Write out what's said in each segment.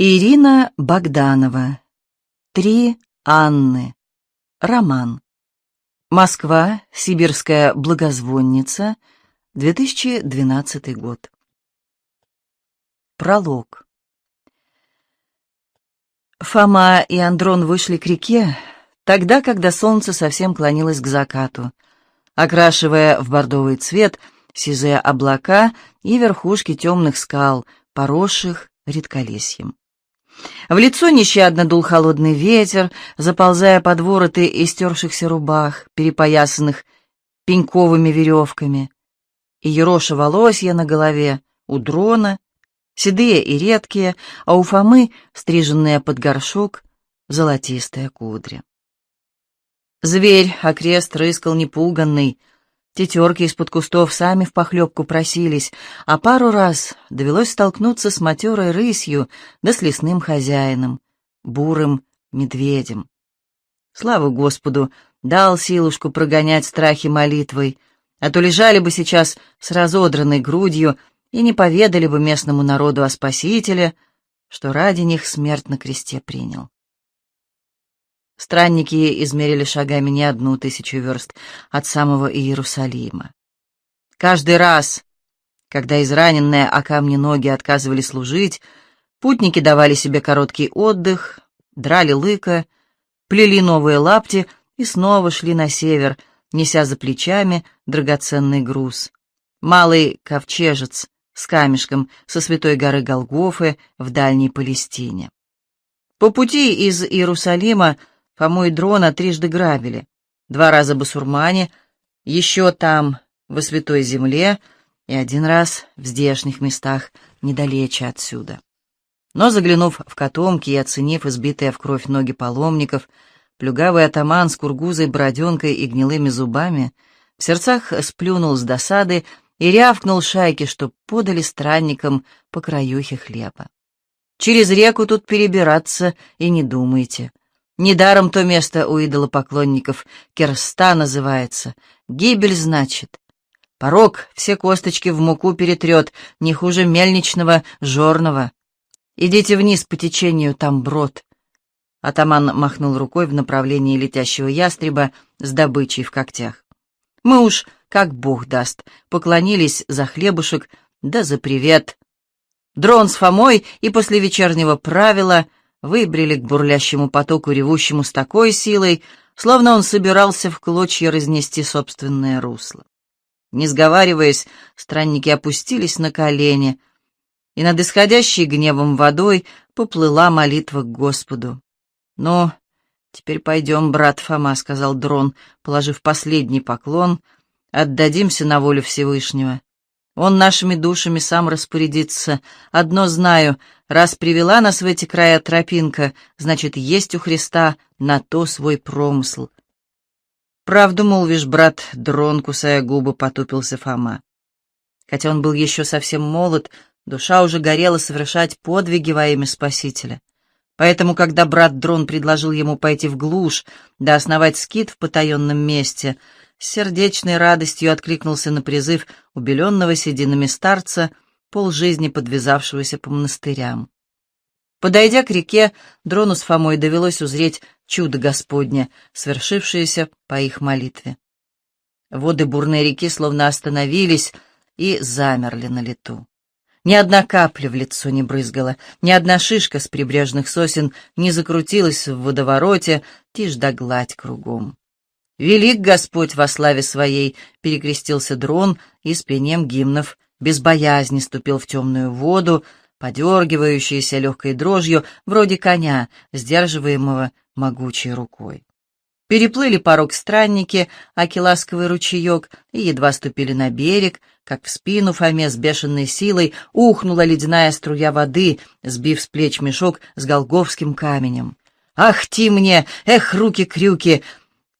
Ирина Богданова. Три Анны. Роман. Москва. Сибирская благозвонница. 2012 год. Пролог. Фома и Андрон вышли к реке, тогда, когда солнце совсем клонилось к закату, окрашивая в бордовый цвет сизые облака и верхушки темных скал, поросших редколесьем. В лицо нещадно дул холодный ветер, заползая под вороты истершихся рубах, перепоясанных пеньковыми веревками. И ероша волосья на голове у дрона, седые и редкие, а у Фомы, стриженные под горшок, золотистые кудри. Зверь окрест рыскал непуганный, Тетерки из-под кустов сами в похлебку просились, а пару раз довелось столкнуться с матерой рысью да с лесным хозяином, бурым медведем. Слава Господу, дал силушку прогонять страхи молитвой, а то лежали бы сейчас с разодранной грудью и не поведали бы местному народу о Спасителе, что ради них смерть на кресте принял. Странники измерили шагами не одну тысячу верст от самого Иерусалима. Каждый раз, когда израненные о камни ноги отказывали служить, путники давали себе короткий отдых, драли лыка, плели новые лапти и снова шли на север, неся за плечами драгоценный груз. Малый ковчежец с камешком со святой горы Голгофы в дальней Палестине. По пути из Иерусалима Фому и дрона трижды грабили. Два раза басурмане, еще там, во святой земле, и один раз в здешних местах, недалече отсюда. Но, заглянув в котомки и оценив избитые в кровь ноги паломников, плюгавый атаман с кургузой, бороденкой и гнилыми зубами в сердцах сплюнул с досады и рявкнул шайке, что подали странникам по краюхе хлеба. «Через реку тут перебираться и не думайте. Недаром то место у идолопоклонников Керста называется. Гибель, значит. Порог все косточки в муку перетрет, не хуже мельничного, жорного. Идите вниз по течению, там брод. Атаман махнул рукой в направлении летящего ястреба с добычей в когтях. Мы уж, как бог даст, поклонились за хлебушек, да за привет. Дрон с Фомой и после вечернего правила — выбрели к бурлящему потоку, ревущему с такой силой, словно он собирался в клочья разнести собственное русло. Не сговариваясь, странники опустились на колени, и над исходящей гневом водой поплыла молитва к Господу. «Ну, теперь пойдем, брат Фома», — сказал Дрон, положив последний поклон, — «отдадимся на волю Всевышнего. Он нашими душами сам распорядится. Одно знаю, раз привела нас в эти края тропинка, значит, есть у Христа на то свой промысл. Правду молвишь, брат, дрон, кусая губы, потупился Фома. Хотя он был еще совсем молод, душа уже горела совершать подвиги во имя Спасителя. Поэтому, когда брат Дрон предложил ему пойти в глушь, да основать скит в потаенном месте — с сердечной радостью откликнулся на призыв убеленного сединами старца, полжизни подвязавшегося по монастырям. Подойдя к реке, Дрону с Фомой довелось узреть чудо Господне, свершившееся по их молитве. Воды бурной реки словно остановились и замерли на лету. Ни одна капля в лицо не брызгала, ни одна шишка с прибрежных сосен не закрутилась в водовороте, тишь да гладь кругом. «Велик Господь во славе своей!» — перекрестился дрон и с пением гимнов без боязни ступил в темную воду, подергивающуюся легкой дрожью, вроде коня, сдерживаемого могучей рукой. Переплыли порог странники, аки ласковый ручеек, и едва ступили на берег, как в спину Фоме с бешеной силой ухнула ледяная струя воды, сбив с плеч мешок с голговским каменем. «Ах ты мне! Эх, руки-крюки!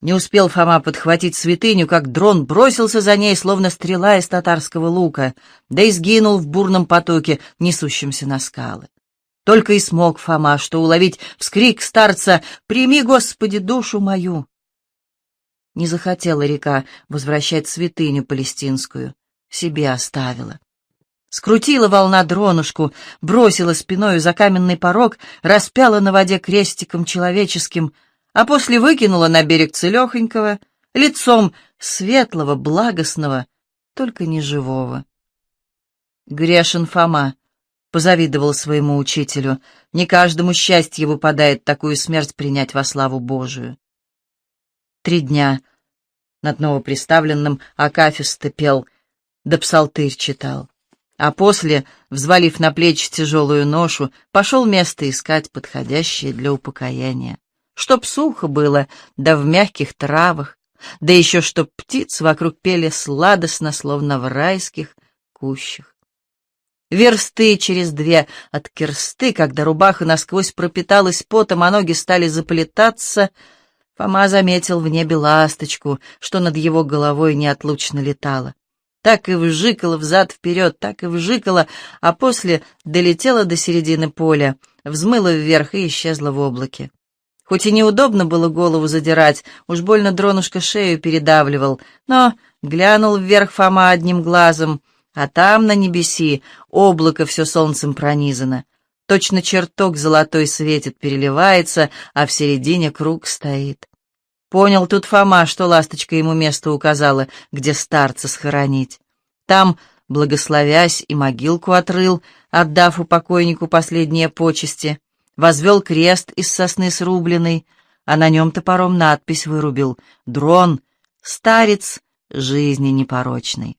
Не успел Фома подхватить святыню, как дрон бросился за ней, словно стрела из татарского лука, да и сгинул в бурном потоке, несущемся на скалы. Только и смог Фома, что уловить вскрик старца «Прими, Господи, душу мою!» Не захотела река возвращать святыню палестинскую, себе оставила. Скрутила волна дронушку, бросила спиною за каменный порог, распяла на воде крестиком человеческим, а после выкинула на берег целехонького, лицом светлого, благостного, только не живого. Грешен Фома позавидовал своему учителю. Не каждому счастье выпадает такую смерть принять во славу Божию. Три дня над новоприставленным Акафиста пел, да псалтырь читал а после, взвалив на плечи тяжелую ношу, пошел место искать подходящее для упокоения. Чтоб сухо было, да в мягких травах, да еще чтоб птиц вокруг пели сладостно, словно в райских кущах. Версты через две от кирсты, когда рубаха насквозь пропиталась потом, а ноги стали заплетаться, Фома заметил в небе ласточку, что над его головой неотлучно летала так и вжикала взад-вперед, так и вжикала, а после долетела до середины поля, взмыла вверх и исчезла в облаке. Хоть и неудобно было голову задирать, уж больно дронушка шею передавливал, но глянул вверх Фома одним глазом, а там, на небеси, облако все солнцем пронизано. Точно чертог золотой светит, переливается, а в середине круг стоит. Понял тут Фома, что ласточка ему место указала, где старца схоронить. Там, благословясь, и могилку отрыл, отдав у покойнику последние почести, возвел крест из сосны срубленной, а на нем топором надпись вырубил «Дрон, старец жизни непорочной».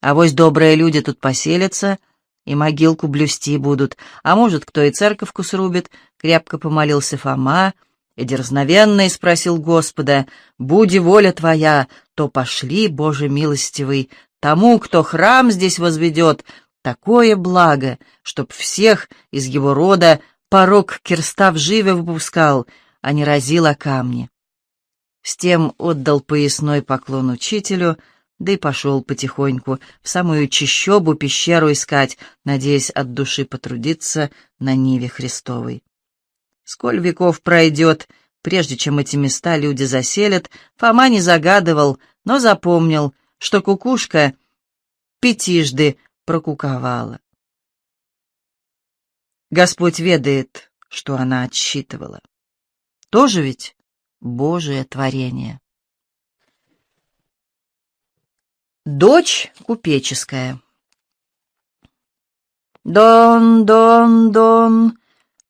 А вось добрые люди тут поселятся и могилку блюсти будут, а может, кто и церковку срубит, крепко помолился Фома, — и дерзновенный спросил Господа, «Буди воля Твоя, то пошли, Боже милостивый, тому, кто храм здесь возведет, такое благо, чтоб всех из его рода порог кирста в живе выпускал, а не разил о камни». С тем отдал поясной поклон учителю, да и пошел потихоньку в самую чищобу пещеру искать, надеясь от души потрудиться на Ниве Христовой. Сколь веков пройдет, прежде чем эти места люди заселят, Фома не загадывал, но запомнил, что кукушка пятижды прокуковала. Господь ведает, что она отсчитывала. Тоже ведь Божие творение. Дочь купеческая. Дон, дон, дон,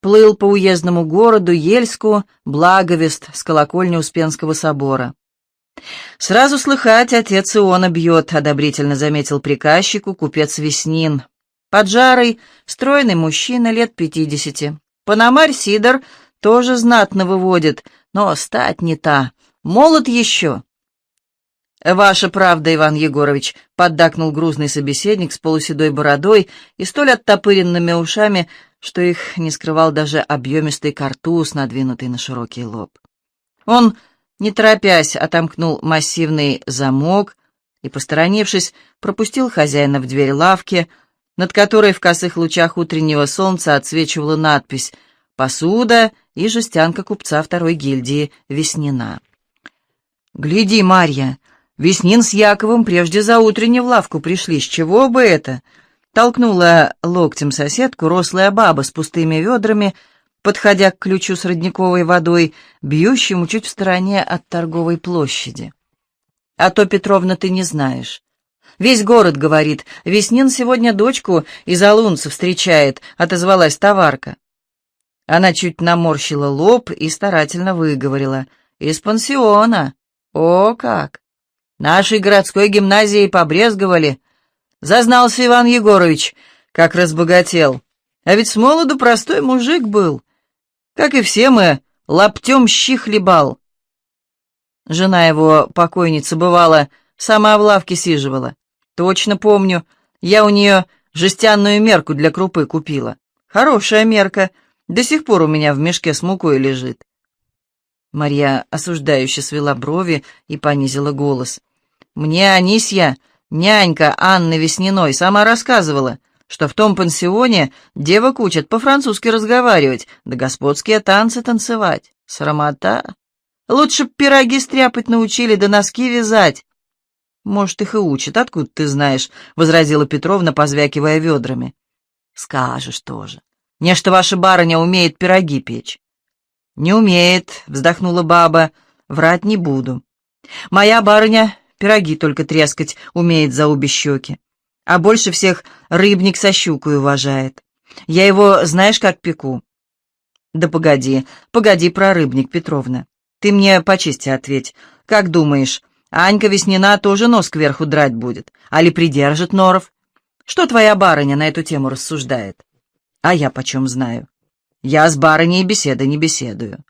плыл по уездному городу Ельску благовест с колокольни Успенского собора. «Сразу слыхать, отец Иона бьет», — одобрительно заметил приказчику купец Веснин. Поджарый, стройный мужчина лет пятидесяти. Пономарь Сидор тоже знатно выводит, но стать не та. Молод еще. «Ваша правда, Иван Егорович», — поддакнул грузный собеседник с полуседой бородой и столь оттопыренными ушами, что их не скрывал даже объемистый картуз, надвинутый на широкий лоб. Он, не торопясь, отомкнул массивный замок и, посторонившись, пропустил хозяина в дверь лавки, над которой в косых лучах утреннего солнца отсвечивала надпись «Посуда» и жестянка купца второй гильдии Веснина. «Гляди, Марья, Веснин с Яковом прежде за утренне в лавку пришли, с чего бы это?» Толкнула локтем соседку рослая баба с пустыми ведрами, подходя к ключу с родниковой водой, бьющему чуть в стороне от торговой площади. «А то, Петровна, ты не знаешь. Весь город говорит, Веснин сегодня дочку из Алунца встречает», — отозвалась товарка. Она чуть наморщила лоб и старательно выговорила. «Из пансиона. О, как! Нашей городской гимназии побрезговали, Зазнался Иван Егорович, как разбогател. А ведь с молоду простой мужик был. Как и все мы, лаптем щи хлебал. Жена его, покойница, бывала, сама в лавке сиживала. Точно помню, я у нее жестяную мерку для крупы купила. Хорошая мерка, до сих пор у меня в мешке с мукой лежит. Марья осуждающе свела брови и понизила голос. «Мне, Анисья, Нянька Анны Весниной сама рассказывала, что в том пансионе девок учат по-французски разговаривать, да господские танцы танцевать. Срамота. Лучше б пироги стряпать научили, да носки вязать. «Может, их и учат. Откуда ты знаешь?» — возразила Петровна, позвякивая ведрами. «Скажешь тоже. Нечто ваша барыня умеет пироги печь». «Не умеет», — вздохнула баба. «Врать не буду. Моя барыня пироги только трескать умеет за обе щеки. А больше всех рыбник со щукой уважает. Я его знаешь, как пеку?» «Да погоди, погоди про рыбник, Петровна. Ты мне по чести ответь. Как думаешь, Анька Веснина тоже нос кверху драть будет? Али придержит норов? Что твоя барыня на эту тему рассуждает? А я почем знаю? Я с барыней беседы не беседую.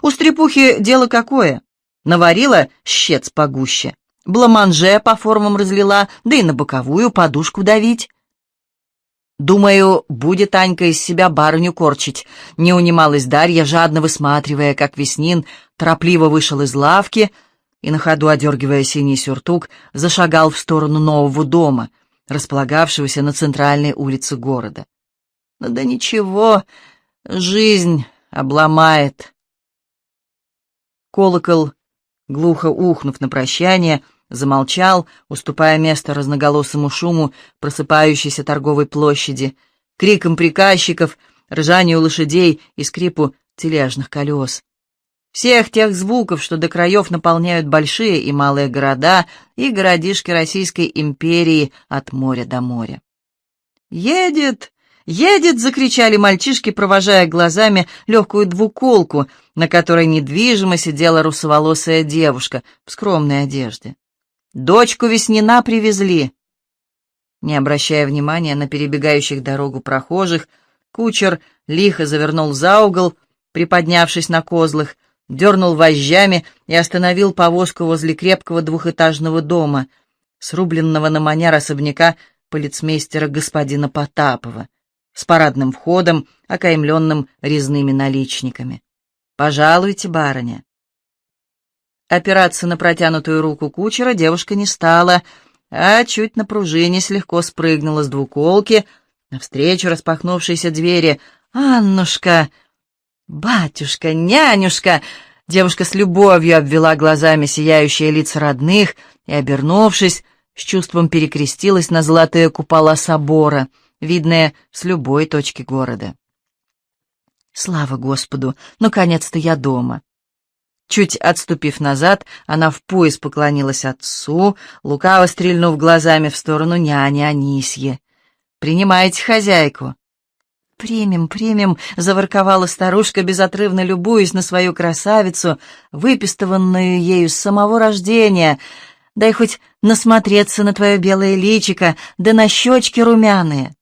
У стрепухи дело какое? Наварила щец погуще, бламанже по формам разлила, да и на боковую подушку давить. Думаю, будет Анька из себя барыню корчить. Не унималась Дарья, жадно высматривая, как Веснин торопливо вышел из лавки и, на ходу одергивая синий сюртук, зашагал в сторону нового дома, располагавшегося на центральной улице города. Ну да ничего, жизнь обломает. Колокол, глухо ухнув на прощание, замолчал, уступая место разноголосому шуму просыпающейся торговой площади, крикам приказчиков, ржанию лошадей и скрипу тележных колес. Всех тех звуков, что до краев наполняют большие и малые города и городишки Российской империи от моря до моря. «Едет! Едет!» — закричали мальчишки, провожая глазами легкую двуколку, на которой недвижимо сидела русоволосая девушка в скромной одежде. Дочку Веснина привезли. Не обращая внимания на перебегающих дорогу прохожих, кучер лихо завернул за угол, приподнявшись на козлах, дернул вожжами и остановил повозку возле крепкого двухэтажного дома, срубленного на манер особняка полицмейстера господина Потапова, с парадным входом, окаймленным резными наличниками. «Пожалуйте, барыня». Опираться на протянутую руку кучера девушка не стала, а чуть на пружине слегка спрыгнула с двуколки навстречу распахнувшейся двери. «Аннушка! Батюшка, нянюшка!» Девушка с любовью обвела глазами сияющие лица родных и, обернувшись, с чувством перекрестилась на золотые купола собора, видные с любой точки города. «Слава Господу! Наконец-то я дома!» Чуть отступив назад, она в пояс поклонилась отцу, лукаво стрельнув глазами в сторону няни Анисьи. «Принимайте хозяйку». «Примем, примем», — заворковала старушка, безотрывно любуясь на свою красавицу, выпистыванную ею с самого рождения. «Дай хоть насмотреться на твое белое личико, да на щечки румяные».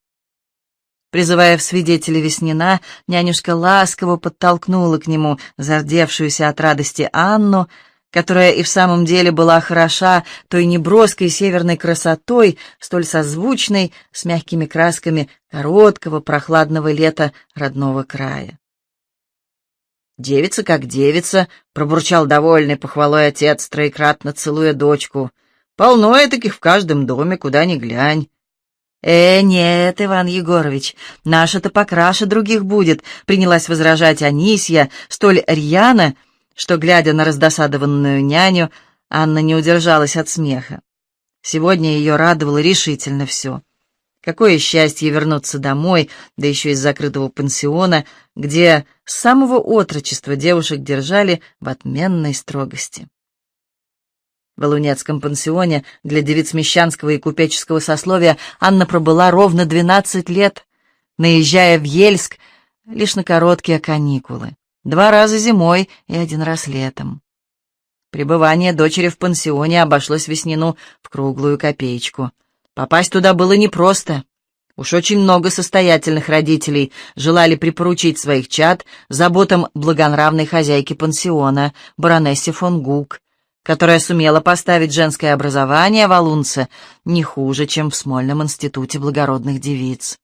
Призывая в свидетели Веснина, нянюшка ласково подтолкнула к нему зардевшуюся от радости Анну, которая и в самом деле была хороша той неброской северной красотой, столь созвучной с мягкими красками короткого прохладного лета родного края. «Девица как девица», — пробурчал довольный похвалой отец, троекратно целуя дочку. «Полно таких в каждом доме, куда ни глянь». «Э, нет, Иван Егорович, наша-то покраше других будет», — принялась возражать Анисья, столь рьяно, что, глядя на раздосадованную няню, Анна не удержалась от смеха. Сегодня ее радовало решительно все. Какое счастье вернуться домой, да еще из закрытого пансиона, где с самого отрочества девушек держали в отменной строгости. В Лунецком пансионе для девиц мещанского и купеческого сословия Анна пробыла ровно двенадцать лет, наезжая в Ельск лишь на короткие каникулы, два раза зимой и один раз летом. Пребывание дочери в пансионе обошлось Веснину в круглую копеечку. Попасть туда было непросто. Уж очень много состоятельных родителей желали припоручить своих чад заботам благонравной хозяйки пансиона, баронессе фон Гук, которая сумела поставить женское образование в Алунце не хуже, чем в Смольном институте благородных девиц.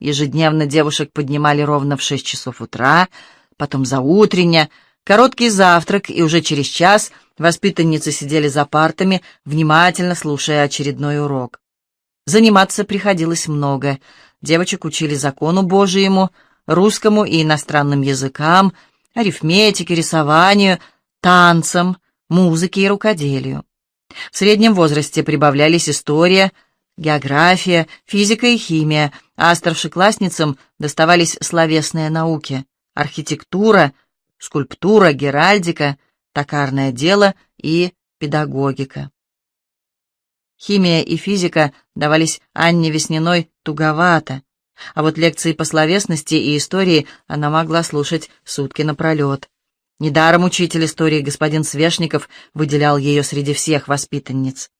Ежедневно девушек поднимали ровно в шесть часов утра, потом за утрення, короткий завтрак, и уже через час воспитанницы сидели за партами, внимательно слушая очередной урок. Заниматься приходилось много. Девочек учили закону Божьему, русскому и иностранным языкам, арифметике, рисованию — танцам, музыке и рукоделию. В среднем возрасте прибавлялись история, география, физика и химия, а старшеклассницам доставались словесные науки, архитектура, скульптура, геральдика, токарное дело и педагогика. Химия и физика давались Анне Весниной туговато, а вот лекции по словесности и истории она могла слушать сутки напролет. Недаром учитель истории господин Свешников выделял ее среди всех воспитанниц.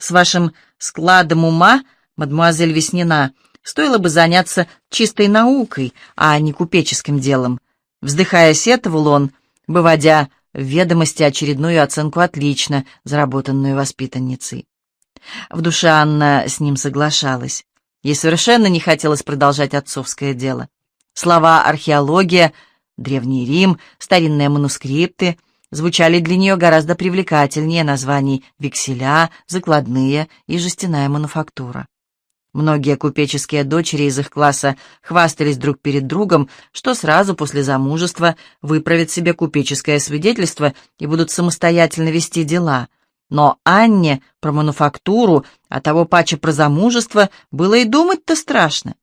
«С вашим складом ума, мадемуазель Веснина, стоило бы заняться чистой наукой, а не купеческим делом», вздыхая сетовал он, выводя в ведомости очередную оценку «отлично», заработанную воспитанницей. В душе Анна с ним соглашалась. Ей совершенно не хотелось продолжать отцовское дело. Слова «археология» Древний Рим, старинные манускрипты звучали для нее гораздо привлекательнее названий «векселя», «закладные» и «жестяная мануфактура». Многие купеческие дочери из их класса хвастались друг перед другом, что сразу после замужества выправят себе купеческое свидетельство и будут самостоятельно вести дела. Но Анне про мануфактуру, а того паче про замужество, было и думать-то страшно.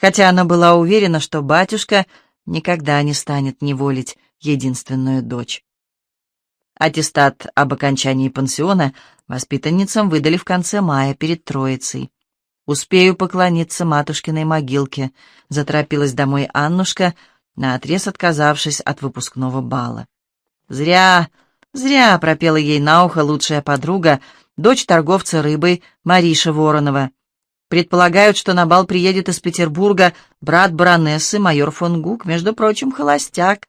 Хотя она была уверена, что батюшка никогда не станет неволить единственную дочь. Аттестат об окончании пансиона воспитанницам выдали в конце мая перед Троицей. «Успею поклониться матушкиной могилке», — заторопилась домой Аннушка, наотрез отказавшись от выпускного бала. «Зря, зря», — пропела ей на ухо лучшая подруга, дочь торговца рыбой Мариша Воронова. Предполагают, что на бал приедет из Петербурга брат баронессы, майор фон Гук, между прочим, холостяк.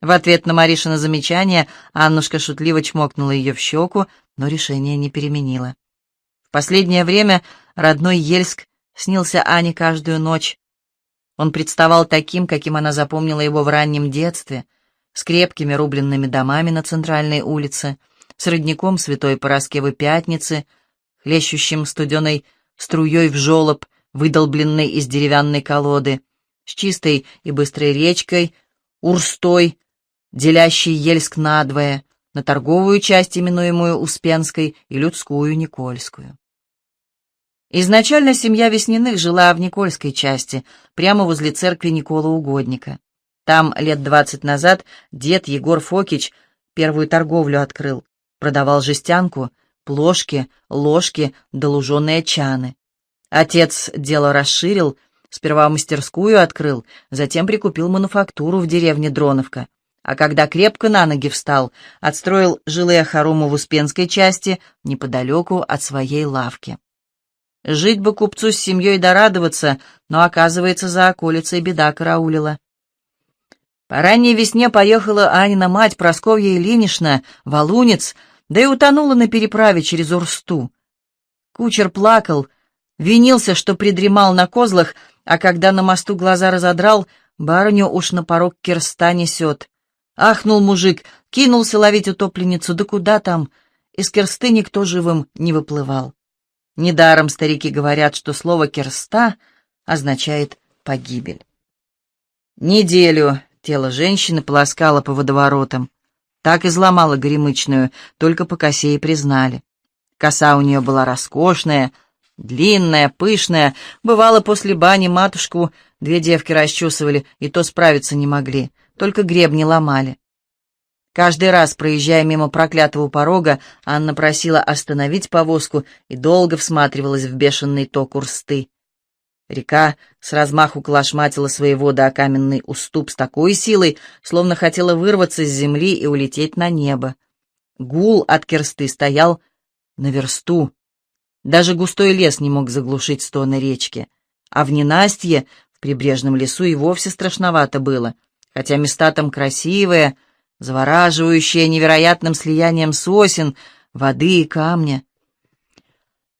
В ответ на Маришина замечание Аннушка шутливо чмокнула ее в щеку, но решение не переменила. В последнее время родной Ельск снился Ане каждую ночь. Он представал таким, каким она запомнила его в раннем детстве, с крепкими рубленными домами на центральной улице, с родником Святой Пороскевы Пятницы, хлещущим студеной струей в жолоб, выдолбленной из деревянной колоды, с чистой и быстрой речкой, урстой, делящей Ельск надвое, на торговую часть, именуемую Успенской, и людскую Никольскую. Изначально семья Весниных жила в Никольской части, прямо возле церкви Никола Угодника. Там лет двадцать назад дед Егор Фокич первую торговлю открыл, продавал жестянку, плошки, ложки да луженые чаны. Отец дело расширил, сперва мастерскую открыл, затем прикупил мануфактуру в деревне Дроновка. А когда крепко на ноги встал, отстроил жилые хоромы в Успенской части, неподалеку от своей лавки. Жить бы купцу с семьей дорадоваться, но, оказывается, за околицей беда караулила. По ранней весне поехала Анина мать Просковья Ильинична в Алунец, да и утонула на переправе через Урсту. Кучер плакал, винился, что придремал на козлах, а когда на мосту глаза разодрал, барыню уж на порог керста несет. Ахнул мужик, кинулся ловить утопленницу, да куда там? Из керсты никто живым не выплывал. Недаром старики говорят, что слово «керста» означает «погибель». Неделю тело женщины полоскало по водоворотам. Так изломала горемычную, только по косе и признали. Коса у нее была роскошная, длинная, пышная. Бывало, после бани матушку две девки расчесывали, и то справиться не могли, только гребни ломали. Каждый раз, проезжая мимо проклятого порога, Анна просила остановить повозку и долго всматривалась в бешеный ток урсты. Река с размаху клашматила свои воды о каменный уступ с такой силой, словно хотела вырваться с земли и улететь на небо. Гул от керсты стоял на версту. Даже густой лес не мог заглушить стоны речки. А в ненастье, в прибрежном лесу, и вовсе страшновато было, хотя места там красивые, завораживающие невероятным слиянием сосен, воды и камня.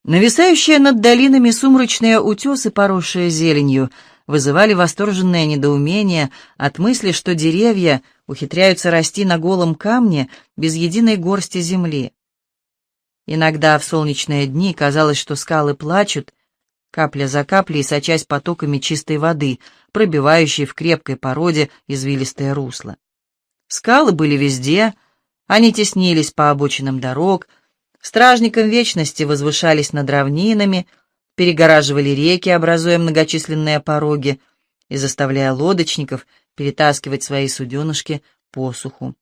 Нависающие над долинами сумрачные утесы, поросшие зеленью, вызывали восторженное недоумение от мысли, что деревья ухитряются расти на голом камне без единой горсти земли. Иногда в солнечные дни казалось, что скалы плачут, капля за каплей, сочась потоками чистой воды, пробивающей в крепкой породе извилистое русло. Скалы были везде, они теснились по обочинам дорог, Стражником вечности возвышались над равнинами, перегораживали реки, образуя многочисленные пороги и заставляя лодочников перетаскивать свои суденышки по суху.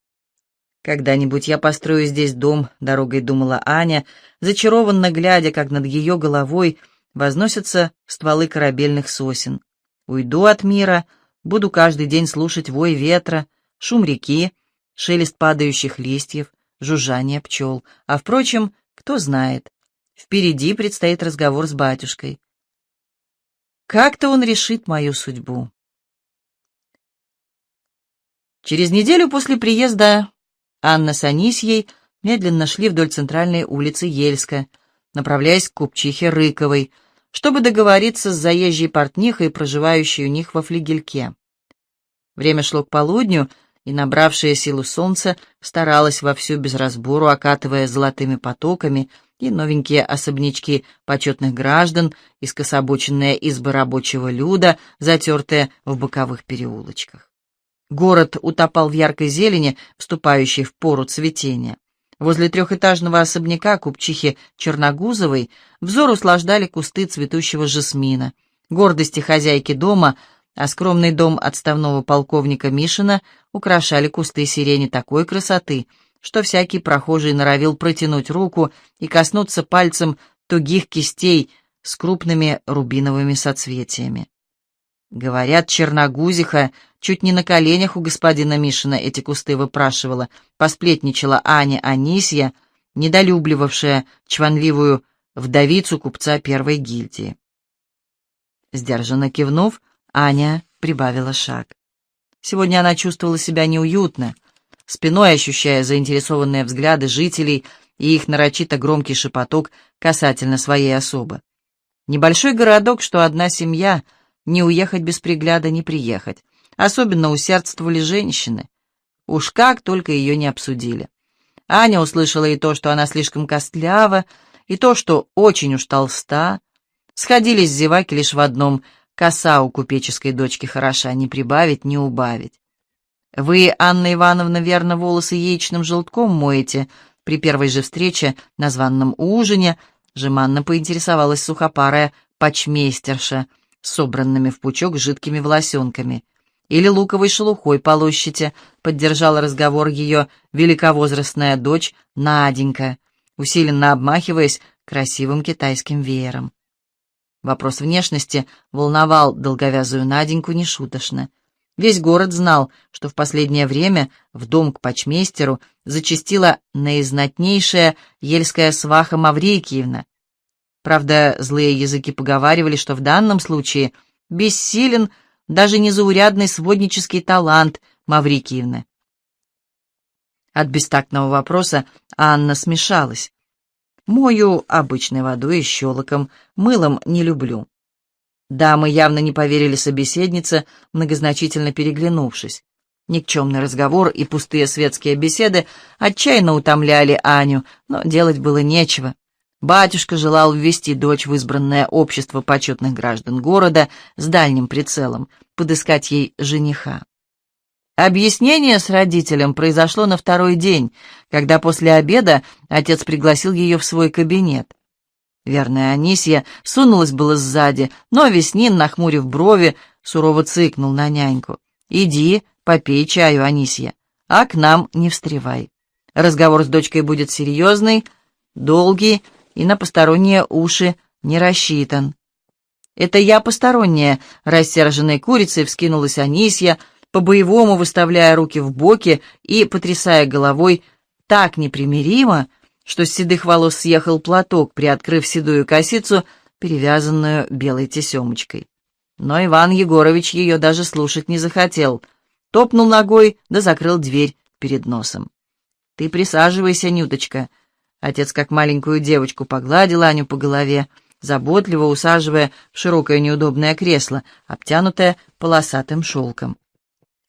«Когда-нибудь я построю здесь дом», — дорогой думала Аня, зачарованно глядя, как над ее головой возносятся стволы корабельных сосен. «Уйду от мира, буду каждый день слушать вой ветра, шум реки, шелест падающих листьев, жужжание пчел. А, впрочем, кто знает, впереди предстоит разговор с батюшкой. Как-то он решит мою судьбу». Через неделю после приезда Анна с Анисьей медленно шли вдоль центральной улицы Ельска, направляясь к купчихе Рыковой, чтобы договориться с заезжей портнихой, проживающей у них во флигельке. Время шло к полудню, и набравшее силу солнце старалось вовсю без разбору, окатывая золотыми потоками и новенькие особнячки почетных граждан и скособоченные избы рабочего люда, затертые в боковых переулочках. Город утопал в яркой зелени, вступающей в пору цветения. Возле трехэтажного особняка купчихи Черногузовой взор услаждали кусты цветущего жасмина. Гордости хозяйки дома, а скромный дом отставного полковника Мишина украшали кусты сирени такой красоты, что всякий прохожий норовил протянуть руку и коснуться пальцем тугих кистей с крупными рубиновыми соцветиями. Говорят, черногузиха чуть не на коленях у господина Мишина эти кусты выпрашивала, посплетничала Аня Анисья, недолюбливавшая чванливую вдовицу купца первой гильдии. Сдержанно кивнув, Аня прибавила шаг. Сегодня она чувствовала себя неуютно, спиной ощущая заинтересованные взгляды жителей и их нарочито громкий шепоток касательно своей особы. Небольшой городок, что одна семья — не уехать без пригляда, не приехать. Особенно усердствовали женщины. Уж как только ее не обсудили. Аня услышала и то, что она слишком костлява, и то, что очень уж толста. Сходились зеваки лишь в одном — коса у купеческой дочки хороша, не прибавить, не убавить. «Вы, Анна Ивановна, верно, волосы яичным желтком моете?» При первой же встрече на званном ужине жеманно поинтересовалась сухопарая почмейстерша — собранными в пучок жидкими волосенками. Или луковой шелухой полощите, поддержала разговор ее великовозрастная дочь Наденька, усиленно обмахиваясь красивым китайским веером. Вопрос внешности волновал долговязую Наденьку нешуточно. Весь город знал, что в последнее время в дом к почмейстеру зачастила наизнатнейшая ельская сваха Маврикиевна, Правда, злые языки поговаривали, что в данном случае бессилен даже незаурядный своднический талант Маврикиевны. От бестактного вопроса Анна смешалась. «Мою обычной водой и щелоком, мылом не люблю». Дамы явно не поверили собеседнице, многозначительно переглянувшись. Никчемный разговор и пустые светские беседы отчаянно утомляли Аню, но делать было нечего. Батюшка желал ввести дочь в избранное общество почетных граждан города с дальним прицелом, подыскать ей жениха. Объяснение с родителем произошло на второй день, когда после обеда отец пригласил ее в свой кабинет. Верная Анисья сунулась было сзади, но Веснин, нахмурив брови, сурово цыкнул на няньку. «Иди, попей чаю, Анисья, а к нам не встревай. Разговор с дочкой будет серьезный, долгий, и на посторонние уши не рассчитан. «Это я посторонняя», — рассерженной курицей вскинулась Анисья, по-боевому выставляя руки в боки и потрясая головой так непримиримо, что с седых волос съехал платок, приоткрыв седую косицу, перевязанную белой тесемочкой. Но Иван Егорович ее даже слушать не захотел. Топнул ногой да закрыл дверь перед носом. «Ты присаживайся, Нюточка», Отец, как маленькую девочку, погладил Аню по голове, заботливо усаживая в широкое неудобное кресло, обтянутое полосатым шелком.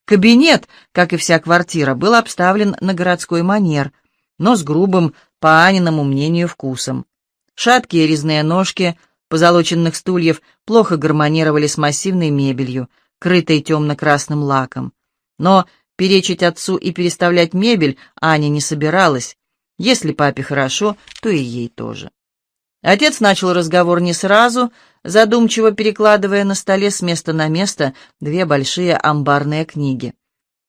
Кабинет, как и вся квартира, был обставлен на городской манер, но с грубым, по Аниному мнению, вкусом. Шаткие резные ножки позолоченных стульев плохо гармонировали с массивной мебелью, крытой темно-красным лаком. Но перечить отцу и переставлять мебель Аня не собиралась, Если папе хорошо, то и ей тоже. Отец начал разговор не сразу, задумчиво перекладывая на столе с места на место две большие амбарные книги.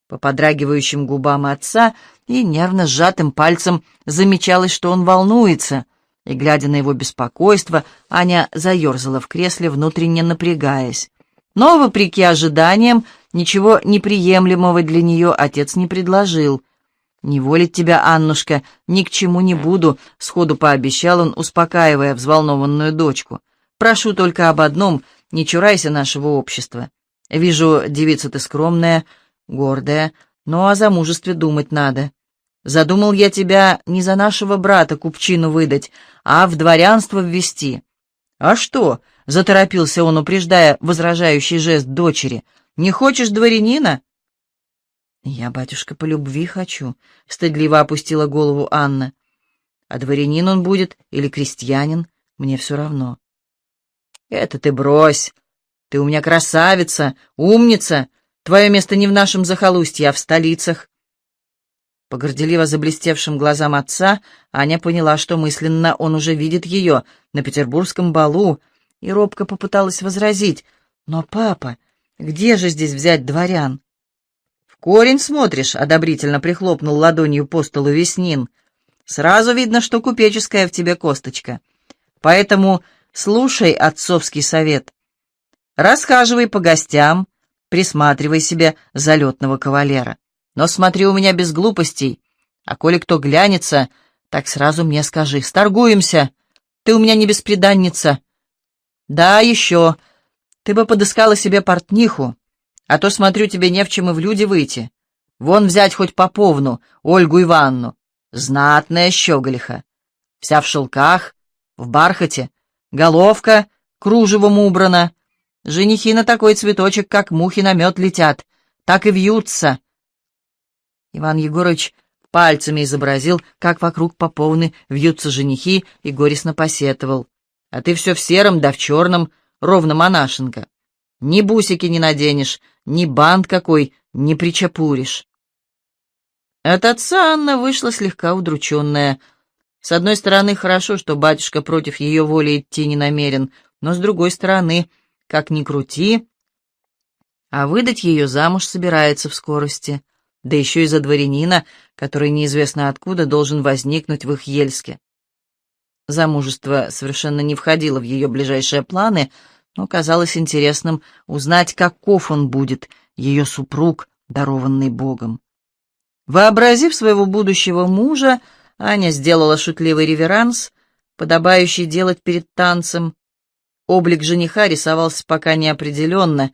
По подрагивающим губам отца и нервно сжатым пальцем замечалось, что он волнуется, и, глядя на его беспокойство, Аня заерзала в кресле, внутренне напрягаясь. Но, вопреки ожиданиям, ничего неприемлемого для нее отец не предложил. «Не волить тебя, Аннушка, ни к чему не буду», — сходу пообещал он, успокаивая взволнованную дочку. «Прошу только об одном, не чурайся нашего общества. Вижу, девица ты скромная, гордая, но о замужестве думать надо. Задумал я тебя не за нашего брата купчину выдать, а в дворянство ввести». «А что?» — заторопился он, упреждая возражающий жест дочери. «Не хочешь дворянина?» «Я, батюшка, по любви хочу», — стыдливо опустила голову Анна. «А дворянин он будет или крестьянин, мне все равно». «Это ты брось! Ты у меня красавица, умница! Твое место не в нашем захолустье, а в столицах!» По горделиво заблестевшим глазам отца Аня поняла, что мысленно он уже видит ее на петербургском балу, и робко попыталась возразить. «Но, папа, где же здесь взять дворян?» Корень смотришь», — одобрительно прихлопнул ладонью по столу Веснин. «Сразу видно, что купеческая в тебе косточка. Поэтому слушай отцовский совет. Расхаживай по гостям, присматривай себе залетного кавалера. Но смотри у меня без глупостей, а коли кто глянется, так сразу мне скажи, сторгуемся. Ты у меня не беспреданница. Да, еще. Ты бы подыскала себе портниху, а то, смотрю, тебе не в чем и в люди выйти. Вон взять хоть Поповну, Ольгу Ивановну. Знатная щеголиха. Вся в шелках, в бархате, головка кружевом убрана. Женихи на такой цветочек, как мухи на мед летят, так и вьются. Иван Егорович пальцами изобразил, как вокруг Поповны вьются женихи, и горестно посетовал. А ты все в сером да в черном, ровно монашенка. Ни бусики не наденешь, ни бант какой не причапуришь. От отца Анна вышла слегка удрученная. С одной стороны, хорошо, что батюшка против ее воли идти не намерен, но с другой стороны, как ни крути, а выдать ее замуж собирается в скорости, да еще и за дворянина, который неизвестно откуда должен возникнуть в их Ельске. Замужество совершенно не входило в ее ближайшие планы — но казалось интересным узнать, каков он будет, ее супруг, дарованный Богом. Вообразив своего будущего мужа, Аня сделала шутливый реверанс, подобающий делать перед танцем. Облик жениха рисовался пока неопределенно.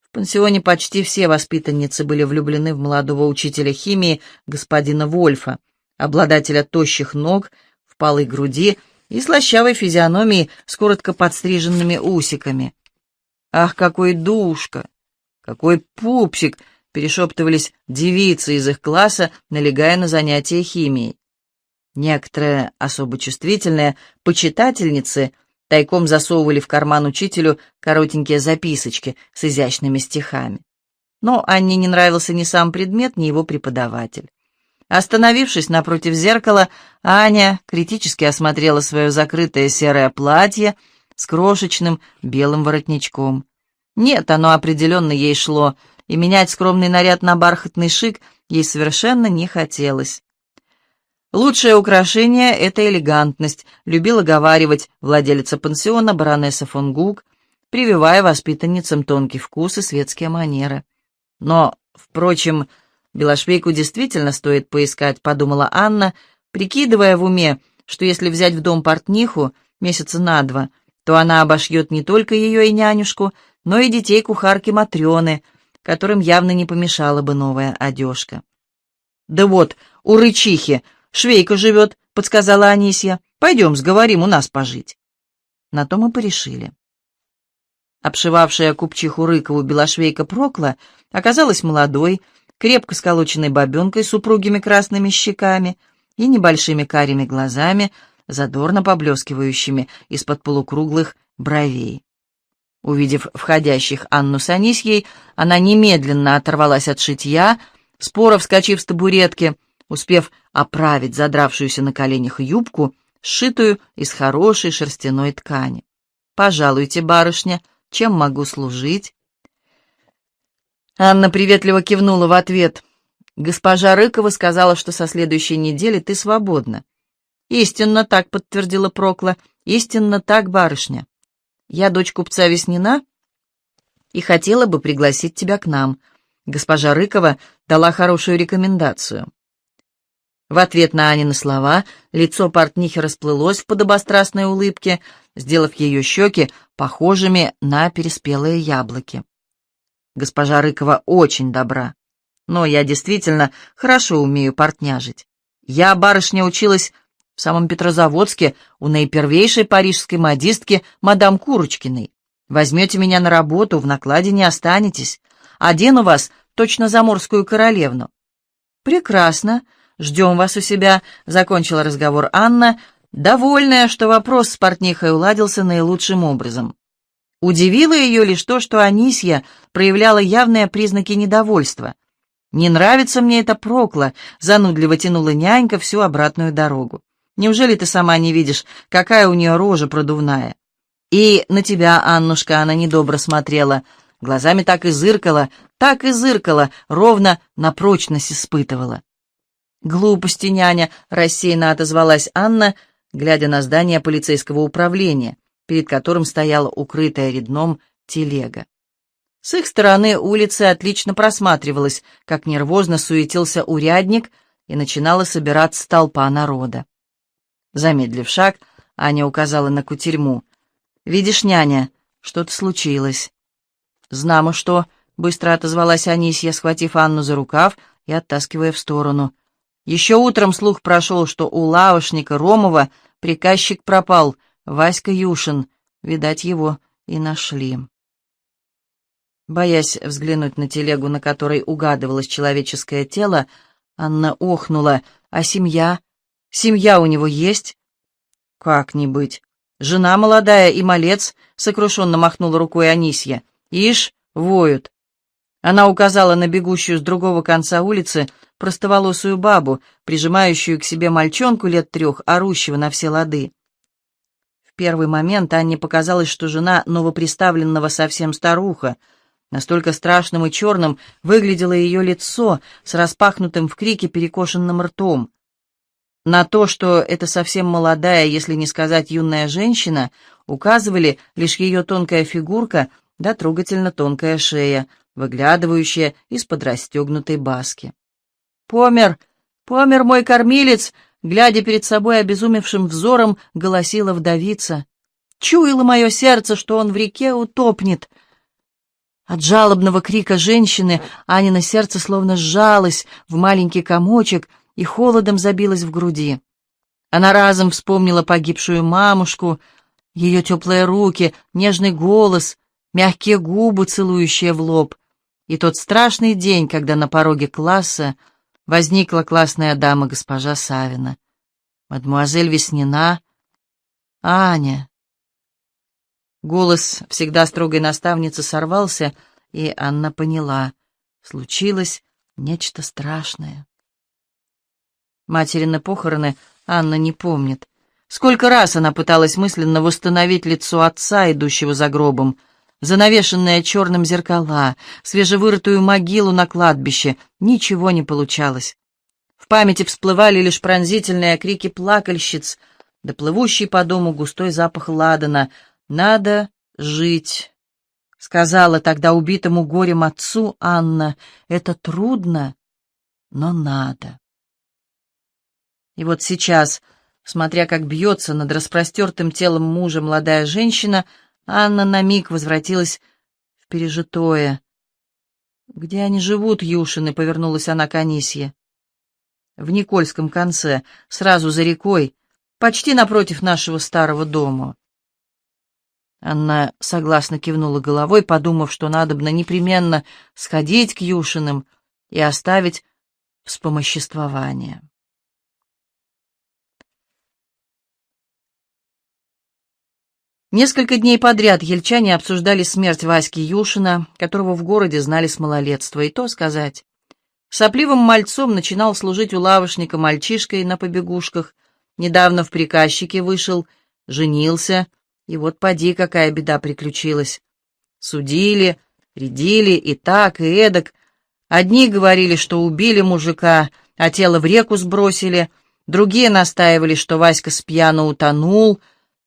В пансионе почти все воспитанницы были влюблены в молодого учителя химии господина Вольфа, обладателя тощих ног, впалой груди и слащавой физиономии с коротко подстриженными усиками. «Ах, какой душка! Какой пупсик!» — перешептывались девицы из их класса, налегая на занятия химией. Некоторые, особо чувствительные, почитательницы тайком засовывали в карман учителю коротенькие записочки с изящными стихами. Но Анне не нравился ни сам предмет, ни его преподаватель. Остановившись напротив зеркала, Аня критически осмотрела свое закрытое серое платье с крошечным белым воротничком. Нет, оно определенно ей шло, и менять скромный наряд на бархатный шик ей совершенно не хотелось. Лучшее украшение — это элегантность, любила говаривать владелица пансиона баронесса фон Гук, прививая воспитанницам тонкий вкус и светские манеры. Но, впрочем, Белошвейку действительно стоит поискать, подумала Анна, прикидывая в уме, что если взять в дом портниху месяца на два, то она обошьет не только ее и нянюшку, но и детей кухарки Матрёны, которым явно не помешала бы новая одежка. «Да вот, у рычихи швейка живет», — подсказала Анисья. «Пойдем, сговорим у нас пожить». На то мы порешили. Обшивавшая купчиху Рыкову белошвейка Прокла оказалась молодой, крепко сколоченной бабенкой с упругими красными щеками и небольшими карими глазами, задорно поблескивающими из-под полукруглых бровей. Увидев входящих Анну с Анисьей, она немедленно оторвалась от шитья, споро вскочив с табуретки, успев оправить задравшуюся на коленях юбку, сшитую из хорошей шерстяной ткани. «Пожалуйте, барышня, чем могу служить?» Анна приветливо кивнула в ответ. «Госпожа Рыкова сказала, что со следующей недели ты свободна». «Истинно так», — подтвердила Прокла. «Истинно так, барышня. Я дочь купца Веснина и хотела бы пригласить тебя к нам. Госпожа Рыкова дала хорошую рекомендацию». В ответ на Анины слова лицо портнихи расплылось в подобострастной улыбке, сделав ее щеки похожими на переспелые яблоки. Госпожа Рыкова очень добра, но я действительно хорошо умею портняжить. Я, барышня, училась в самом Петрозаводске у наипервейшей парижской модистки мадам Курочкиной. Возьмете меня на работу, в накладе не останетесь. Одену вас точно заморскую королевну. Прекрасно, «Ждем вас у себя», — закончила разговор Анна, довольная, что вопрос с портнихой уладился наилучшим образом. Удивило ее лишь то, что Анисья проявляла явные признаки недовольства. «Не нравится мне эта прокла», — занудливо тянула нянька всю обратную дорогу. «Неужели ты сама не видишь, какая у нее рожа продувная?» И на тебя, Аннушка, она недобро смотрела, глазами так и зыркала, так и зыркала, ровно на прочность испытывала. «Глупости, няня!» — рассеянно отозвалась Анна, глядя на здание полицейского управления, перед которым стояла укрытая редном телега. С их стороны улицы отлично просматривалась, как нервозно суетился урядник, и начинала собираться толпа народа. Замедлив шаг, Аня указала на кутерьму. «Видишь, няня, что-то случилось». «Знамо что», — быстро отозвалась Анисья, схватив Анну за рукав и оттаскивая в сторону. Еще утром слух прошел, что у лавошника Ромова приказчик пропал, Васька Юшин. Видать, его и нашли. Боясь взглянуть на телегу, на которой угадывалось человеческое тело, Анна охнула. «А семья? Семья у него есть?» «Как не быть? Жена молодая и малец», — сокрушенно махнула рукой Анисья. «Ишь, воют». Она указала на бегущую с другого конца улицы простоволосую бабу, прижимающую к себе мальчонку лет трех, орущего на все лады. Первый момент Анне показалось, что жена новоприставленного совсем старуха. Настолько страшным и черным выглядело ее лицо с распахнутым в крике перекошенным ртом. На то, что это совсем молодая, если не сказать юная женщина, указывали лишь ее тонкая фигурка да трогательно тонкая шея, выглядывающая из-под расстегнутой баски. «Помер! Помер мой кормилец!» Глядя перед собой обезумевшим взором, голосила вдовица. «Чуяло мое сердце, что он в реке утопнет!» От жалобного крика женщины Анина сердце словно сжалось в маленький комочек и холодом забилось в груди. Она разом вспомнила погибшую мамушку, ее теплые руки, нежный голос, мягкие губы, целующие в лоб, и тот страшный день, когда на пороге класса возникла классная дама госпожа Савина. Мадмуазель Веснина. Аня. Голос всегда строгой наставницы сорвался, и Анна поняла. Случилось нечто страшное. Материны похороны Анна не помнит. Сколько раз она пыталась мысленно восстановить лицо отца, идущего за гробом, занавешенные черным зеркала, свежевырытую могилу на кладбище. Ничего не получалось. В памяти всплывали лишь пронзительные крики плакальщиц, да плывущий по дому густой запах ладана. «Надо жить», — сказала тогда убитому горем отцу Анна. «Это трудно, но надо». И вот сейчас, смотря как бьется над распростертым телом мужа молодая женщина, — Анна на миг возвратилась в пережитое. «Где они живут, Юшины?» — повернулась она к Анисье. «В Никольском конце, сразу за рекой, почти напротив нашего старого дома». Анна согласно кивнула головой, подумав, что надобно непременно сходить к Юшиным и оставить вспомоществование. Несколько дней подряд ельчане обсуждали смерть Васьки Юшина, которого в городе знали с малолетства, и то сказать. Сопливым мальцом начинал служить у лавочника мальчишкой на побегушках. Недавно в приказчике вышел, женился, и вот поди, какая беда приключилась. Судили, рядили и так, и эдак. Одни говорили, что убили мужика, а тело в реку сбросили, другие настаивали, что Васька с пьяну утонул,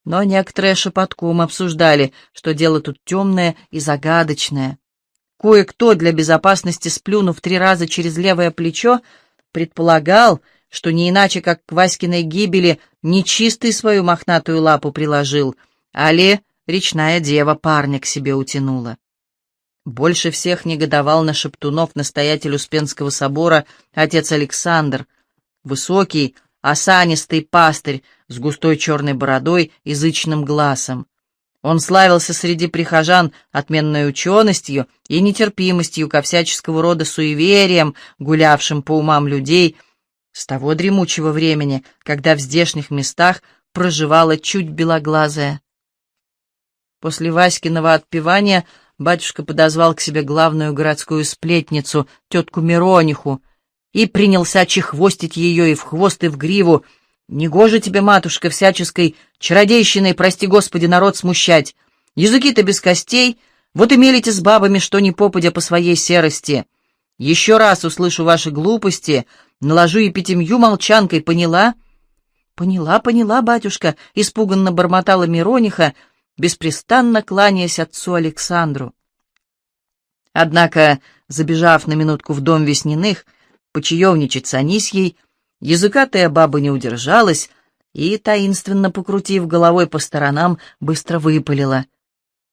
но некоторые шепотком обсуждали, что дело тут темное и загадочное. Кое-кто, для безопасности сплюнув три раза через левое плечо, предполагал, что не иначе, как к Васькиной гибели нечистый свою мохнатую лапу приложил, али речная дева парня к себе утянула. Больше всех негодовал на шептунов настоятель Успенского собора отец Александр, высокий, осанистый пастырь с густой черной бородой и зычным глазом. Он славился среди прихожан отменной ученостью и нетерпимостью ко всяческого рода суевериям, гулявшим по умам людей с того дремучего времени, когда в здешних местах проживала чуть белоглазая. После Васькиного отпевания батюшка подозвал к себе главную городскую сплетницу, тетку Мирониху, и принялся чехвостить ее и в хвост, и в гриву, Негоже тебе, матушка, всяческой чародейщиной, прости господи, народ смущать. Языки-то без костей, вот и мелите с бабами, что ни попадя по своей серости. Еще раз услышу ваши глупости, наложу епитемью молчанкой, поняла? Поняла, поняла, батюшка, испуганно бормотала Мирониха, беспрестанно кланяясь отцу Александру. Однако, забежав на минутку в дом Весниных, почаевничать с Анисьей, Языкатая баба не удержалась и, таинственно покрутив головой по сторонам, быстро выпалила.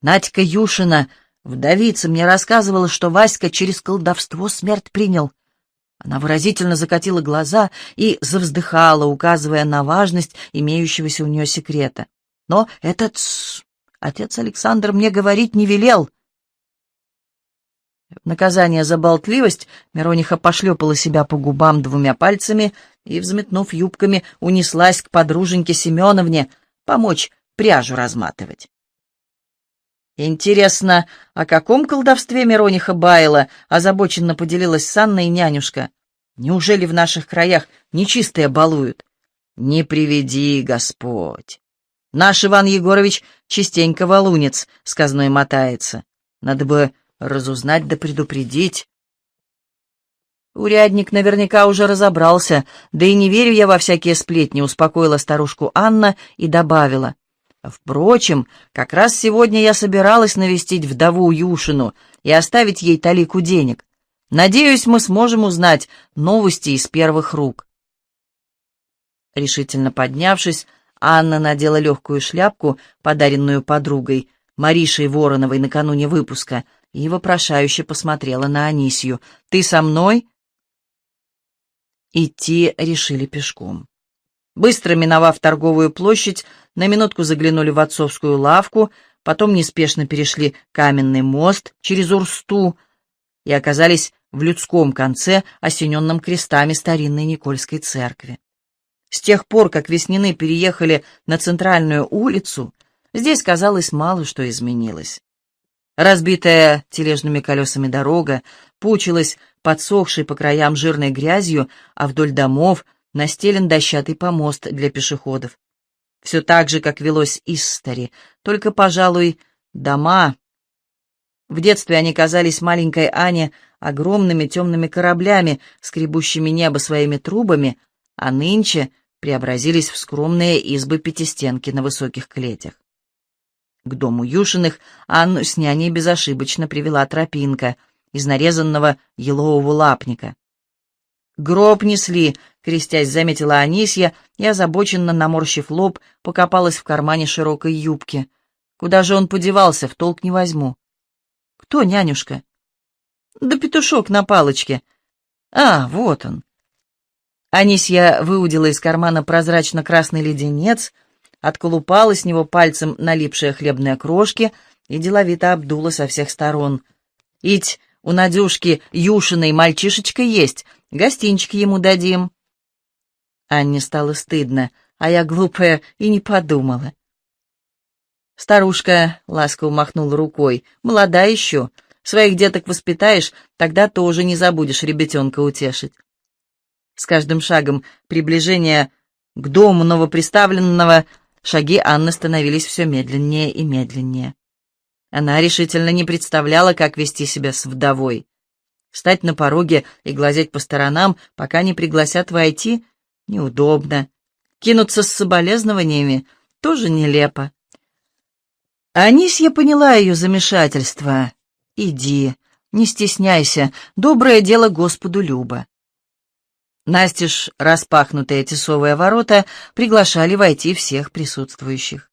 «Надька Юшина, вдовица, мне рассказывала, что Васька через колдовство смерть принял». Она выразительно закатила глаза и завздыхала, указывая на важность имеющегося у нее секрета. «Но этот... Отец Александр мне говорить не велел». Наказание за болтливость Мирониха пошлепала себя по губам двумя пальцами и, взметнув юбками, унеслась к подруженьке Семеновне помочь пряжу разматывать. «Интересно, о каком колдовстве Мирониха баяла?» — озабоченно поделилась с Анной нянюшка. «Неужели в наших краях нечистые балуют?» «Не приведи, Господь!» «Наш Иван Егорович частенько валунец», — сказной мотается. «Надо бы разузнать да предупредить». Урядник наверняка уже разобрался, да и не верю я во всякие сплетни, успокоила старушку Анна и добавила. Впрочем, как раз сегодня я собиралась навестить вдову Юшину и оставить ей талику денег. Надеюсь, мы сможем узнать новости из первых рук. Решительно поднявшись, Анна надела легкую шляпку, подаренную подругой, Маришей Вороновой накануне выпуска, и вопрошающе посмотрела на Анисью. «Ты со мной?» Идти решили пешком. Быстро миновав торговую площадь, на минутку заглянули в отцовскую лавку, потом неспешно перешли каменный мост через Урсту и оказались в людском конце, осененном крестами старинной Никольской церкви. С тех пор, как Веснины переехали на центральную улицу, здесь, казалось, мало что изменилось. Разбитая тележными колесами дорога пучилась подсохшей по краям жирной грязью, а вдоль домов настелен дощатый помост для пешеходов. Все так же, как велось из стари, только, пожалуй, дома. В детстве они казались маленькой Ане огромными темными кораблями, скребущими небо своими трубами, а нынче преобразились в скромные избы-пятистенки на высоких клетях. К дому Юшиных Анну с няней безошибочно привела тропинка — из нарезанного елового лапника. «Гроб несли», — крестясь, заметила Анисья и, озабоченно наморщив лоб, покопалась в кармане широкой юбки. «Куда же он подевался, в толк не возьму». «Кто, нянюшка?» «Да петушок на палочке». «А, вот он». Анисья выудила из кармана прозрачно-красный леденец, отколупала с него пальцем налипшие хлебные крошки и деловито обдула со всех сторон. «Ить у Надюшки Юшиной мальчишечка есть, гостинчик ему дадим». Анне стало стыдно, а я, глупая, и не подумала. Старушка ласково махнула рукой. «Молода еще, Своих деток воспитаешь, тогда тоже не забудешь ребятенка утешить. С каждым шагом приближения к дому новоприставленного шаги Анны становились все медленнее и медленнее. Она решительно не представляла, как вести себя с вдовой. Встать на пороге и глазеть по сторонам, пока не пригласят войти, неудобно. Кинуться с соболезнованиями тоже нелепо. Анисья поняла ее замешательство. «Иди, не стесняйся, доброе дело Господу Люба». Настежь распахнутые тесовые ворота приглашали войти всех присутствующих.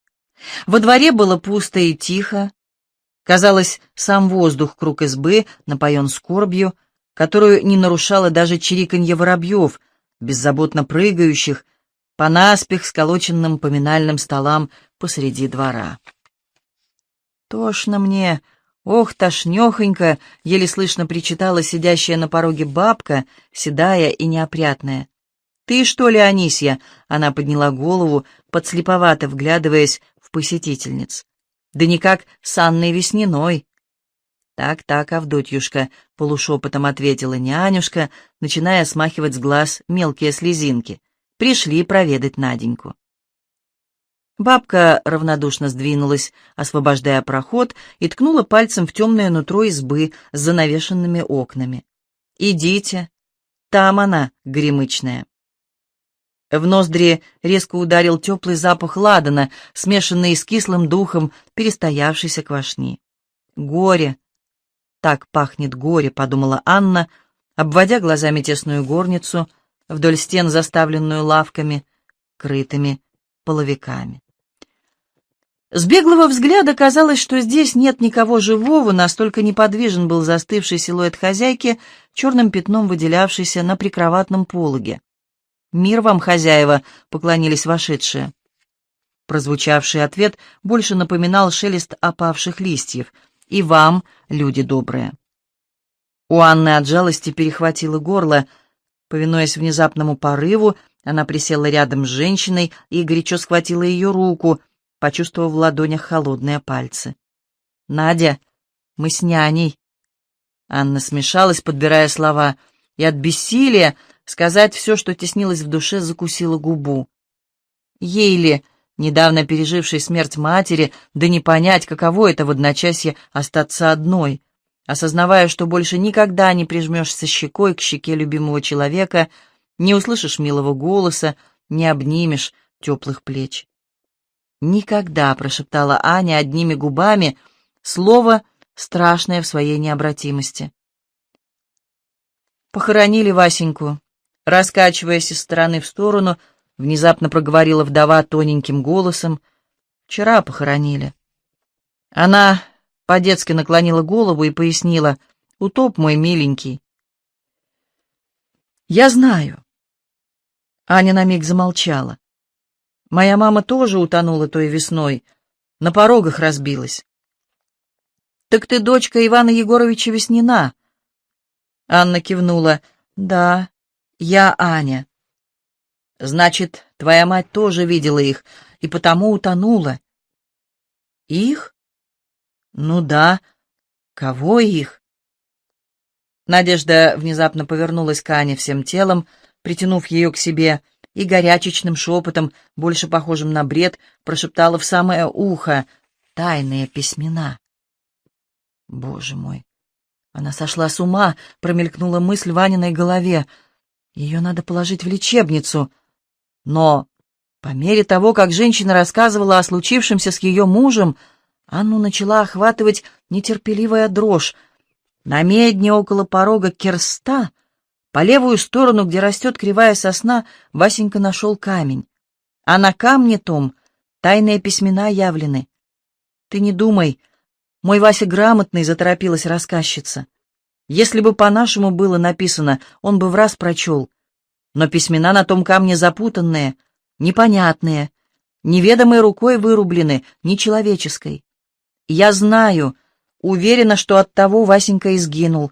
Во дворе было пусто и тихо. Казалось, сам воздух круг избы напоен скорбью, которую не нарушало даже чириканье воробьев, беззаботно прыгающих по наспех сколоченным поминальным столам посреди двора. «Тошно мне, ох, тошнёхонько!» — еле слышно причитала сидящая на пороге бабка, седая и неопрятная. «Ты, что ли, Анисья?» — она подняла голову, подслеповато вглядываясь в посетительниц. «Да никак с Анной Весниной». «Так-так, Авдотьюшка», — полушепотом ответила нянюшка, начиная смахивать с глаз мелкие слезинки. «Пришли проведать Наденьку». Бабка равнодушно сдвинулась, освобождая проход, и ткнула пальцем в темное нутро избы с занавешенными окнами. «Идите, там она, гремычная». В ноздри резко ударил теплый запах ладана, смешанный с кислым духом перестоявшейся квашни. «Горе!» «Так пахнет горе», — подумала Анна, обводя глазами тесную горницу, вдоль стен, заставленную лавками, крытыми половиками. С беглого взгляда казалось, что здесь нет никого живого, настолько неподвижен был застывший силуэт хозяйки, черным пятном выделявшийся на прикроватном пологе. «Мир вам, хозяева!» — поклонились вошедшие. Прозвучавший ответ больше напоминал шелест опавших листьев. «И вам, люди добрые!» У Анны от жалости перехватило горло. Повинуясь внезапному порыву, она присела рядом с женщиной и горячо схватила ее руку — почувствовав в ладонях холодные пальцы. «Надя, мы с няней». Анна смешалась, подбирая слова, и от бессилия сказать все, что теснилось в душе, закусила губу. Ей ли, недавно пережившей смерть матери, да не понять, каково это в одночасье остаться одной, осознавая, что больше никогда не прижмешься щекой к щеке любимого человека, не услышишь милого голоса, не обнимешь теплых плеч. «Никогда», — прошептала Аня одними губами, слово, страшное в своей необратимости. Похоронили Васеньку. Раскачиваясь из стороны в сторону, внезапно проговорила вдова тоненьким голосом. «Вчера похоронили». Она по-детски наклонила голову и пояснила. «Утоп мой миленький». «Я знаю». Аня на миг замолчала. Моя мама тоже утонула той весной, на порогах разбилась. «Так ты дочка Ивана Егоровича Веснина?» Анна кивнула. «Да, я Аня». «Значит, твоя мать тоже видела их и потому утонула». «Их?» «Ну да. Кого их?» Надежда внезапно повернулась к Ане всем телом, притянув ее к себе, — и горячечным шепотом, больше похожим на бред, прошептала в самое ухо «Тайные письмена». Боже мой! Она сошла с ума, промелькнула мысль в Ваниной голове. Ее надо положить в лечебницу. Но по мере того, как женщина рассказывала о случившемся с ее мужем, Анну начала охватывать нетерпеливая дрожь. На медне около порога Керста — по левую сторону, где растет кривая сосна, Васенька нашел камень. А на камне том тайные письмена явлены. Ты не думай, мой Вася грамотный, заторопилась рассказчица. Если бы по-нашему было написано, он бы в раз прочел. Но письмена на том камне запутанные, непонятные, неведомой рукой вырублены, нечеловеческой. Я знаю, уверена, что от того Васенька и сгинул.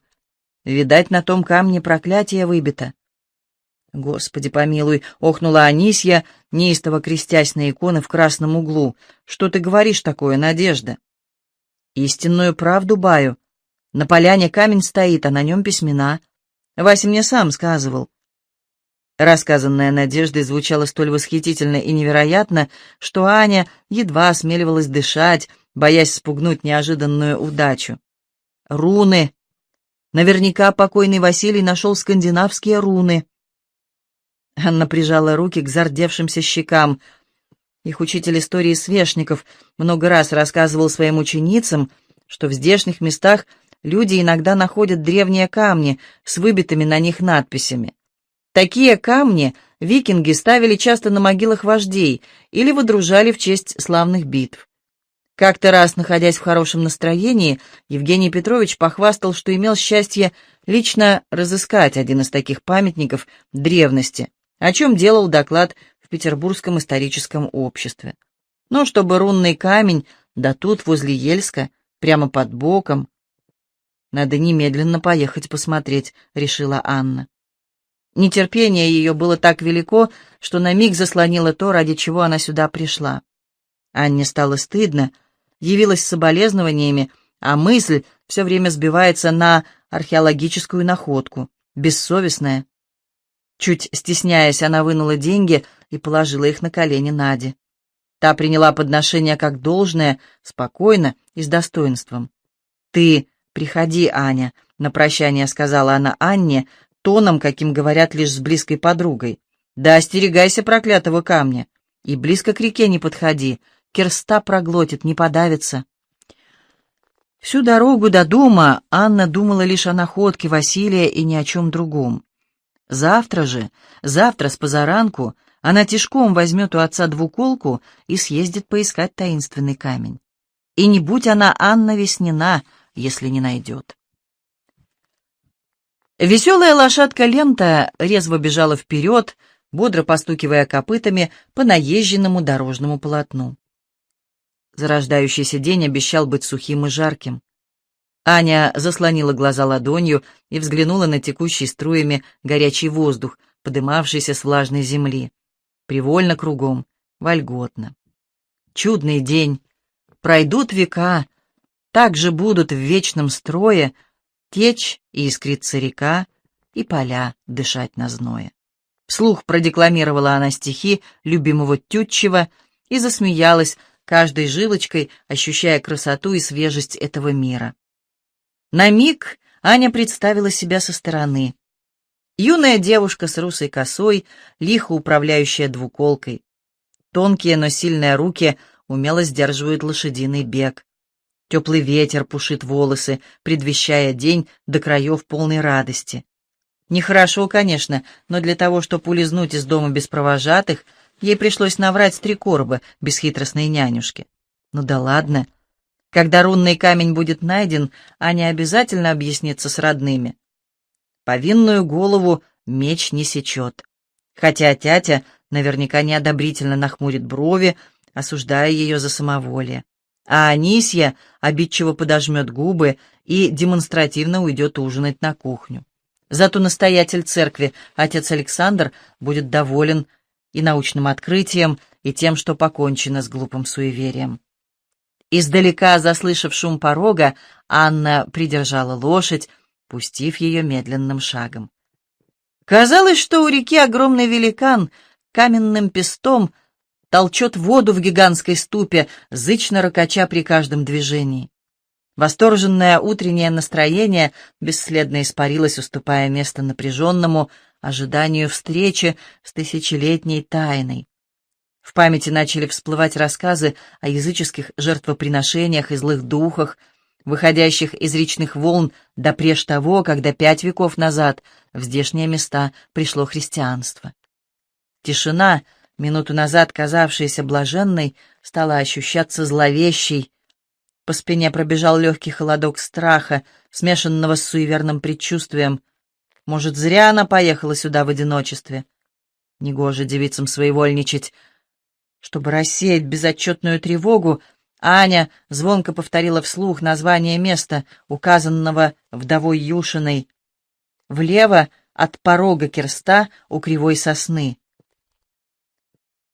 Видать, на том камне проклятие выбито. Господи помилуй, охнула Анисья, неистово крестясь на иконы в красном углу. Что ты говоришь такое, Надежда? Истинную правду баю. На поляне камень стоит, а на нем письмена. Вася мне сам сказывал. Рассказанное Надеждой звучало столь восхитительно и невероятно, что Аня едва осмеливалась дышать, боясь спугнуть неожиданную удачу. Руны. Наверняка покойный Василий нашел скандинавские руны. Анна прижала руки к зардевшимся щекам. Их учитель истории свешников много раз рассказывал своим ученицам, что в здешних местах люди иногда находят древние камни с выбитыми на них надписями. Такие камни викинги ставили часто на могилах вождей или выдружали в честь славных битв. Как-то раз, находясь в хорошем настроении, Евгений Петрович похвастал, что имел счастье лично разыскать один из таких памятников древности, о чем делал доклад в Петербургском историческом обществе. Но чтобы рунный камень, да тут, возле Ельска, прямо под боком. Надо немедленно поехать посмотреть, решила Анна. Нетерпение ее было так велико, что на миг заслонило то, ради чего она сюда пришла. Анне стало стыдно, явилась с соболезнованиями, а мысль все время сбивается на археологическую находку, бессовестная. Чуть стесняясь, она вынула деньги и положила их на колени Наде. Та приняла подношение как должное, спокойно и с достоинством. «Ты приходи, Аня», — на прощание сказала она Анне, тоном, каким говорят лишь с близкой подругой. «Да остерегайся проклятого камня, и близко к реке не подходи, керста проглотит, не подавится». Всю дорогу до дома Анна думала лишь о находке Василия и ни о чем другом. Завтра же, завтра с позаранку, она тишком возьмет у отца двуколку и съездит поискать таинственный камень. И не будь она Анна Веснина, если не найдет. Веселая лошадка Лента резво бежала вперед, бодро постукивая копытами по наезженному дорожному полотну. Зарождающийся день обещал быть сухим и жарким. Аня заслонила глаза ладонью и взглянула на текущий струями горячий воздух, подымавшийся с влажной земли. Привольно кругом, вольготно. Чудный день. Пройдут века, так же будут в вечном строе течь и искриться река, и поля дышать на зное. Вслух продекламировала она стихи любимого Тютчева и засмеялась каждой жилочкой, ощущая красоту и свежесть этого мира. На миг Аня представила себя со стороны. Юная девушка с русой косой, лихо управляющая двуколкой. Тонкие, но сильные руки умело сдерживают лошадиный бег. Теплый ветер пушит волосы, предвещая день до краев полной радости. Нехорошо, конечно, но для того, чтобы улизнуть из дома без провожатых, ей пришлось наврать три короба бесхитростной нянюшки. Ну да ладно. Когда рунный камень будет найден, Аня обязательно объяснится с родными. Повинную голову меч не сечет. Хотя тятя наверняка неодобрительно нахмурит брови, осуждая ее за самоволие а Анисья обидчиво подожмет губы и демонстративно уйдет ужинать на кухню. Зато настоятель церкви, отец Александр, будет доволен и научным открытием, и тем, что покончено с глупым суеверием. Издалека, заслышав шум порога, Анна придержала лошадь, пустив ее медленным шагом. Казалось, что у реки огромный великан каменным пестом — толчет воду в гигантской ступе, зычно ракача при каждом движении. Восторженное утреннее настроение бесследно испарилось, уступая место напряженному ожиданию встречи с тысячелетней тайной. В памяти начали всплывать рассказы о языческих жертвоприношениях и злых духах, выходящих из речных волн до преж того, когда пять веков назад в здешние места пришло христианство. Тишина, минуту назад казавшаяся блаженной, стала ощущаться зловещей. По спине пробежал легкий холодок страха, смешанного с суеверным предчувствием. Может, зря она поехала сюда в одиночестве? Негоже девицам своевольничать. Чтобы рассеять безотчетную тревогу, Аня звонко повторила вслух название места, указанного вдовой Юшиной. Влево от порога Керста у кривой сосны.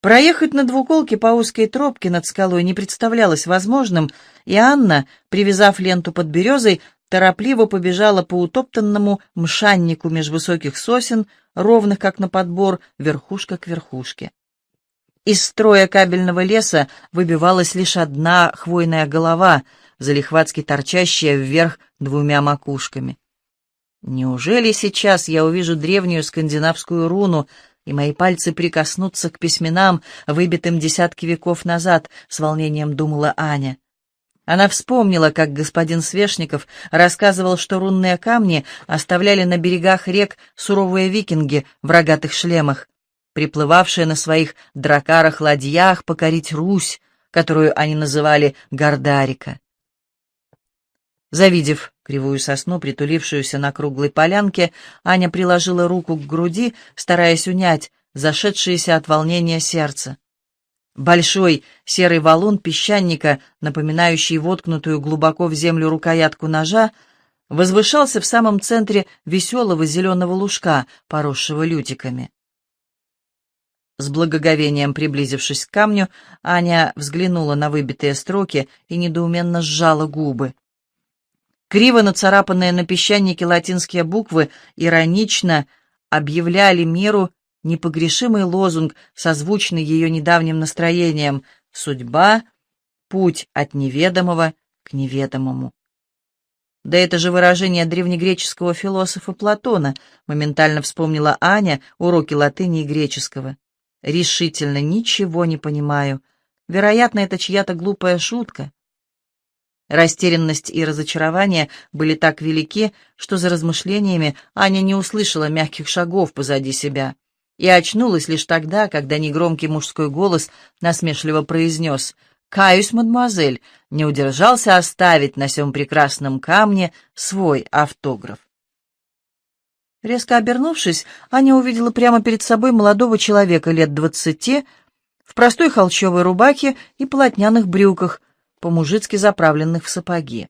Проехать на двуколке по узкой тропке над скалой не представлялось возможным, и Анна, привязав ленту под березой, торопливо побежала по утоптанному мшаннику меж высоких сосен, ровных, как на подбор, верхушка к верхушке. Из строя кабельного леса выбивалась лишь одна хвойная голова, залихватски торчащая вверх двумя макушками. Неужели сейчас я увижу древнюю скандинавскую руну, и мои пальцы прикоснутся к письменам, выбитым десятки веков назад, с волнением думала Аня. Она вспомнила, как господин Свешников рассказывал, что рунные камни оставляли на берегах рек суровые викинги в рогатых шлемах, приплывавшие на своих дракарах-ладьях покорить Русь, которую они называли Гордарика. Завидев кривую сосну, притулившуюся на круглой полянке, Аня приложила руку к груди, стараясь унять зашедшееся от волнения сердце. Большой серый валун песчаника, напоминающий воткнутую глубоко в землю рукоятку ножа, возвышался в самом центре веселого зеленого лужка, поросшего лютиками. С благоговением приблизившись к камню, Аня взглянула на выбитые строки и недоуменно сжала губы. Криво нацарапанные на песчанике латинские буквы иронично объявляли миру непогрешимый лозунг, созвучный ее недавним настроением «Судьба — путь от неведомого к неведомому». Да это же выражение древнегреческого философа Платона, моментально вспомнила Аня уроки латыни и греческого. Решительно ничего не понимаю. Вероятно, это чья-то глупая шутка. Растерянность и разочарование были так велики, что за размышлениями Аня не услышала мягких шагов позади себя и очнулась лишь тогда, когда негромкий мужской голос насмешливо произнес «Каюсь, мадемуазель», не удержался оставить на сём прекрасном камне свой автограф. Резко обернувшись, Аня увидела прямо перед собой молодого человека лет двадцати в простой холщовой рубахе и полотняных брюках, по-мужицки заправленных в сапоги.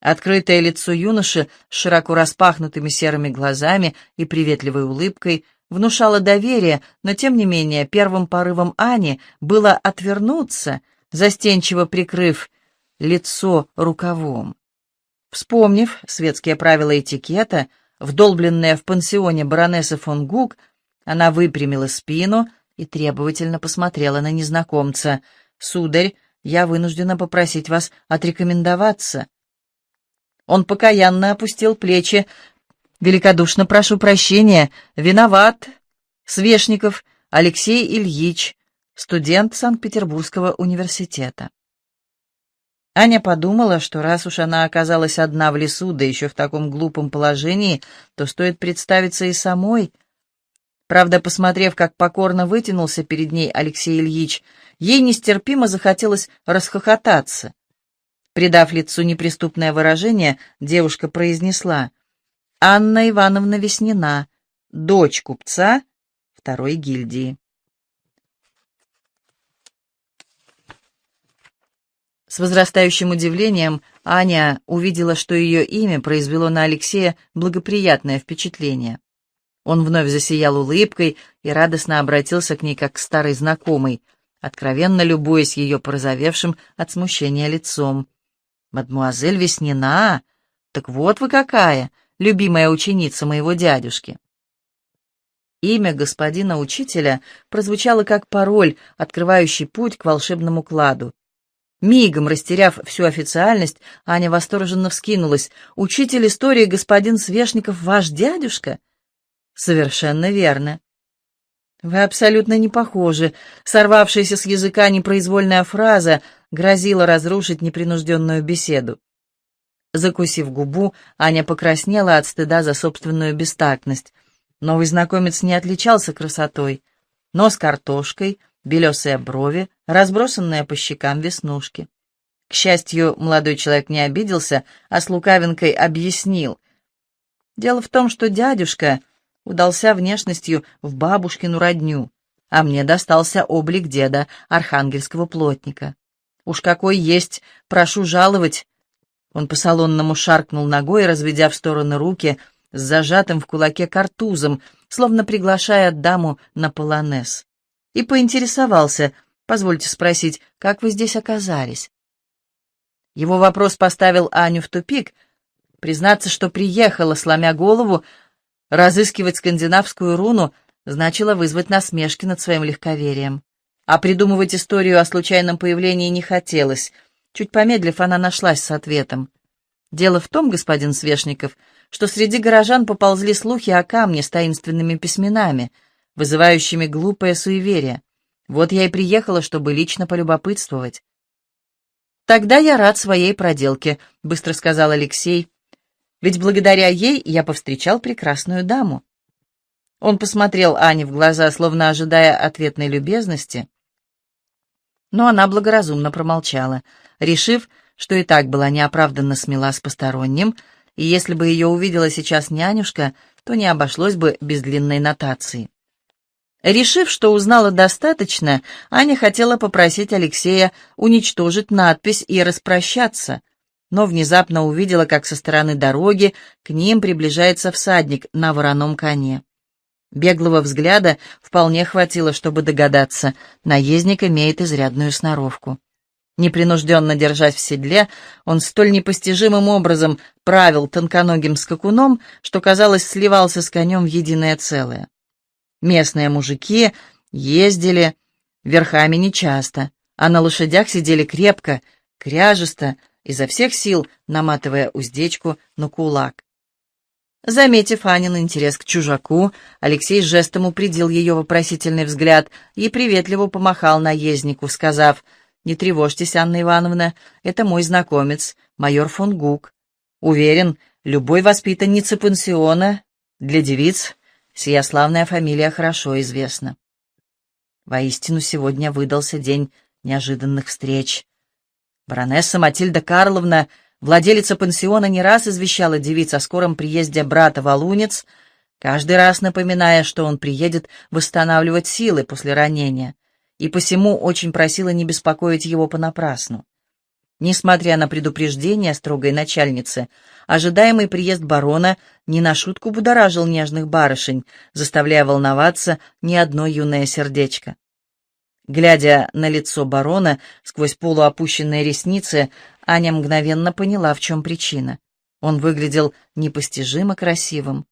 Открытое лицо юноши с широко распахнутыми серыми глазами и приветливой улыбкой внушало доверие, но, тем не менее, первым порывом Ани было отвернуться, застенчиво прикрыв лицо рукавом. Вспомнив светские правила этикета, вдолбленные в пансионе баронессы фон Гук, она выпрямила спину и требовательно посмотрела на незнакомца. «Сударь, я вынуждена попросить вас отрекомендоваться». Он покаянно опустил плечи. «Великодушно прошу прощения. Виноват. Свешников Алексей Ильич, студент Санкт-Петербургского университета». Аня подумала, что раз уж она оказалась одна в лесу, да еще в таком глупом положении, то стоит представиться и самой. Правда, посмотрев, как покорно вытянулся перед ней Алексей Ильич, Ей нестерпимо захотелось расхохотаться. Придав лицу неприступное выражение, девушка произнесла «Анна Ивановна Веснина, дочь купца второй гильдии». С возрастающим удивлением Аня увидела, что ее имя произвело на Алексея благоприятное впечатление. Он вновь засиял улыбкой и радостно обратился к ней как к старой знакомой — откровенно любуясь ее порозовевшим от смущения лицом. «Мадмуазель Веснина? Так вот вы какая, любимая ученица моего дядюшки!» Имя господина учителя прозвучало как пароль, открывающий путь к волшебному кладу. Мигом растеряв всю официальность, Аня восторженно вскинулась. «Учитель истории господин Свешников ваш дядюшка?» «Совершенно верно. «Вы абсолютно не похожи». Сорвавшаяся с языка непроизвольная фраза грозила разрушить непринужденную беседу. Закусив губу, Аня покраснела от стыда за собственную бестактность. Новый знакомец не отличался красотой. Нос картошкой, белесые брови, разбросанные по щекам веснушки. К счастью, молодой человек не обиделся, а с лукавинкой объяснил. Дело в том, что дядюшка удался внешностью в бабушкину родню, а мне достался облик деда, архангельского плотника. Уж какой есть, прошу жаловать. Он по-салонному шаркнул ногой, разведя в стороны руки с зажатым в кулаке картузом, словно приглашая даму на полонез. И поинтересовался, позвольте спросить, как вы здесь оказались? Его вопрос поставил Аню в тупик, Признаться, что приехала, сломя голову, разыскивать скандинавскую руну, значило вызвать насмешки над своим легковерием. А придумывать историю о случайном появлении не хотелось. Чуть помедлив, она нашлась с ответом. «Дело в том, господин Свешников, что среди горожан поползли слухи о камне с таинственными письменами, вызывающими глупое суеверие. Вот я и приехала, чтобы лично полюбопытствовать». «Тогда я рад своей проделке», — быстро сказал Алексей. «Ведь благодаря ей я повстречал прекрасную даму». Он посмотрел Ане в глаза, словно ожидая ответной любезности, но она благоразумно промолчала, решив, что и так была неоправданно смела с посторонним, и если бы ее увидела сейчас нянюшка, то не обошлось бы без длинной нотации. Решив, что узнала достаточно, Аня хотела попросить Алексея уничтожить надпись и распрощаться, но внезапно увидела, как со стороны дороги к ним приближается всадник на вороном коне. Беглого взгляда вполне хватило, чтобы догадаться, наездник имеет изрядную сноровку. Непринужденно держась в седле, он столь непостижимым образом правил тонконогим скакуном, что, казалось, сливался с конем в единое целое. Местные мужики ездили верхами нечасто, а на лошадях сидели крепко, кряжесто, изо всех сил наматывая уздечку на кулак. Заметив Анин интерес к чужаку, Алексей жестом упредил ее вопросительный взгляд и приветливо помахал наезднику, сказав, «Не тревожьтесь, Анна Ивановна, это мой знакомец, майор фон Гук. Уверен, любой воспитаннице пансиона для девиц сия славная фамилия хорошо известна». Воистину, сегодня выдался день неожиданных встреч. Баронесса Матильда Карловна — Владелица пансиона не раз извещала девиц о скором приезде брата в Алунец, каждый раз напоминая, что он приедет восстанавливать силы после ранения, и посему очень просила не беспокоить его понапрасну. Несмотря на предупреждение строгой начальницы, ожидаемый приезд барона не на шутку будоражил нежных барышень, заставляя волноваться ни одно юное сердечко. Глядя на лицо барона сквозь полуопущенные ресницы, Аня мгновенно поняла, в чем причина. Он выглядел непостижимо красивым.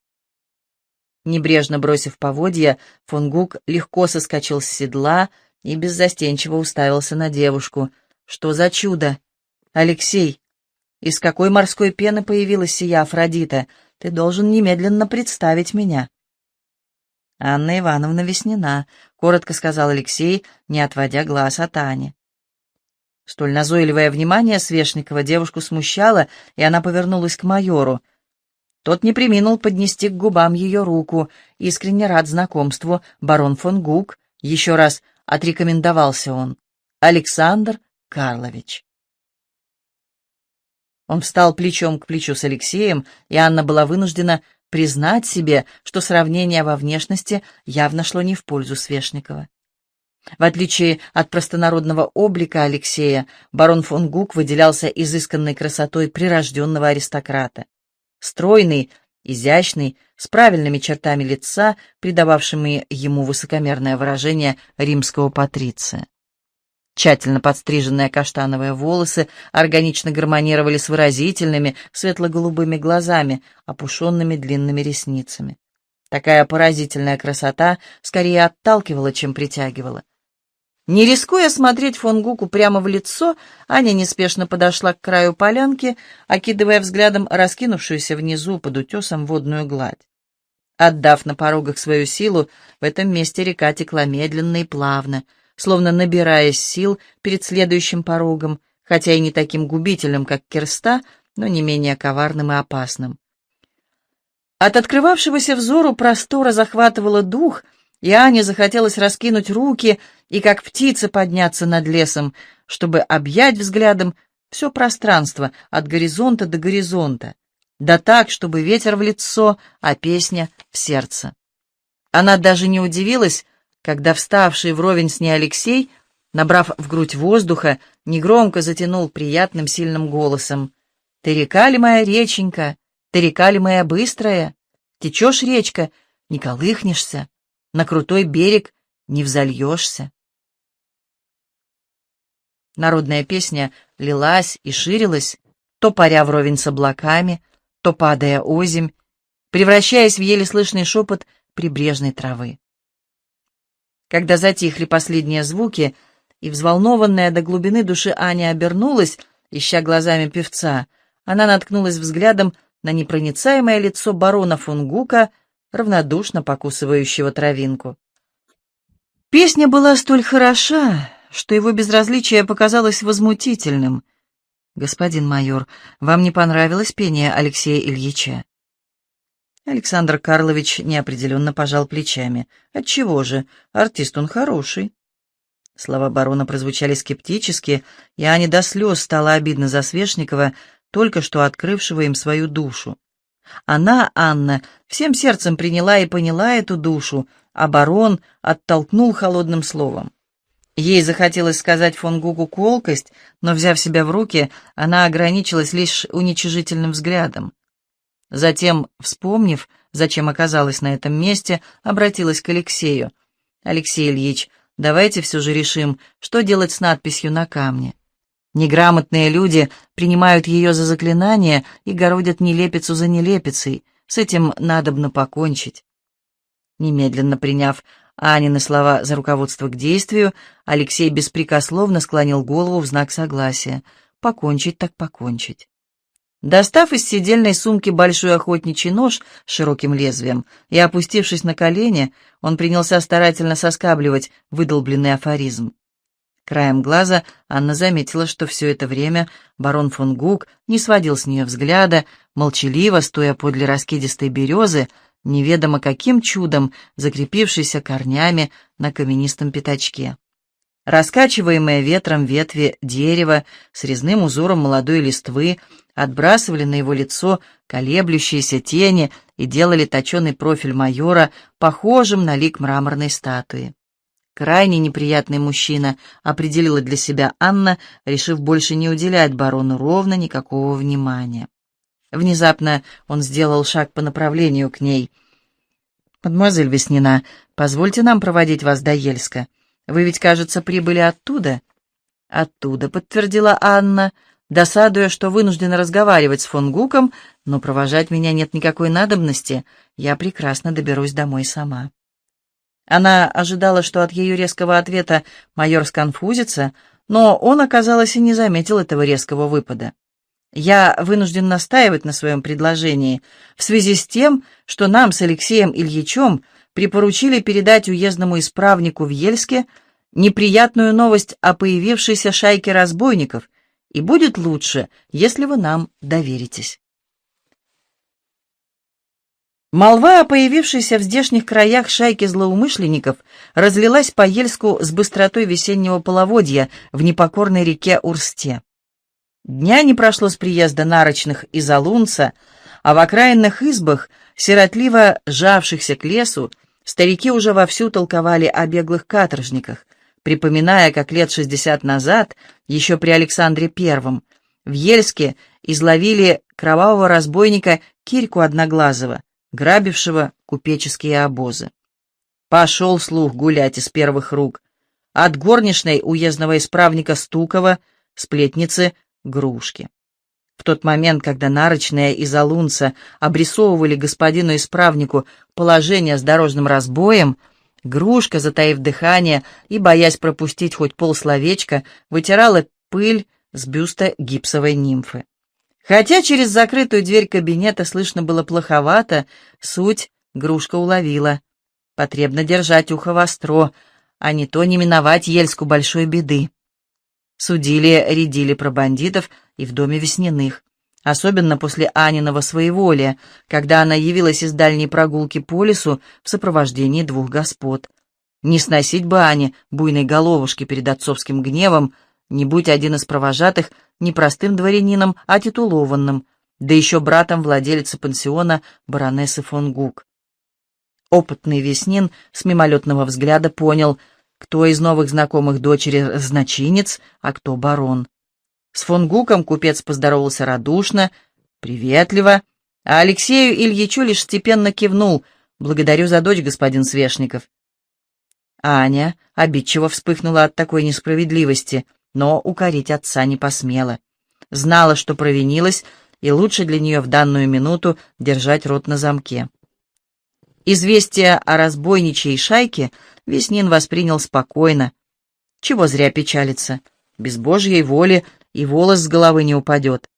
Небрежно бросив поводья, фон Гук легко соскочил с седла и беззастенчиво уставился на девушку. «Что за чудо? Алексей, из какой морской пены появилась сия Афродита? Ты должен немедленно представить меня». «Анна Ивановна Веснина», — коротко сказал Алексей, не отводя глаз от Ани. Столь назойливое внимание Свешникова девушку смущало, и она повернулась к майору. Тот не приминул поднести к губам ее руку, искренне рад знакомству, барон фон Гук, еще раз отрекомендовался он, Александр Карлович. Он встал плечом к плечу с Алексеем, и Анна была вынуждена признать себе, что сравнение во внешности явно шло не в пользу Свешникова. В отличие от простонародного облика Алексея, барон фон Гук выделялся изысканной красотой прирожденного аристократа. Стройный, изящный, с правильными чертами лица, придававшими ему высокомерное выражение римского патриция. Тщательно подстриженные каштановые волосы органично гармонировали с выразительными светло-голубыми глазами, опушенными длинными ресницами. Такая поразительная красота скорее отталкивала, чем притягивала. Не рискуя смотреть фон Гуку прямо в лицо, Аня неспешно подошла к краю полянки, окидывая взглядом раскинувшуюся внизу под утесом водную гладь. Отдав на порогах свою силу, в этом месте река текла медленно и плавно, словно набираясь сил перед следующим порогом, хотя и не таким губительным, как Керста, но не менее коварным и опасным. От открывавшегося взору простора захватывало дух — и Ане захотелось раскинуть руки и как птица подняться над лесом, чтобы объять взглядом все пространство от горизонта до горизонта, да так, чтобы ветер в лицо, а песня в сердце. Она даже не удивилась, когда вставший вровень с ней Алексей, набрав в грудь воздуха, негромко затянул приятным сильным голосом. «Ты река ли моя реченька? Ты река ли моя быстрая? Течешь, речка, не колыхнешься?» На крутой берег не взольешься. Народная песня лилась и ширилась, то паря вровень с облаками, то падая озимь, превращаясь в еле слышный шепот прибрежной травы. Когда затихли последние звуки, и взволнованная до глубины души Аня обернулась, ища глазами певца, она наткнулась взглядом на непроницаемое лицо барона фон Гука, равнодушно покусывающего травинку. Песня была столь хороша, что его безразличие показалось возмутительным. «Господин майор, вам не понравилось пение Алексея Ильича?» Александр Карлович неопределенно пожал плечами. «Отчего же? Артист он хороший». Слова барона прозвучали скептически, и Ане до слез стало обидно за Свешникова, только что открывшего им свою душу. Она, Анна, всем сердцем приняла и поняла эту душу, а барон оттолкнул холодным словом. Ей захотелось сказать фон Гугу колкость, но, взяв себя в руки, она ограничилась лишь уничижительным взглядом. Затем, вспомнив, зачем оказалась на этом месте, обратилась к Алексею. «Алексей Ильич, давайте все же решим, что делать с надписью на камне. Неграмотные люди принимают ее за заклинание и городят нелепицу за нелепицей. С этим надобно покончить». Немедленно приняв Анины слова за руководство к действию, Алексей беспрекословно склонил голову в знак согласия. «Покончить так покончить». Достав из сидельной сумки большой охотничий нож с широким лезвием и опустившись на колени, он принялся старательно соскабливать выдолбленный афоризм. Краем глаза Анна заметила, что все это время барон фон Гук не сводил с нее взгляда, молчаливо, стоя подле раскидистой березы, неведомо каким чудом закрепившейся корнями на каменистом пятачке. Раскачиваемые ветром ветви дерева с резным узором молодой листвы отбрасывали на его лицо колеблющиеся тени и делали точеный профиль майора похожим на лик мраморной статуи. Крайне неприятный мужчина, определила для себя Анна, решив больше не уделять барону ровно никакого внимания. Внезапно он сделал шаг по направлению к ней. «Мадемуазель Веснина, позвольте нам проводить вас до Ельска. Вы ведь, кажется, прибыли оттуда?» «Оттуда», — подтвердила Анна, досадуя, что вынуждена разговаривать с фон Гуком, но провожать меня нет никакой надобности, я прекрасно доберусь домой сама. Она ожидала, что от ее резкого ответа майор сконфузится, но он, оказалось, и не заметил этого резкого выпада. Я вынужден настаивать на своем предложении в связи с тем, что нам с Алексеем Ильичем припоручили передать уездному исправнику в Ельске неприятную новость о появившейся шайке разбойников, и будет лучше, если вы нам доверитесь. Молва о появившейся в здешних краях шайке злоумышленников разлилась по Ельску с быстротой весеннего половодья в непокорной реке Урсте. Дня не прошло с приезда нарочных из Алунца, а в окраинных избах, сиротливо жавшихся к лесу, Старики уже вовсю толковали о беглых каторжниках, припоминая, как лет шестьдесят назад, еще при Александре Первом, в Ельске изловили кровавого разбойника Кирьку Одноглазого, грабившего купеческие обозы. Пошел слух гулять из первых рук. От горничной уездного исправника Стукова, сплетницы Грушки. В тот момент, когда нарочные из Алунца обрисовывали господину исправнику положение с дорожным разбоем, Грушка, затаив дыхание и, боясь пропустить хоть полсловечка, вытирала пыль с бюста гипсовой нимфы. Хотя через закрытую дверь кабинета слышно было плоховато, суть Грушка уловила. Потребно держать ухо востро, а не то не миновать Ельску большой беды. Судили, рядили про бандитов и в доме Весняных. Особенно после Аниного своеволия, когда она явилась из дальней прогулки по лесу в сопровождении двух господ. Не сносить бы Ане буйной головушки перед отцовским гневом, не будь один из провожатых не простым дворянином, а титулованным, да еще братом владелицы пансиона баронессы фон Гук. Опытный Веснин с мимолетного взгляда понял — кто из новых знакомых дочери значинец, а кто барон. С фон Гуком купец поздоровался радушно, приветливо, а Алексею Ильичу лишь степенно кивнул «Благодарю за дочь, господин Свешников». Аня обидчиво вспыхнула от такой несправедливости, но укорить отца не посмела. Знала, что провинилась, и лучше для нее в данную минуту держать рот на замке. Известие о разбойничьей шайке Веснин воспринял спокойно. Чего зря печалиться. Без Божьей воли и волос с головы не упадет.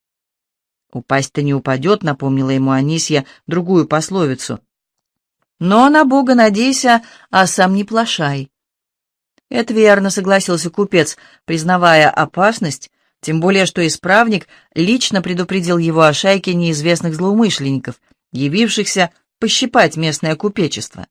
«Упасть-то не упадет», — напомнила ему Анисья другую пословицу. «Но на Бога надейся, а сам не плашай». «Это верно», — согласился купец, признавая опасность, тем более что исправник лично предупредил его о шайке неизвестных злоумышленников, явившихся пощипать местное купечество.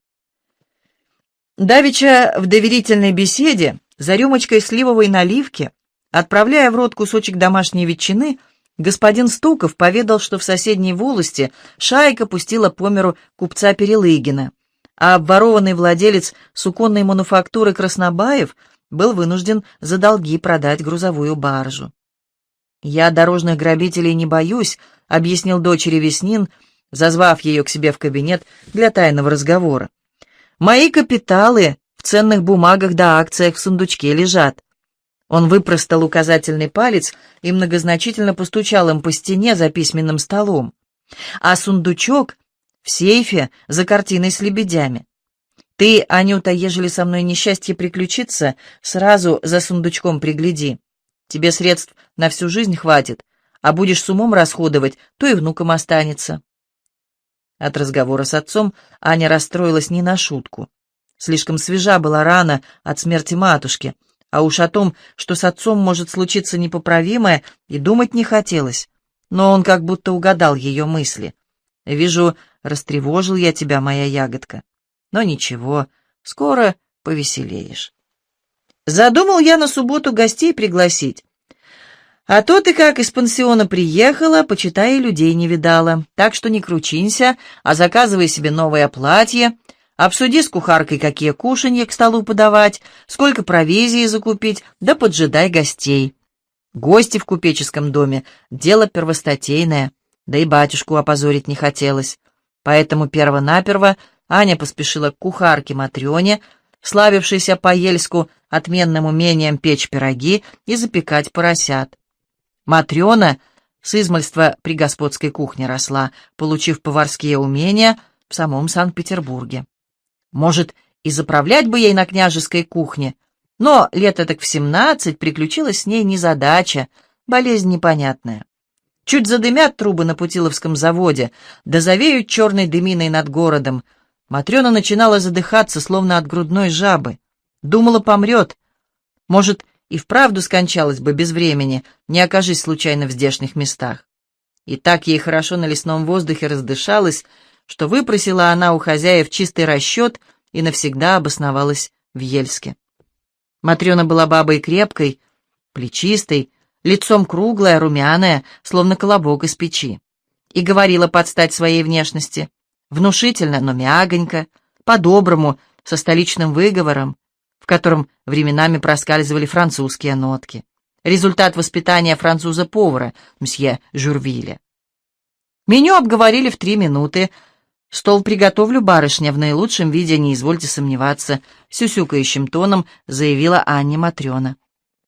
Давича в доверительной беседе за рюмочкой сливовой наливки, отправляя в рот кусочек домашней ветчины, господин Стуков поведал, что в соседней волости шайка пустила по миру купца Перелыгина, а обворованный владелец суконной мануфактуры Краснобаев был вынужден за долги продать грузовую баржу. «Я дорожных грабителей не боюсь», — объяснил дочери Веснин, зазвав ее к себе в кабинет для тайного разговора. «Мои капиталы ценных бумагах да акциях в сундучке лежат. Он выпростал указательный палец и многозначительно постучал им по стене за письменным столом. А сундучок в сейфе за картиной с лебедями. Ты, Анюта, ежели со мной несчастье приключится, сразу за сундучком пригляди. Тебе средств на всю жизнь хватит, а будешь с умом расходовать, то и внукам останется. От разговора с отцом Аня расстроилась не на шутку. Слишком свежа была рана от смерти матушки, а уж о том, что с отцом может случиться непоправимое, и думать не хотелось. Но он как будто угадал ее мысли. «Вижу, растревожил я тебя, моя ягодка. Но ничего, скоро повеселеешь». Задумал я на субботу гостей пригласить. А то ты как из пансиона приехала, почитай, людей не видала. Так что не кручинься, а заказывай себе новое платье, Обсуди с кухаркой, какие кушанья к столу подавать, сколько провизии закупить, да поджидай гостей. Гости в купеческом доме — дело первостатейное, да и батюшку опозорить не хотелось. Поэтому перво-наперво Аня поспешила к кухарке Матрёне, славившейся по Ельску отменным умением печь пироги и запекать поросят. Матрёна с измальства при господской кухне росла, получив поварские умения в самом Санкт-Петербурге. Может, и заправлять бы ей на княжеской кухне, но лет так в семнадцать приключилась с ней незадача, болезнь непонятная. Чуть задымят трубы на Путиловском заводе, да завеют черной дыминой над городом. Матрена начинала задыхаться, словно от грудной жабы. Думала, помрет. Может, и вправду скончалась бы без времени, не окажись случайно в здешних местах. И так ей хорошо на лесном воздухе раздышалась, что выпросила она у хозяев чистый расчет и навсегда обосновалась в Ельске. Матрена была бабой крепкой, плечистой, лицом круглая, румяная, словно колобок из печи, и говорила под стать своей внешности, внушительно, но мягонько, по-доброму, со столичным выговором, в котором временами проскальзывали французские нотки. Результат воспитания француза-повара, мсье Журвиля. Меню обговорили в три минуты, «Стол приготовлю, барышня, в наилучшем виде, не извольте сомневаться», — сюсюкающим тоном заявила Анне Матрена.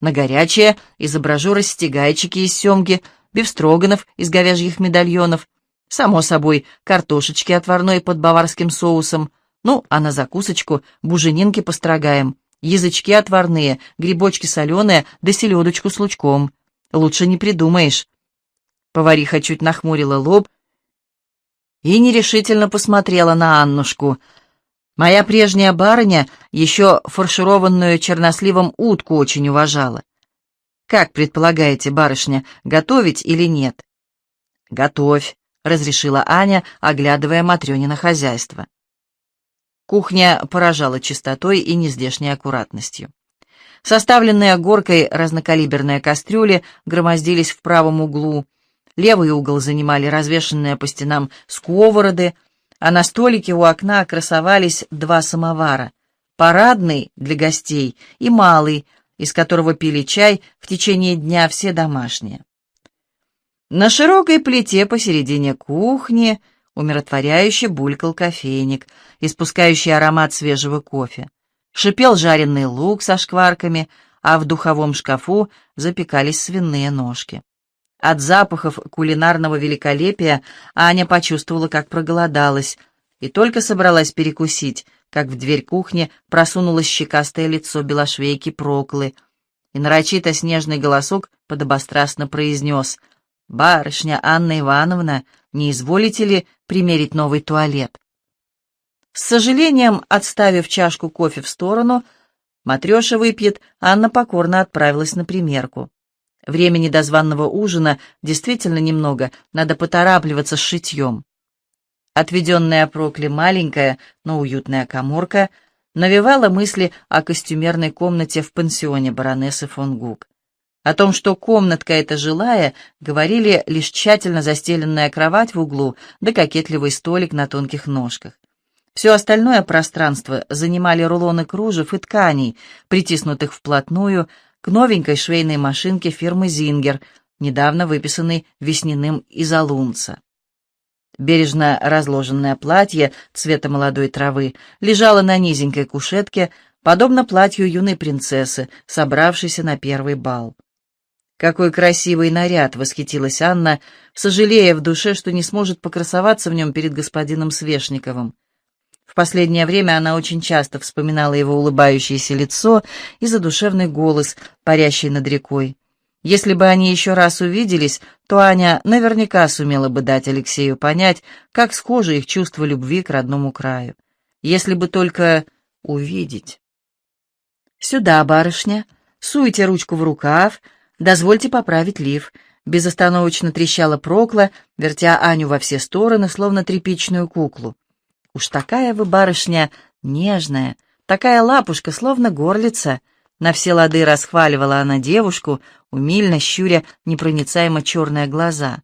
«На горячее изображу растягайчики из семги, бифстроганов из говяжьих медальонов, само собой, картошечки отварной под баварским соусом, ну, а на закусочку буженинки построгаем, язычки отварные, грибочки соленые, да селедочку с лучком. Лучше не придумаешь». Повариха чуть нахмурила лоб, и нерешительно посмотрела на Аннушку. Моя прежняя барыня еще фаршированную черносливом утку очень уважала. Как предполагаете, барышня, готовить или нет? Готовь, разрешила Аня, оглядывая Матрёнина хозяйство. Кухня поражала чистотой и нездешней аккуратностью. Составленные горкой разнокалиберные кастрюли громоздились в правом углу, Левый угол занимали развешенные по стенам сковороды, а на столике у окна красовались два самовара. Парадный для гостей и малый, из которого пили чай в течение дня все домашние. На широкой плите посередине кухни умиротворяюще булькал кофейник, испускающий аромат свежего кофе. Шипел жареный лук со шкварками, а в духовом шкафу запекались свиные ножки. От запахов кулинарного великолепия Аня почувствовала, как проголодалась, и только собралась перекусить, как в дверь кухни просунулось щекастое лицо белошвейки Проклы, и нарочито снежный голосок подобострастно произнес «Барышня Анна Ивановна, не изволите ли примерить новый туалет?» С сожалением, отставив чашку кофе в сторону, Матреша выпьет, Анна покорно отправилась на примерку. Времени до званного ужина действительно немного, надо поторапливаться с шитьем. Отведенная Прокли маленькая, но уютная коморка навевала мысли о костюмерной комнате в пансионе баронессы фон Гук. О том, что комнатка эта жилая, говорили лишь тщательно застеленная кровать в углу да кокетливый столик на тонких ножках. Все остальное пространство занимали рулоны кружев и тканей, притиснутых вплотную к новенькой швейной машинке фирмы «Зингер», недавно выписанной весняным из Алунца. Бережно разложенное платье цвета молодой травы лежало на низенькой кушетке, подобно платью юной принцессы, собравшейся на первый бал. «Какой красивый наряд!» — восхитилась Анна, сожалея в душе, что не сможет покрасоваться в нем перед господином Свешниковым. Последнее время она очень часто вспоминала его улыбающееся лицо и задушевный голос, парящий над рекой. Если бы они еще раз увиделись, то Аня наверняка сумела бы дать Алексею понять, как схожи их чувства любви к родному краю. Если бы только увидеть. «Сюда, барышня, суйте ручку в рукав, дозвольте поправить лиф», безостановочно трещала Прокла, вертя Аню во все стороны, словно тряпичную куклу. «Уж такая вы, барышня, нежная, такая лапушка, словно горлица», на все лады расхваливала она девушку, умильно щуря непроницаемо черные глаза.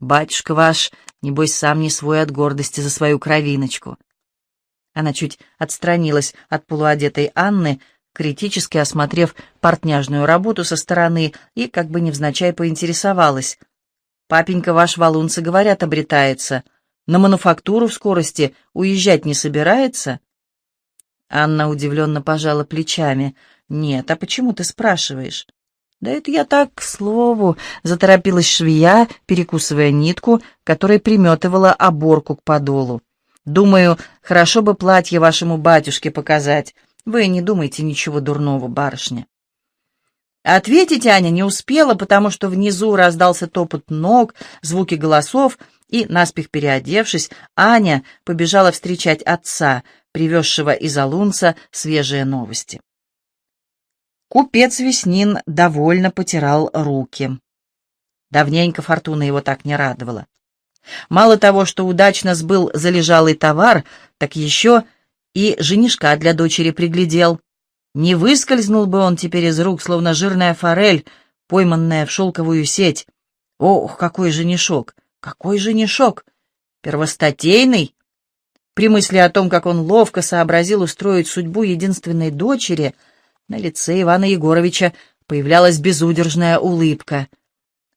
«Батюшка ваш, небось, сам не свой от гордости за свою кровиночку». Она чуть отстранилась от полуодетой Анны, критически осмотрев портняжную работу со стороны и, как бы невзначай, поинтересовалась. «Папенька ваш валунцы, говорят, обретается. На мануфактуру в скорости уезжать не собирается?» Анна удивленно пожала плечами — «Нет, а почему ты спрашиваешь?» «Да это я так, к слову», — заторопилась швея, перекусывая нитку, которой приметывала оборку к подолу. «Думаю, хорошо бы платье вашему батюшке показать. Вы не думайте ничего дурного, барышня». Ответить Аня не успела, потому что внизу раздался топот ног, звуки голосов, и, наспех переодевшись, Аня побежала встречать отца, привезшего из Алунца свежие новости. Купец Веснин довольно потирал руки. Давненько фортуна его так не радовала. Мало того, что удачно сбыл залежалый товар, так еще и женишка для дочери приглядел. Не выскользнул бы он теперь из рук, словно жирная форель, пойманная в шелковую сеть. Ох, какой женишок! Какой женишок! Первостатейный! При мысли о том, как он ловко сообразил устроить судьбу единственной дочери — на лице Ивана Егоровича появлялась безудержная улыбка.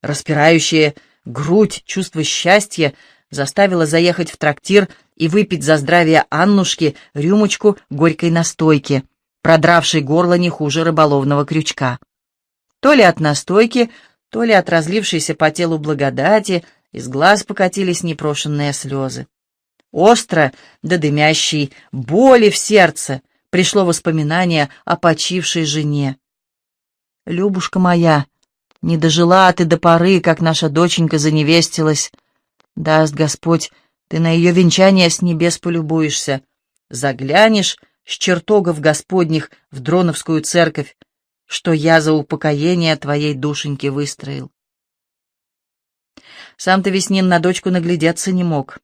Распирающая грудь чувство счастья заставило заехать в трактир и выпить за здравие Аннушки рюмочку горькой настойки, продравшей горло не хуже рыболовного крючка. То ли от настойки, то ли от разлившейся по телу благодати из глаз покатились непрошенные слезы. Остро, да дымящей боли в сердце, пришло воспоминание о почившей жене. «Любушка моя, не дожила ты до поры, как наша доченька заневестилась. Даст Господь, ты на ее венчание с небес полюбуешься. Заглянешь с чертогов Господних в Дроновскую церковь, что я за упокоение твоей душеньки выстроил. Сам ты, Веснин, на дочку наглядеться не мог.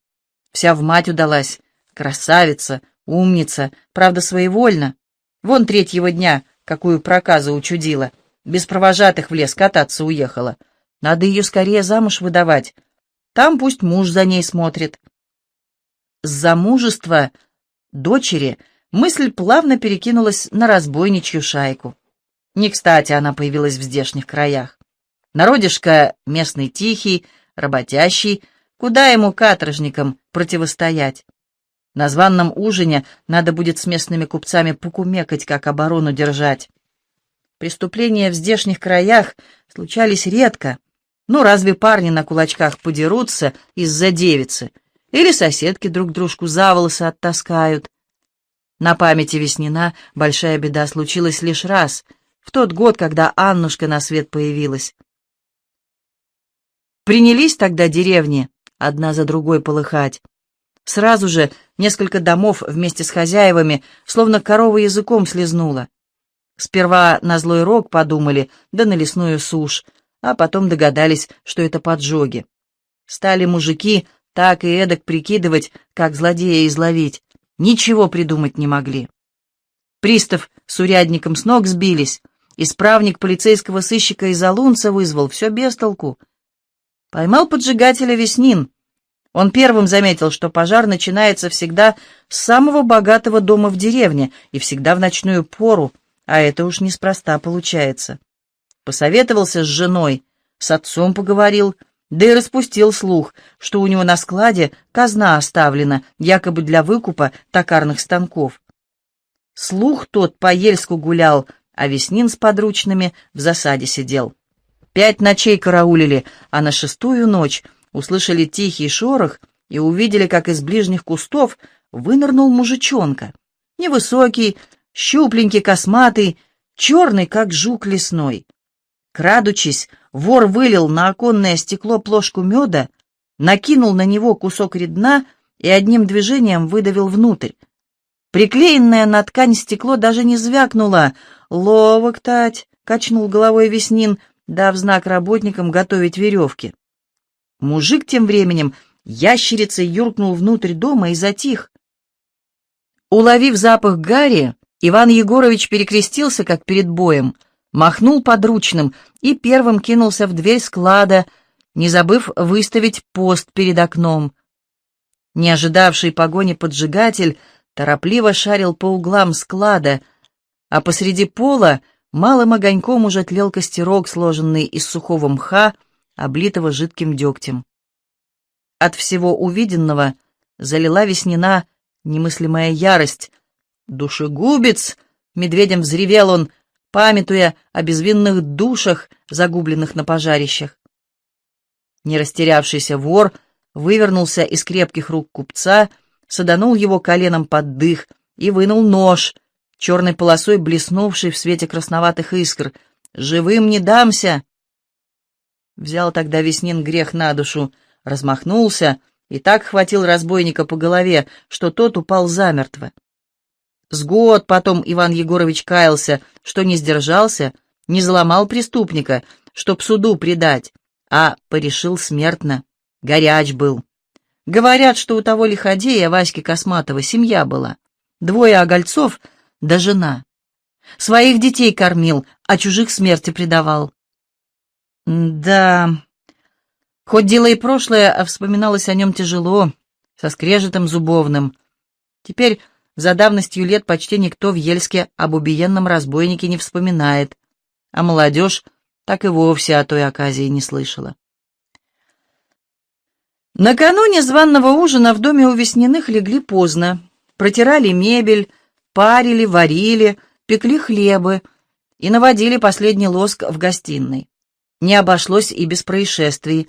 Вся в мать удалась, красавица, Умница, правда, своевольно. Вон третьего дня, какую проказу учудила. Без провожатых в лес кататься уехала. Надо ее скорее замуж выдавать. Там пусть муж за ней смотрит. С замужества дочери мысль плавно перекинулась на разбойничью шайку. Не кстати она появилась в здешних краях. Народишко местный тихий, работящий, куда ему каторжникам противостоять? На званном ужине надо будет с местными купцами покумекать, как оборону держать. Преступления в здешних краях случались редко, Ну, разве парни на кулачках подерутся из-за девицы? Или соседки друг дружку за волосы оттаскают? На памяти Веснина большая беда случилась лишь раз, в тот год, когда Аннушка на свет появилась. Принялись тогда деревни одна за другой полыхать. Сразу же несколько домов вместе с хозяевами, словно корова языком слезнула. Сперва на злой рог подумали, да на лесную сушь, а потом догадались, что это поджоги. Стали мужики так и эдак прикидывать, как злодея изловить. Ничего придумать не могли. Пристав с урядником с ног сбились, исправник полицейского сыщика из Алунца вызвал, все без толку. Поймал поджигателя Веснин, он первым заметил, что пожар начинается всегда с самого богатого дома в деревне и всегда в ночную пору, а это уж неспроста получается. Посоветовался с женой, с отцом поговорил, да и распустил слух, что у него на складе казна оставлена, якобы для выкупа токарных станков. Слух тот по Ельску гулял, а Веснин с подручными в засаде сидел. Пять ночей караулили, а на шестую ночь услышали тихий шорох и увидели, как из ближних кустов вынырнул мужичонка. Невысокий, щупленький, косматый, черный, как жук лесной. Крадучись, вор вылил на оконное стекло плошку меда, накинул на него кусок редна и одним движением выдавил внутрь. Приклеенное на ткань стекло даже не звякнуло. «Ловок, тать!» — качнул головой Веснин, дав знак работникам готовить веревки. Мужик тем временем ящерицей юркнул внутрь дома и затих. Уловив запах гари, Иван Егорович перекрестился, как перед боем, махнул подручным и первым кинулся в дверь склада, не забыв выставить пост перед окном. Не ожидавший погони поджигатель торопливо шарил по углам склада, а посреди пола малым огоньком уже тлел костерок, сложенный из сухого мха, облитого жидким дегтем. От всего увиденного залила веснена немыслимая ярость. «Душегубец!» — медведем взревел он, памятуя о безвинных душах, загубленных на пожарищах. Не растерявшийся вор вывернулся из крепких рук купца, саданул его коленом под дых и вынул нож, черной полосой блеснувший в свете красноватых искр. «Живым не дамся!» Взял тогда Веснин грех на душу, размахнулся и так хватил разбойника по голове, что тот упал замертво. С год потом Иван Егорович каялся, что не сдержался, не заломал преступника, чтоб суду предать, а порешил смертно. Горяч был. Говорят, что у того лиходея Васьки Косматова семья была. Двое огольцов да жена. Своих детей кормил, а чужих смерти предавал. Да, хоть дело и прошлое, а вспоминалось о нем тяжело, со скрежетом зубовным. Теперь за давностью лет почти никто в Ельске об убиенном разбойнике не вспоминает, а молодежь так и вовсе о той оказии не слышала. Накануне званного ужина в доме у Весниных легли поздно, протирали мебель, парили, варили, пекли хлебы и наводили последний лоск в гостиной. Не обошлось и без происшествий.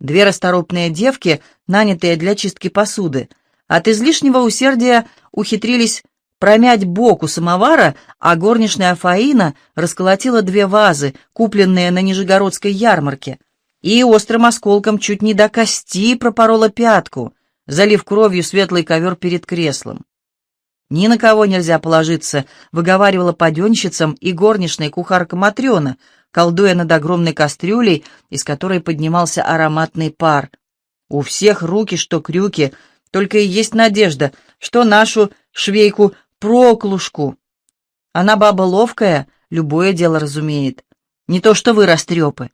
Две расторопные девки, нанятые для чистки посуды, от излишнего усердия ухитрились промять бок у самовара, а горничная Фаина расколотила две вазы, купленные на Нижегородской ярмарке, и острым осколком чуть не до кости пропорола пятку, залив кровью светлый ковер перед креслом. Ни на кого нельзя положиться, выговаривала паденщицам и горничной кухарка Матрена, колдуя над огромной кастрюлей, из которой поднимался ароматный пар. У всех руки, что крюки, только и есть надежда, что нашу швейку-проклушку. Она баба ловкая, любое дело разумеет. Не то что вы, растрепы.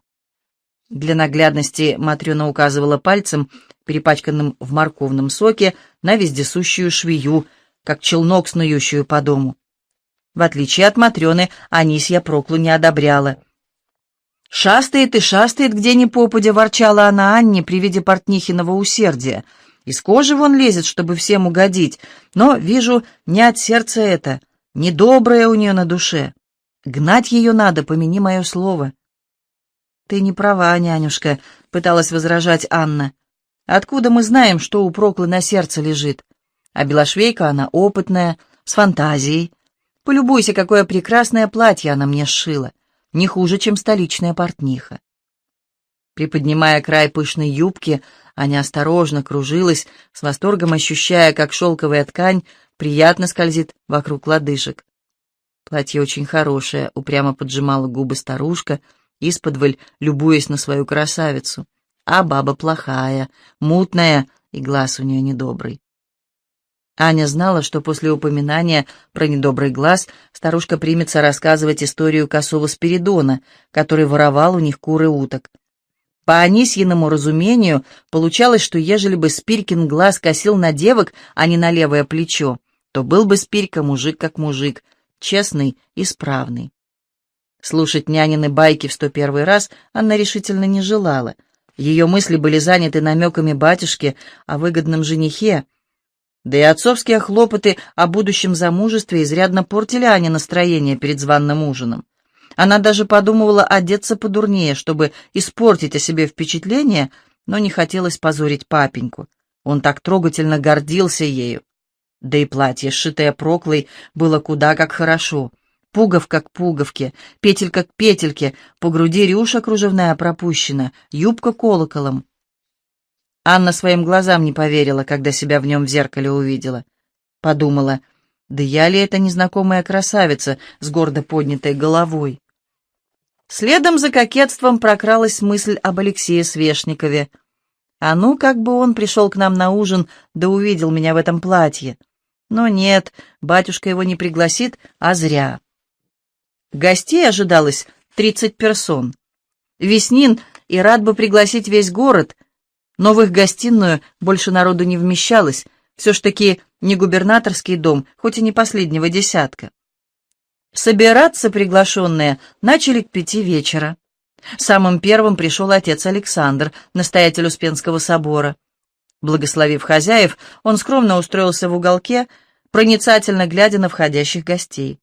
Для наглядности Матрена указывала пальцем, перепачканным в морковном соке, на вездесущую швею, как челнок, снующую по дому. В отличие от Матрены, Анисья Проклу не одобряла. «Шастает и шастает, где ни попадя», — ворчала она Анне при виде портнихиного усердия. «Из кожи вон лезет, чтобы всем угодить, но, вижу, не от сердца это, недоброе у нее на душе. Гнать ее надо, помяни мое слово». «Ты не права, нянюшка», — пыталась возражать Анна. «Откуда мы знаем, что у Проклы на сердце лежит? А Белошвейка она опытная, с фантазией. Полюбуйся, какое прекрасное платье она мне сшила, не хуже, чем столичная портниха». Приподнимая край пышной юбки, Аня осторожно кружилась, с восторгом ощущая, как шелковая ткань приятно скользит вокруг лодыжек. Платье очень хорошее, упрямо поджимала губы старушка, исподволь любуясь на свою красавицу. А баба плохая, мутная, и глаз у нее недобрый. Аня знала, что после упоминания про недобрый глаз старушка примется рассказывать историю косого Спиридона, который воровал у них куры уток. По Анисьиному разумению, получалось, что ежели бы Спирькин глаз косил на девок, а не на левое плечо, то был бы Спирька мужик как мужик, честный и справный. Слушать нянины байки в сто первый раз Анна решительно не желала. Ее мысли были заняты намеками батюшки о выгодном женихе, да и отцовские хлопоты о будущем замужестве изрядно портили Ане настроение перед званным ужином. Она даже подумывала одеться подурнее, чтобы испортить о себе впечатление, но не хотелось позорить папеньку. Он так трогательно гордился ею. Да и платье, сшитое проклой, было куда как хорошо. Пуговка к пуговке, петелька к петельке, по груди рюша кружевная пропущена, юбка колоколом. Анна своим глазам не поверила, когда себя в нем в зеркале увидела. Подумала, да я ли это незнакомая красавица с гордо поднятой головой? Следом за кокетством прокралась мысль об Алексее Свешникове. А ну, как бы он пришел к нам на ужин, да увидел меня в этом платье. Но нет, батюшка его не пригласит, а зря. Гостей ожидалось тридцать персон. Веснин и рад бы пригласить весь город, но в их гостиную больше народу не вмещалось, все ж таки не губернаторский дом, хоть и не последнего десятка. Собираться приглашенные начали к пяти вечера. Самым первым пришел отец Александр, настоятель Успенского собора. Благословив хозяев, он скромно устроился в уголке, проницательно глядя на входящих гостей.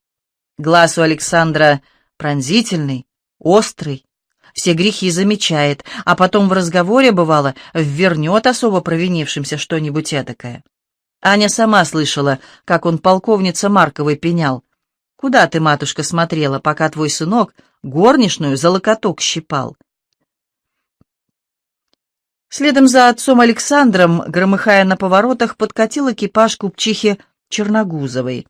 Глаз у Александра пронзительный, острый, все грехи замечает, а потом в разговоре, бывало, ввернет особо провинившимся что-нибудь этакое. Аня сама слышала, как он полковница Марковой пенял. Куда ты, матушка, смотрела, пока твой сынок горничную за локоток щипал? Следом за отцом Александром, громыхая на поворотах, подкатил экипаж купчихи Черногузовой.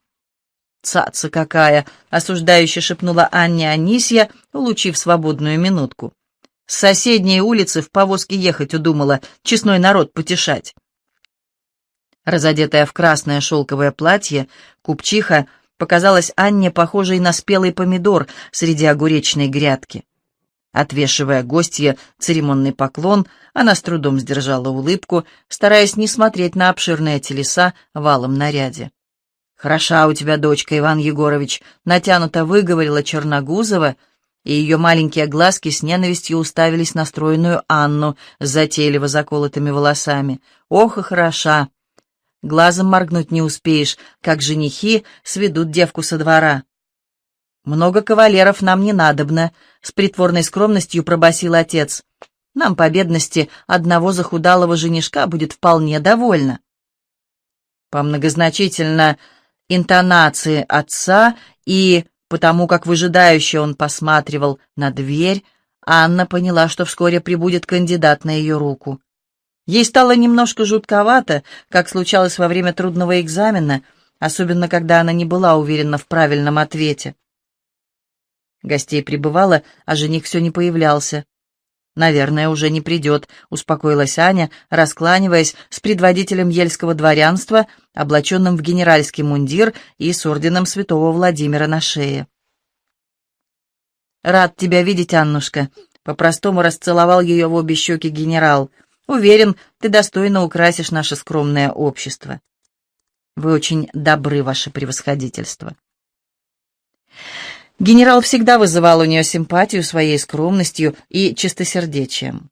«Цаца какая!» — осуждающе шепнула Анне Анисья, улучив свободную минутку. «С соседней улицы в повозке ехать удумала, честной народ потешать». Разодетая в красное шелковое платье, купчиха показалась Анне похожей на спелый помидор среди огуречной грядки. Отвешивая гостье церемонный поклон, она с трудом сдержала улыбку, стараясь не смотреть на обширные телеса валом наряде. «Хороша у тебя дочка, Иван Егорович», — натянуто выговорила Черногузова, и ее маленькие глазки с ненавистью уставились на стройную Анну с затейливо заколотыми волосами. «Ох и хороша! Глазом моргнуть не успеешь, как женихи сведут девку со двора. «Много кавалеров нам не надобно», — с притворной скромностью пробасил отец. «Нам по бедности одного захудалого женишка будет вполне довольно». По многозначительно интонации отца и потому как выжидающе он посматривал на дверь, Анна поняла, что вскоре прибудет кандидат на ее руку. Ей стало немножко жутковато, как случалось во время трудного экзамена, особенно когда она не была уверена в правильном ответе. Гостей прибывало, а жених все не появлялся. «Наверное, уже не придет», — успокоилась Аня, раскланиваясь с предводителем ельского дворянства, облаченным в генеральский мундир и с орденом святого Владимира на шее. «Рад тебя видеть, Аннушка», — по-простому расцеловал ее в обе щеки генерал — Уверен, ты достойно украсишь наше скромное общество. Вы очень добры, ваше превосходительство. Генерал всегда вызывал у нее симпатию своей скромностью и чистосердечием.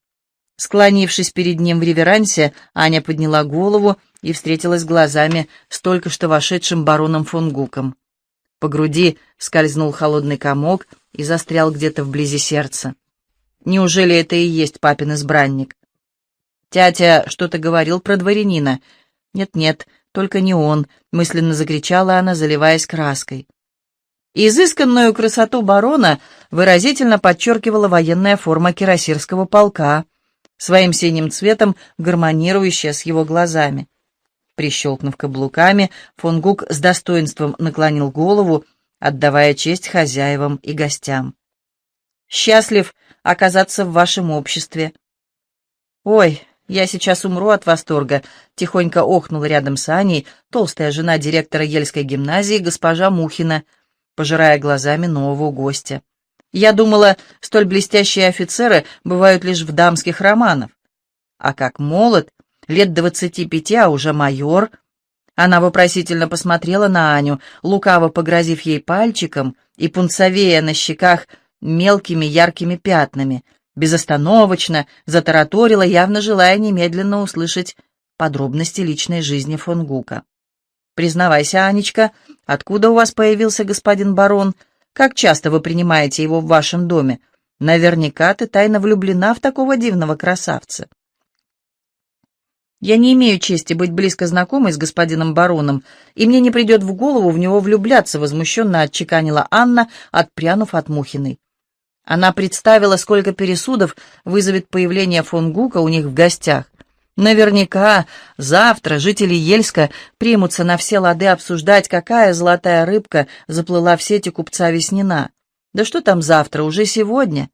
Склонившись перед ним в реверансе, Аня подняла голову и встретилась глазами с только что вошедшим бароном фон Гуком. По груди скользнул холодный комок и застрял где-то вблизи сердца. Неужели это и есть папин избранник? Тятя что-то говорил про дворянина. Нет-нет, только не он, мысленно закричала она, заливаясь краской. Изысканную красоту барона выразительно подчеркивала военная форма кирасирского полка, своим синим цветом гармонирующая с его глазами. Прищелкнув каблуками, фон Гук с достоинством наклонил голову, отдавая честь хозяевам и гостям. «Счастлив оказаться в вашем обществе». «Ой, я сейчас умру от восторга», — тихонько охнула рядом с Аней толстая жена директора Ельской гимназии госпожа Мухина — пожирая глазами нового гостя. «Я думала, столь блестящие офицеры бывают лишь в дамских романах. А как молод, лет двадцати пяти, а уже майор...» Она вопросительно посмотрела на Аню, лукаво погрозив ей пальчиком и пунцовея на щеках мелкими яркими пятнами, безостановочно затараторила, явно желая немедленно услышать подробности личной жизни фон Гука. «Признавайся, Анечка, откуда у вас появился господин барон? Как часто вы принимаете его в вашем доме? Наверняка ты тайно влюблена в такого дивного красавца». «Я не имею чести быть близко знакомой с господином бароном, и мне не придет в голову в него влюбляться», — возмущенно отчеканила Анна, отпрянув от Мухиной. Она представила, сколько пересудов вызовет появление фон Гука у них в гостях. Наверняка завтра жители Ельска примутся на все лады обсуждать, какая золотая рыбка заплыла в сети купца Веснина. Да что там завтра, уже сегодня?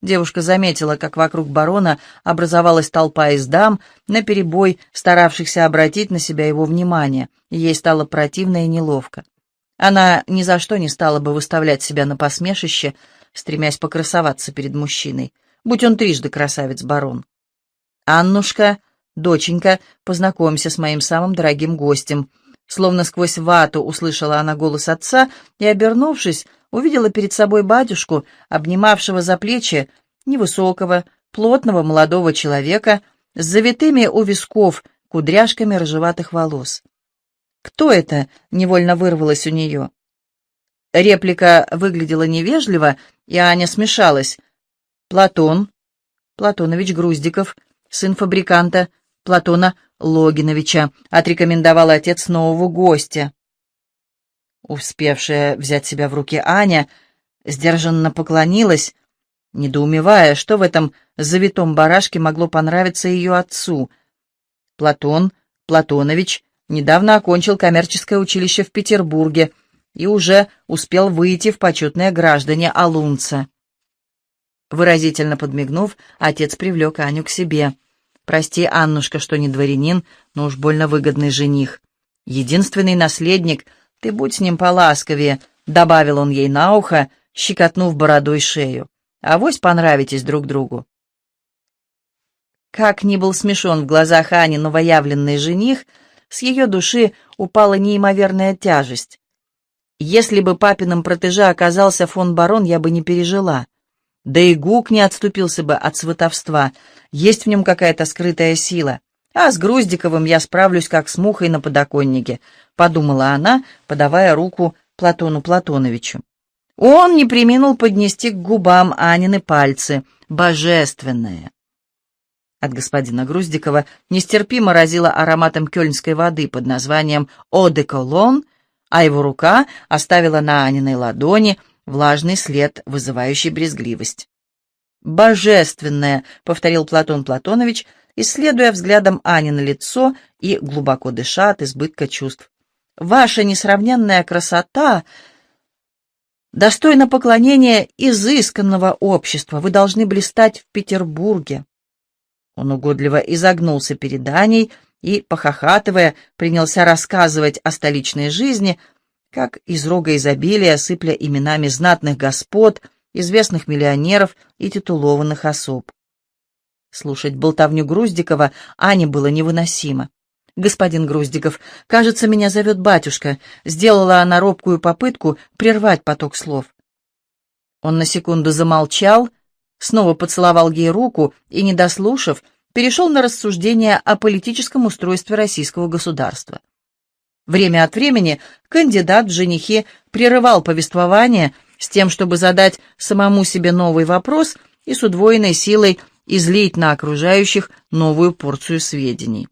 Девушка заметила, как вокруг барона образовалась толпа из дам, наперебой старавшихся обратить на себя его внимание, ей стало противно и неловко. Она ни за что не стала бы выставлять себя на посмешище, стремясь покрасоваться перед мужчиной, будь он трижды красавец-барон. «Аннушка, доченька, познакомься с моим самым дорогим гостем». Словно сквозь вату услышала она голос отца и, обернувшись, увидела перед собой батюшку, обнимавшего за плечи невысокого, плотного молодого человека с завитыми у висков кудряшками рыжеватых волос. «Кто это?» — невольно вырвалось у нее. Реплика выглядела невежливо, и Аня смешалась. «Платон, Платонович Груздиков, сын фабриканта Платона Логиновича, отрекомендовал отец нового гостя. Успевшая взять себя в руки Аня сдержанно поклонилась, недоумевая, что в этом завитом барашке могло понравиться ее отцу. Платон Платонович недавно окончил коммерческое училище в Петербурге и уже успел выйти в почетные граждане Алунца. Выразительно подмигнув, отец привлек Аню к себе. «Прости, Аннушка, что не дворянин, но уж больно выгодный жених. Единственный наследник, ты будь с ним поласковее», — добавил он ей на ухо, щекотнув бородой шею. «Авось понравитесь друг другу». Как ни был смешон в глазах Ани новоявленный жених, с ее души упала неимоверная тяжесть. Если бы папиным протеже оказался фон барон, я бы не пережила. Да и Гук не отступился бы от сватовства. Есть в нем какая-то скрытая сила. А с Груздиковым я справлюсь, как с мухой на подоконнике, — подумала она, подавая руку Платону Платоновичу. Он не приминул поднести к губам Анины пальцы. Божественное! От господина Груздикова нестерпимо разило ароматом кёльнской воды под названием «О де Колон», а его рука оставила на Аниной ладони — влажный след, вызывающий брезгливость. «Божественное!» — повторил Платон Платонович, исследуя взглядом Ани на лицо и глубоко дыша от избытка чувств. «Ваша несравненная красота достойна поклонения изысканного общества. Вы должны блистать в Петербурге». Он угодливо изогнулся перед Аней и, похохатывая, принялся рассказывать о столичной жизни — как из рога изобилия, сыпля именами знатных господ, известных миллионеров и титулованных особ. Слушать болтовню Груздикова Ане было невыносимо. «Господин Груздиков, кажется, меня зовет батюшка», — сделала она робкую попытку прервать поток слов. Он на секунду замолчал, снова поцеловал ей руку и, не дослушав, перешел на рассуждение о политическом устройстве российского государства. Время от времени кандидат в женихи прерывал повествование с тем, чтобы задать самому себе новый вопрос и с удвоенной силой излить на окружающих новую порцию сведений.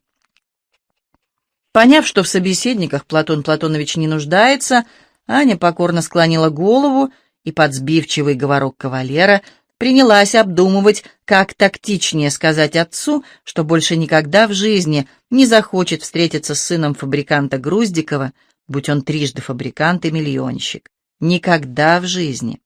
Поняв, что в собеседниках Платон Платонович не нуждается, Аня покорно склонила голову и под сбивчивый говорок кавалера принялась обдумывать, как тактичнее сказать отцу, что больше никогда в жизни не захочет встретиться с сыном фабриканта Груздикова, будь он трижды фабрикант и миллионщик. Никогда в жизни.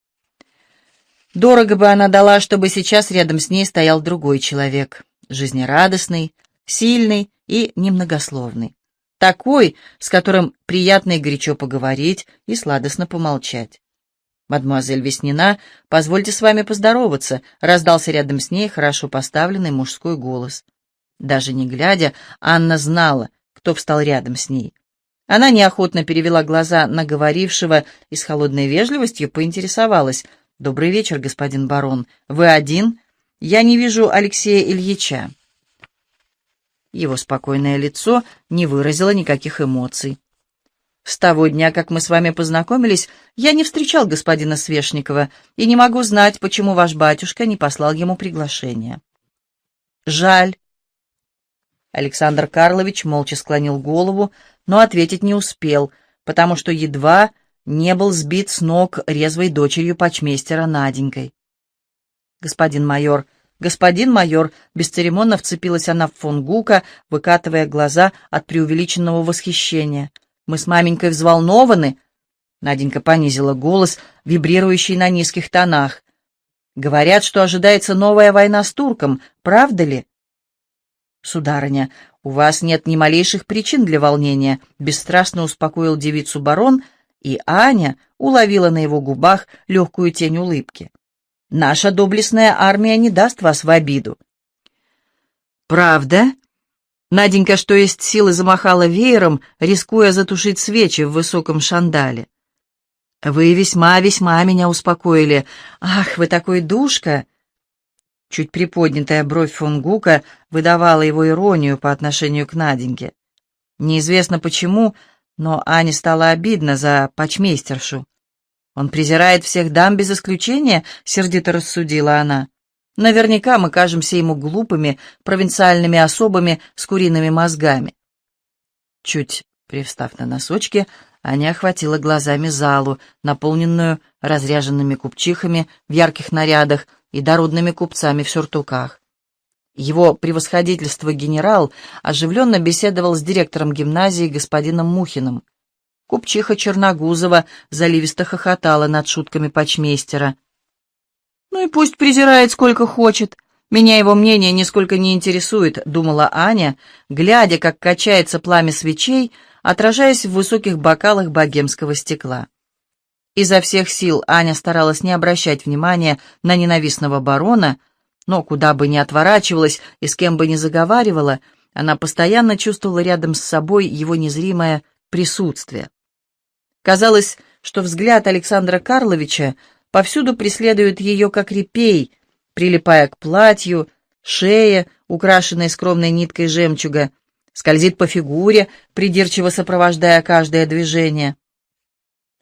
Дорого бы она дала, чтобы сейчас рядом с ней стоял другой человек, жизнерадостный, сильный и немногословный. Такой, с которым приятно и горячо поговорить и сладостно помолчать. «Мадемуазель Веснина, позвольте с вами поздороваться», — раздался рядом с ней хорошо поставленный мужской голос. Даже не глядя, Анна знала, кто встал рядом с ней. Она неохотно перевела глаза на говорившего и с холодной вежливостью поинтересовалась — «Добрый вечер, господин барон. Вы один? Я не вижу Алексея Ильича». Его спокойное лицо не выразило никаких эмоций. «С того дня, как мы с вами познакомились, я не встречал господина Свешникова и не могу знать, почему ваш батюшка не послал ему приглашение». «Жаль». Александр Карлович молча склонил голову, но ответить не успел, потому что едва не был сбит с ног резвой дочерью почмейстера Наденькой. «Господин майор, господин майор!» Бесцеремонно вцепилась она в фон Гука, выкатывая глаза от преувеличенного восхищения. «Мы с маменькой взволнованы!» Наденька понизила голос, вибрирующий на низких тонах. «Говорят, что ожидается новая война с турком, правда ли?» «Сударыня, у вас нет ни малейших причин для волнения», — бесстрастно успокоил девицу барон — и Аня уловила на его губах легкую тень улыбки. «Наша доблестная армия не даст вас в обиду». «Правда?» Наденька, что есть силы, замахала веером, рискуя затушить свечи в высоком шандале. «Вы весьма-весьма меня успокоили. Ах, вы такой душка!» Чуть приподнятая бровь фон Гука выдавала его иронию по отношению к Наденьке. Неизвестно почему, но Ане стало обидно за почмейстершу. «Он презирает всех дам без исключения», — сердито рассудила она. «Наверняка мы кажемся ему глупыми, провинциальными особами с куриными мозгами». Чуть привстав на носочки, Аня охватила глазами залу, наполненную разряженными купчихами в ярких нарядах и дородными купцами в сюртуках. Его превосходительство генерал оживленно беседовал с директором гимназии господином Мухиным. Купчиха Черногузова заливисто хохотала над шутками почмейстера. «Ну и пусть презирает сколько хочет. Меня его мнение нисколько не интересует», — думала Аня, глядя, как качается пламя свечей, отражаясь в высоких бокалах богемского стекла. Изо всех сил Аня старалась не обращать внимания на ненавистного барона, — но куда бы ни отворачивалась и с кем бы ни заговаривала, она постоянно чувствовала рядом с собой его незримое присутствие. Казалось, что взгляд Александра Карловича повсюду преследует ее как репей, прилипая к платью, шее, украшенной скромной ниткой жемчуга, скользит по фигуре, придирчиво сопровождая каждое движение.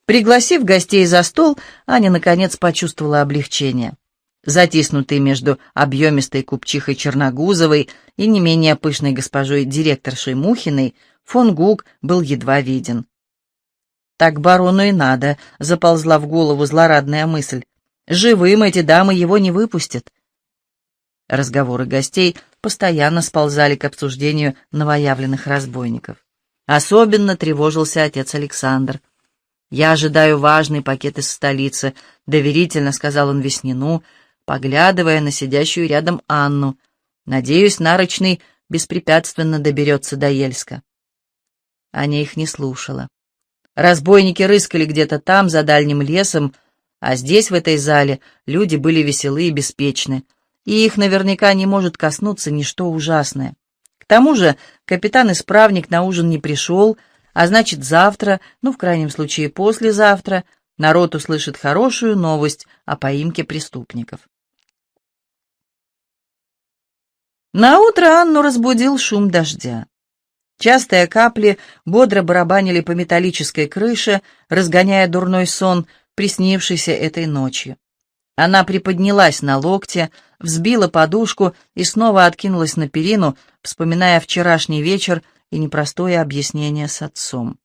Пригласив гостей за стол, Аня, наконец, почувствовала облегчение затиснутый между объемистой купчихой Черногузовой и не менее пышной госпожой директоршей Мухиной, фон Гук был едва виден. «Так барону и надо», — заползла в голову злорадная мысль. «Живым эти дамы его не выпустят». Разговоры гостей постоянно сползали к обсуждению новоявленных разбойников. Особенно тревожился отец Александр. «Я ожидаю важный пакет из столицы», — доверительно сказал он Веснину, — поглядывая на сидящую рядом Анну. «Надеюсь, Нарочный беспрепятственно доберется до Ельска». Аня их не слушала. Разбойники рыскали где-то там, за дальним лесом, а здесь, в этой зале, люди были веселы и беспечны, и их наверняка не может коснуться ничто ужасное. К тому же капитан-исправник на ужин не пришел, а значит, завтра, ну, в крайнем случае, послезавтра, народ услышит хорошую новость о поимке преступников. Наутро Анну разбудил шум дождя. Частые капли бодро барабанили по металлической крыше, разгоняя дурной сон, приснившийся этой ночью. Она приподнялась на локте, взбила подушку и снова откинулась на перину, вспоминая вчерашний вечер и непростое объяснение с отцом.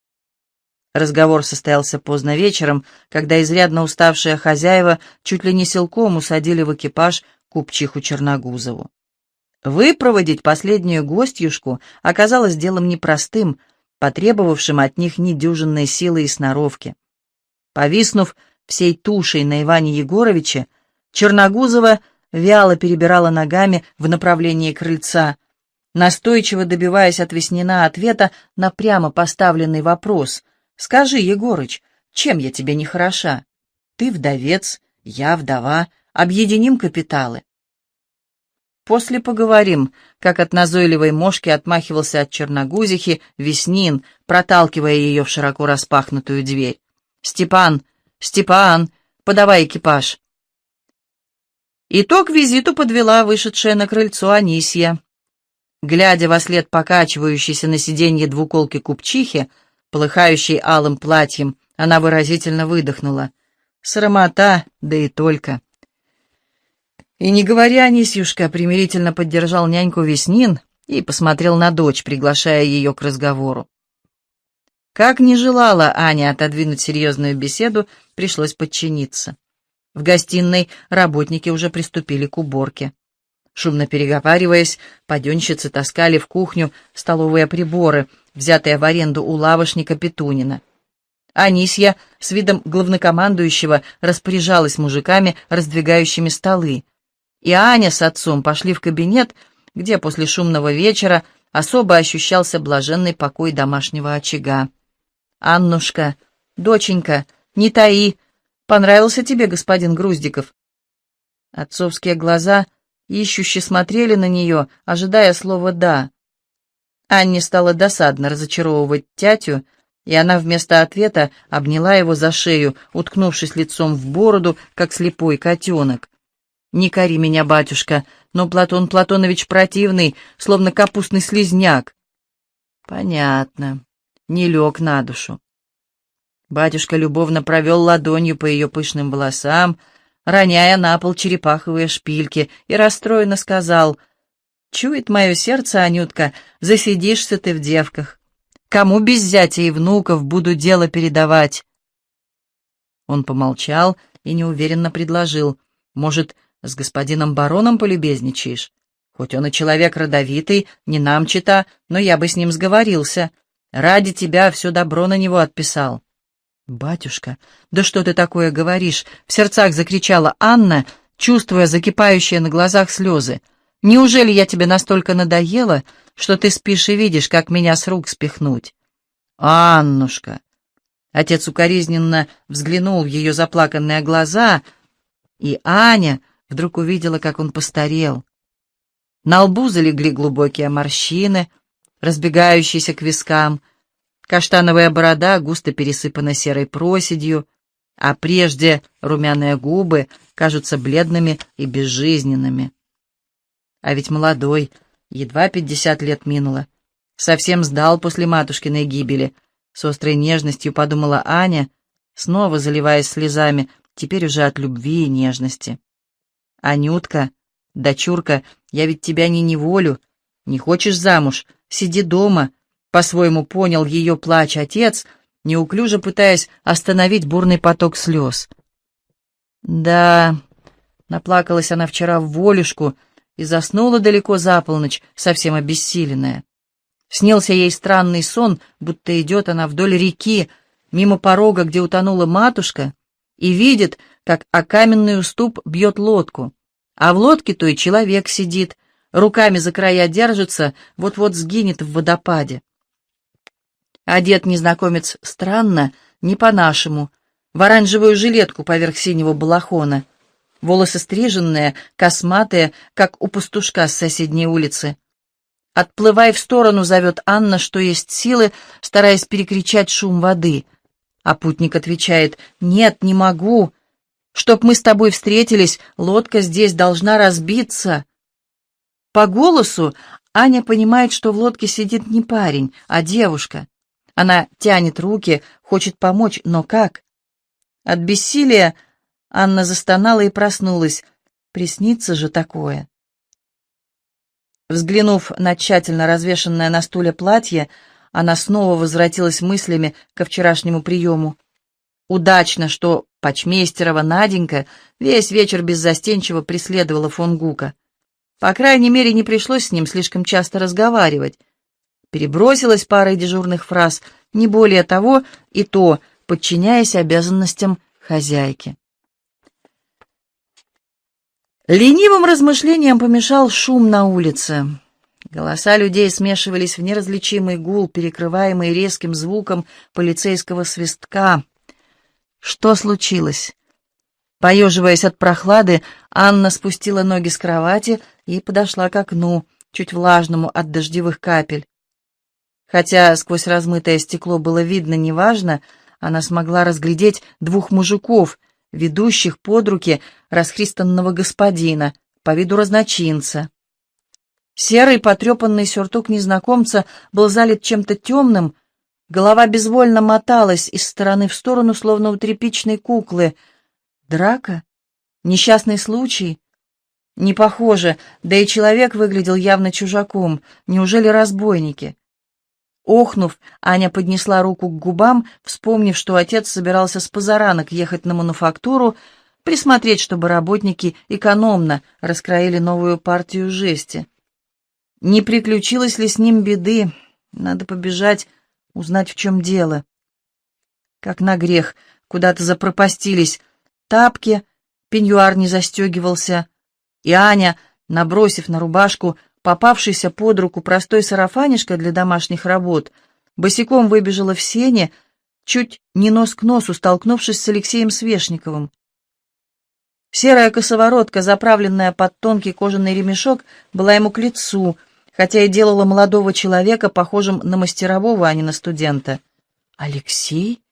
Разговор состоялся поздно вечером, когда изрядно уставшие хозяева чуть ли не силком усадили в экипаж купчиху Черногузову. Выпроводить последнюю гостьюшку оказалось делом непростым, потребовавшим от них недюжинной силы и сноровки. Повиснув всей тушей на Иване Егоровиче, Черногузова вяло перебирала ногами в направлении крыльца, настойчиво добиваясь от Веснина ответа на прямо поставленный вопрос. «Скажи, Егорыч, чем я тебе не хороша? Ты вдовец, я вдова, объединим капиталы». «После поговорим», как от назойливой мошки отмахивался от черногузихи Веснин, проталкивая ее в широко распахнутую дверь. «Степан! Степан! Подавай экипаж!» Итог визиту подвела вышедшая на крыльцо Анисья. Глядя во след покачивающейся на сиденье двуколки купчихи, полыхающей алым платьем, она выразительно выдохнула. «Срамота, да и только!» «И не говоря, Анисьюшка», — примирительно поддержал няньку Веснин и посмотрел на дочь, приглашая ее к разговору. Как не желала Аня отодвинуть серьезную беседу, пришлось подчиниться. В гостиной работники уже приступили к уборке. Шумно переговариваясь, паденщицы таскали в кухню столовые приборы, взятые в аренду у лавошника Петунина. Анисья с видом главнокомандующего распоряжалась мужиками, раздвигающими столы. И Аня с отцом пошли в кабинет, где после шумного вечера особо ощущался блаженный покой домашнего очага. «Аннушка, доченька, не таи, понравился тебе господин Груздиков?» Отцовские глаза ищуще смотрели на нее, ожидая слова «да». Анне стало досадно разочаровывать тятю, и она вместо ответа обняла его за шею, уткнувшись лицом в бороду, как слепой котенок. «Не кори меня, батюшка, но Платон Платонович противный, словно капустный слизняк». «Понятно не лег на душу. Батюшка любовно провел ладонью по ее пышным волосам, роняя на пол черепаховые шпильки, и расстроенно сказал, «Чует мое сердце, Анютка, засидишься ты в девках. Кому без зятя и внуков буду дело передавать?» Он помолчал и неуверенно предложил, «Может, с господином бароном полюбезничаешь? Хоть он и человек родовитый, не нам чита, но я бы с ним сговорился. Ради тебя все добро на него отписал». «Батюшка, да что ты такое говоришь?» — в сердцах закричала Анна, чувствуя закипающие на глазах слезы. «Неужели я тебе настолько надоела, что ты спишь и видишь, как меня с рук спихнуть?» «Аннушка!» Отец укоризненно взглянул в ее заплаканные глаза, и Аня вдруг увидела, как он постарел. На лбу залегли глубокие морщины, разбегающийся к вискам. Каштановая борода густо пересыпана серой проседью, а прежде румяные губы кажутся бледными и безжизненными. А ведь молодой, едва пятьдесят лет минуло. Совсем сдал после матушкиной гибели. С острой нежностью подумала Аня, снова заливаясь слезами, теперь уже от любви и нежности. «Анютка, дочурка, я ведь тебя не неволю. Не хочешь замуж? Сиди дома, по-своему понял ее плач отец, неуклюже пытаясь остановить бурный поток слез. Да, наплакалась она вчера в волюшку и заснула далеко за полночь, совсем обессиленная. Снился ей странный сон, будто идет она вдоль реки, мимо порога, где утонула матушка, и видит, как о каменный уступ бьет лодку, а в лодке той человек сидит — руками за края держится, вот-вот сгинет в водопаде. Одет незнакомец странно, не по-нашему, в оранжевую жилетку поверх синего балахона, волосы стриженные, косматые, как у пастушка с соседней улицы. «Отплывай в сторону», — зовет Анна, что есть силы, стараясь перекричать шум воды. А путник отвечает, «Нет, не могу. Чтоб мы с тобой встретились, лодка здесь должна разбиться». По голосу Аня понимает, что в лодке сидит не парень, а девушка. Она тянет руки, хочет помочь, но как? От бессилия Анна застонала и проснулась. Приснится же такое. Взглянув на тщательно развешенное на стуле платье, она снова возвратилась мыслями ко вчерашнему приему. Удачно, что Почмейстерова Наденька весь вечер беззастенчиво преследовала фон Гука. По крайней мере, не пришлось с ним слишком часто разговаривать. Перебросилась парой дежурных фраз, не более того, и то, подчиняясь обязанностям хозяйки. Ленивым размышлениям помешал шум на улице. Голоса людей смешивались в неразличимый гул, перекрываемый резким звуком полицейского свистка. Что случилось? Поеживаясь от прохлады, Анна спустила ноги с кровати и подошла к окну, чуть влажному от дождевых капель. Хотя сквозь размытое стекло было видно неважно, она смогла разглядеть двух мужиков, ведущих под руки расхристанного господина, по виду разночинца. Серый потрепанный сюртук незнакомца был залит чем-то темным, голова безвольно моталась из стороны в сторону, словно у тряпичной куклы. Драка? Несчастный случай? Не похоже, да и человек выглядел явно чужаком. Неужели разбойники? Охнув, Аня поднесла руку к губам, вспомнив, что отец собирался с позаранок ехать на мануфактуру, присмотреть, чтобы работники экономно раскроили новую партию жести. Не приключилось ли с ним беды? Надо побежать, узнать, в чем дело. Как на грех, куда-то запропастились тапки, пеньюар не застегивался, и Аня, набросив на рубашку попавшийся под руку простой сарафанишка для домашних работ, босиком выбежала в сене, чуть не нос к носу столкнувшись с Алексеем Свешниковым. Серая косоворотка, заправленная под тонкий кожаный ремешок, была ему к лицу, хотя и делала молодого человека похожим на мастерового, а не на студента. «Алексей?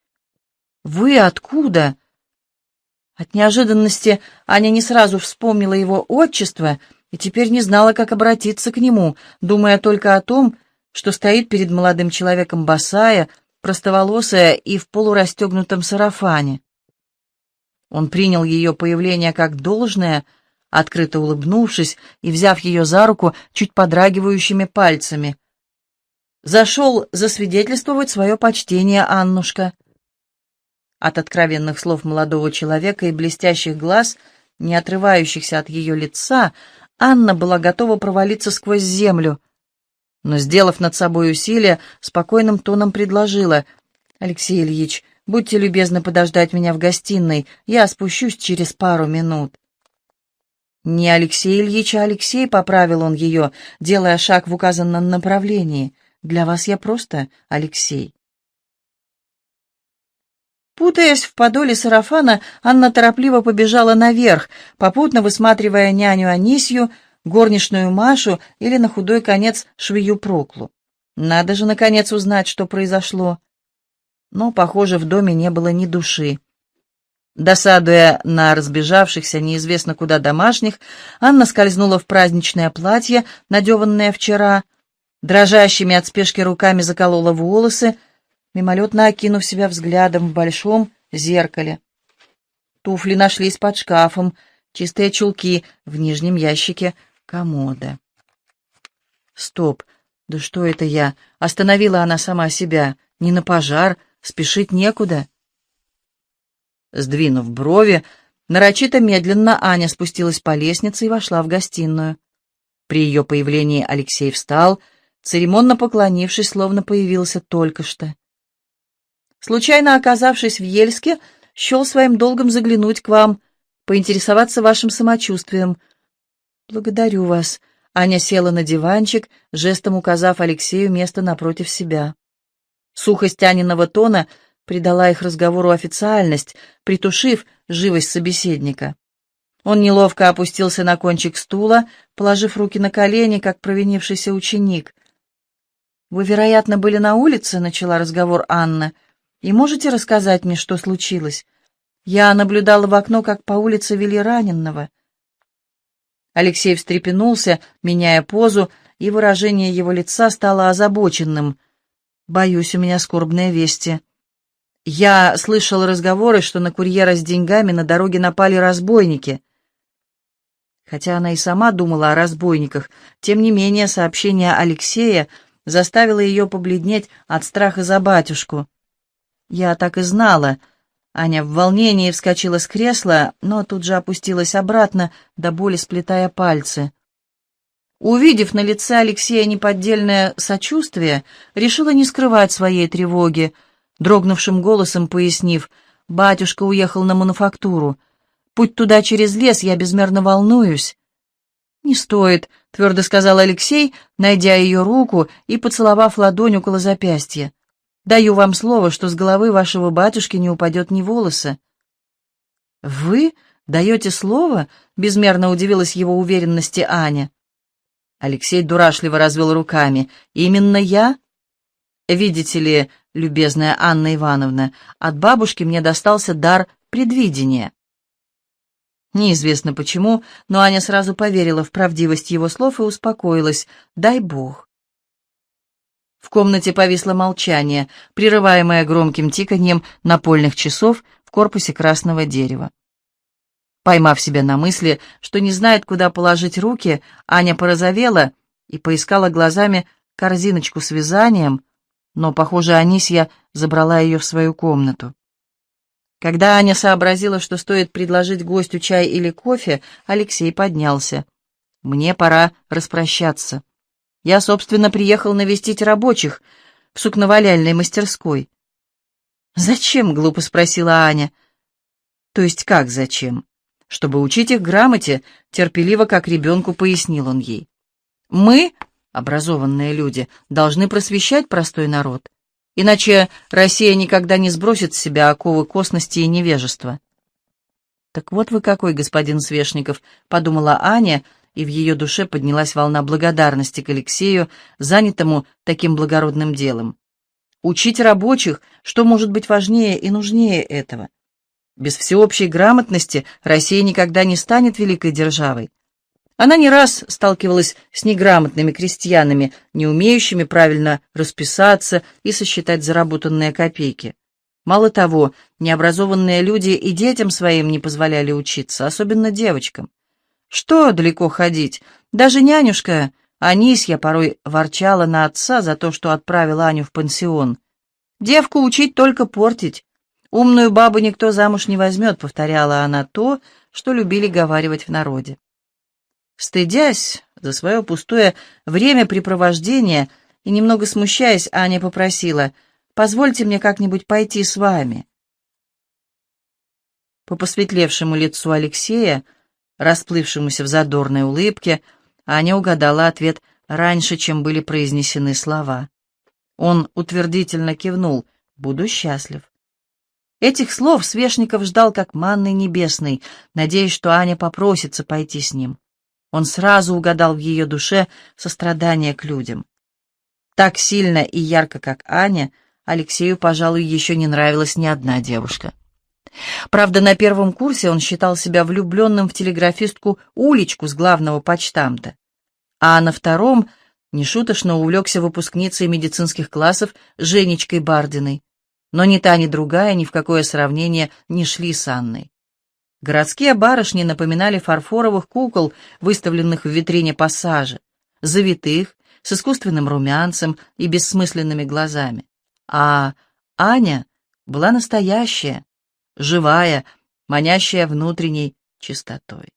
Вы откуда?» От неожиданности Аня не сразу вспомнила его отчество — и теперь не знала, как обратиться к нему, думая только о том, что стоит перед молодым человеком босая, простоволосая и в полурастегнутом сарафане. Он принял ее появление как должное, открыто улыбнувшись и взяв ее за руку чуть подрагивающими пальцами. Зашел засвидетельствовать свое почтение Аннушка. От откровенных слов молодого человека и блестящих глаз, не отрывающихся от ее лица, Анна была готова провалиться сквозь землю, но, сделав над собой усилие, спокойным тоном предложила. «Алексей Ильич, будьте любезны подождать меня в гостиной, я спущусь через пару минут». «Не Алексей Ильич, а Алексей», — поправил он ее, делая шаг в указанном направлении. «Для вас я просто Алексей». Путаясь в подоле сарафана, Анна торопливо побежала наверх, попутно высматривая няню Анисью, горничную Машу или на худой конец швею Проклу. Надо же, наконец, узнать, что произошло. Но, похоже, в доме не было ни души. Досадуя на разбежавшихся неизвестно куда домашних, Анна скользнула в праздничное платье, надеванное вчера, дрожащими от спешки руками заколола волосы, мимолетно окинув себя взглядом в большом зеркале. Туфли нашлись под шкафом, чистые чулки в нижнем ящике комода. Стоп, да что это я? Остановила она сама себя. Не на пожар, спешить некуда. Сдвинув брови, нарочито медленно Аня спустилась по лестнице и вошла в гостиную. При ее появлении Алексей встал, церемонно поклонившись, словно появился только что. Случайно оказавшись в Ельске, счел своим долгом заглянуть к вам, поинтересоваться вашим самочувствием. Благодарю вас. Аня села на диванчик, жестом указав Алексею место напротив себя. Сухость Аниного тона придала их разговору официальность, притушив живость собеседника. Он неловко опустился на кончик стула, положив руки на колени, как провинившийся ученик. «Вы, вероятно, были на улице?» — начала разговор Анна — и можете рассказать мне, что случилось? Я наблюдала в окно, как по улице вели раненного. Алексей встрепенулся, меняя позу, и выражение его лица стало озабоченным. «Боюсь, у меня скорбные вести». Я слышал разговоры, что на курьера с деньгами на дороге напали разбойники. Хотя она и сама думала о разбойниках, тем не менее сообщение Алексея заставило ее побледнеть от страха за батюшку. Я так и знала. Аня в волнении вскочила с кресла, но тут же опустилась обратно, до боли сплетая пальцы. Увидев на лице Алексея неподдельное сочувствие, решила не скрывать своей тревоги — дрогнувшим голосом пояснив, «Батюшка уехал на мануфактуру. Путь туда через лес, я безмерно волнуюсь». «Не стоит», — твердо сказал Алексей, найдя ее руку и поцеловав ладонь около запястья. «Даю вам слово, что с головы вашего батюшки не упадет ни волоса». «Вы даете слово?» — безмерно удивилась его уверенности Аня. Алексей дурашливо развел руками. «Именно я?» «Видите ли, любезная Анна Ивановна, от бабушки мне достался дар предвидения. Неизвестно почему, но Аня сразу поверила в правдивость его слов и успокоилась. «Дай Бог». В комнате повисло молчание, прерываемое громким тиканьем напольных часов в корпусе красного дерева. Поймав себя на мысли, что не знает, куда положить руки, Аня порозовела и поискала глазами корзиночку с вязанием, но, похоже, Анисья забрала ее в свою комнату. Когда Аня сообразила, что стоит предложить гостю чай или кофе, Алексей поднялся. «Мне пора распрощаться. Я, собственно, приехал навестить рабочих в сукноваляльной мастерской». «Зачем?» — глупо спросила Аня. «То есть как зачем?» «Чтобы учить их грамоте», — терпеливо, как ребенку, пояснил он ей. «Мы образованные люди, должны просвещать простой народ. Иначе Россия никогда не сбросит с себя оковы косности и невежества. «Так вот вы какой, господин Свешников», — подумала Аня, и в ее душе поднялась волна благодарности к Алексею, занятому таким благородным делом. Учить рабочих, что может быть важнее и нужнее этого. Без всеобщей грамотности Россия никогда не станет великой державой. Она не раз сталкивалась с неграмотными крестьянами, не умеющими правильно расписаться и сосчитать заработанные копейки. Мало того, необразованные люди и детям своим не позволяли учиться, особенно девочкам. Что далеко ходить? Даже нянюшка Анисья порой ворчала на отца за то, что отправил Аню в пансион. «Девку учить только портить. Умную бабу никто замуж не возьмет», — повторяла она то, что любили говаривать в народе. Стыдясь за свое пустое времяпрепровождение и немного смущаясь, Аня попросила, «Позвольте мне как-нибудь пойти с вами». По посветлевшему лицу Алексея, расплывшемуся в задорной улыбке, Аня угадала ответ раньше, чем были произнесены слова. Он утвердительно кивнул «Буду счастлив». Этих слов Свешников ждал как манны небесной, надеясь, что Аня попросится пойти с ним. Он сразу угадал в ее душе сострадание к людям. Так сильно и ярко, как Аня, Алексею, пожалуй, еще не нравилась ни одна девушка. Правда, на первом курсе он считал себя влюбленным в телеграфистку Улечку с главного почтамта, а на втором нешуточно увлекся выпускницей медицинских классов Женечкой Бардиной. Но ни та, ни другая ни в какое сравнение не шли с Анной. Городские барышни напоминали фарфоровых кукол, выставленных в витрине пассажа, завитых, с искусственным румянцем и бессмысленными глазами. А Аня была настоящая, живая, манящая внутренней чистотой.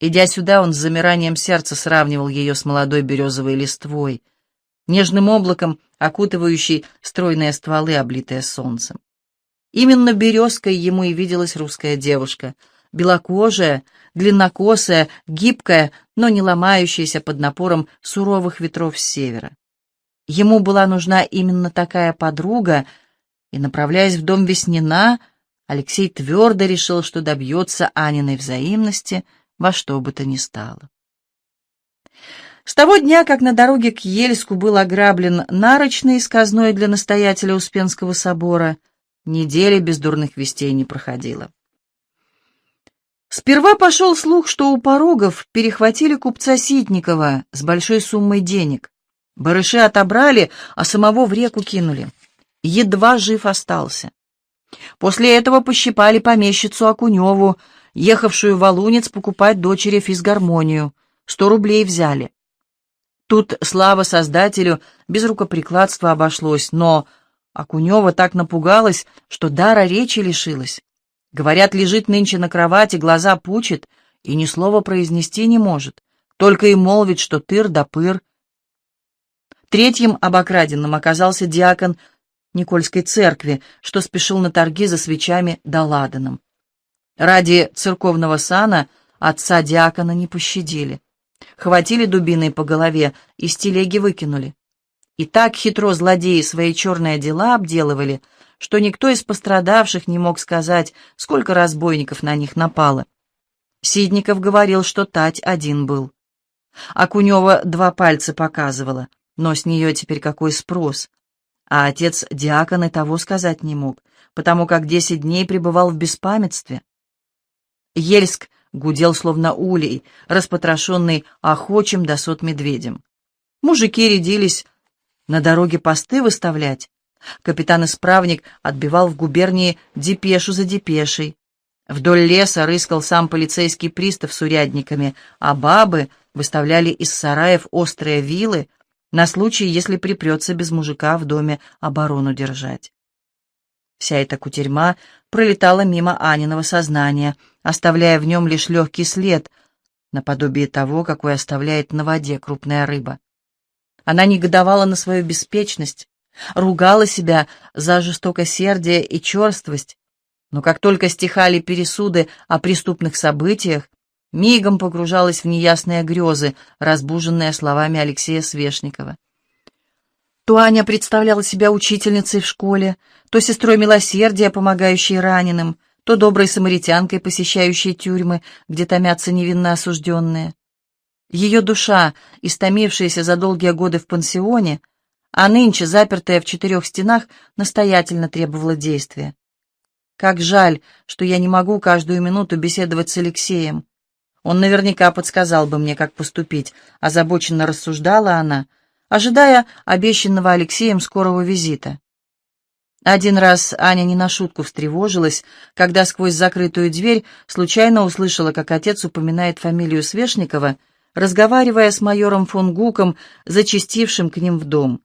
Идя сюда, он с замиранием сердца сравнивал ее с молодой березовой листвой, нежным облаком, окутывающей стройные стволы, облитые солнцем. Именно березкой ему и виделась русская девушка, белокожая, длиннокосая, гибкая, но не ломающаяся под напором суровых ветров с севера. Ему была нужна именно такая подруга, и, направляясь в дом Веснина, Алексей твердо решил, что добьется Аниной взаимности во что бы то ни стало. С того дня, как на дороге к Ельску был ограблен нарочный сказной для настоятеля Успенского собора, Недели без дурных вестей не проходило. Сперва пошел слух, что у порогов перехватили купца Ситникова с большой суммой денег. Барыши отобрали, а самого в реку кинули. едва жив остался. После этого пощипали помещицу Окуневу, ехавшую в Алунец покупать дочери физгармонию. Сто рублей взяли. Тут слава создателю без рукоприкладства обошлось, но Окунева так напугалась, что дара речи лишилась. Говорят, лежит нынче на кровати, глаза пучит и ни слова произнести не может, только и молвит, что тыр да пыр. Третьим обокраденным оказался диакон Никольской церкви, что спешил на торги за свечами да ладаном. Ради церковного сана отца диакона не пощадили. Хватили дубиной по голове и с телеги выкинули. И так хитро злодеи свои черные дела обделывали, что никто из пострадавших не мог сказать, сколько разбойников на них напало. Сидников говорил, что Тать один был. Акунева два пальца показывала, но с нее теперь какой спрос. А отец диакон и того сказать не мог, потому как десять дней пребывал в беспамятстве. Ельск гудел словно улей, распотрошенный охочим до сот медведем. Мужики рядились на дороге посты выставлять. Капитан-исправник отбивал в губернии депешу за депешей. Вдоль леса рыскал сам полицейский пристав с урядниками, а бабы выставляли из сараев острые вилы, на случай, если припрется без мужика в доме оборону держать. Вся эта кутерьма пролетала мимо Аниного сознания, оставляя в нем лишь легкий след, наподобие того, какой оставляет на воде крупная рыба. Она негодовала на свою беспечность, ругала себя за жестокосердие и черствость, но как только стихали пересуды о преступных событиях, мигом погружалась в неясные грезы, разбуженные словами Алексея Свешникова. То Аня представляла себя учительницей в школе, то сестрой милосердия, помогающей раненым, то доброй самаритянкой, посещающей тюрьмы, где томятся невинно осужденные. Ее душа, истомившаяся за долгие годы в пансионе, а нынче запертая в четырех стенах, настоятельно требовала действия. Как жаль, что я не могу каждую минуту беседовать с Алексеем. Он наверняка подсказал бы мне, как поступить, озабоченно рассуждала она, ожидая обещанного Алексеем скорого визита. Один раз Аня не на шутку встревожилась, когда сквозь закрытую дверь случайно услышала, как отец упоминает фамилию Свешникова, разговаривая с майором фон Гуком, зачастившим к ним в дом.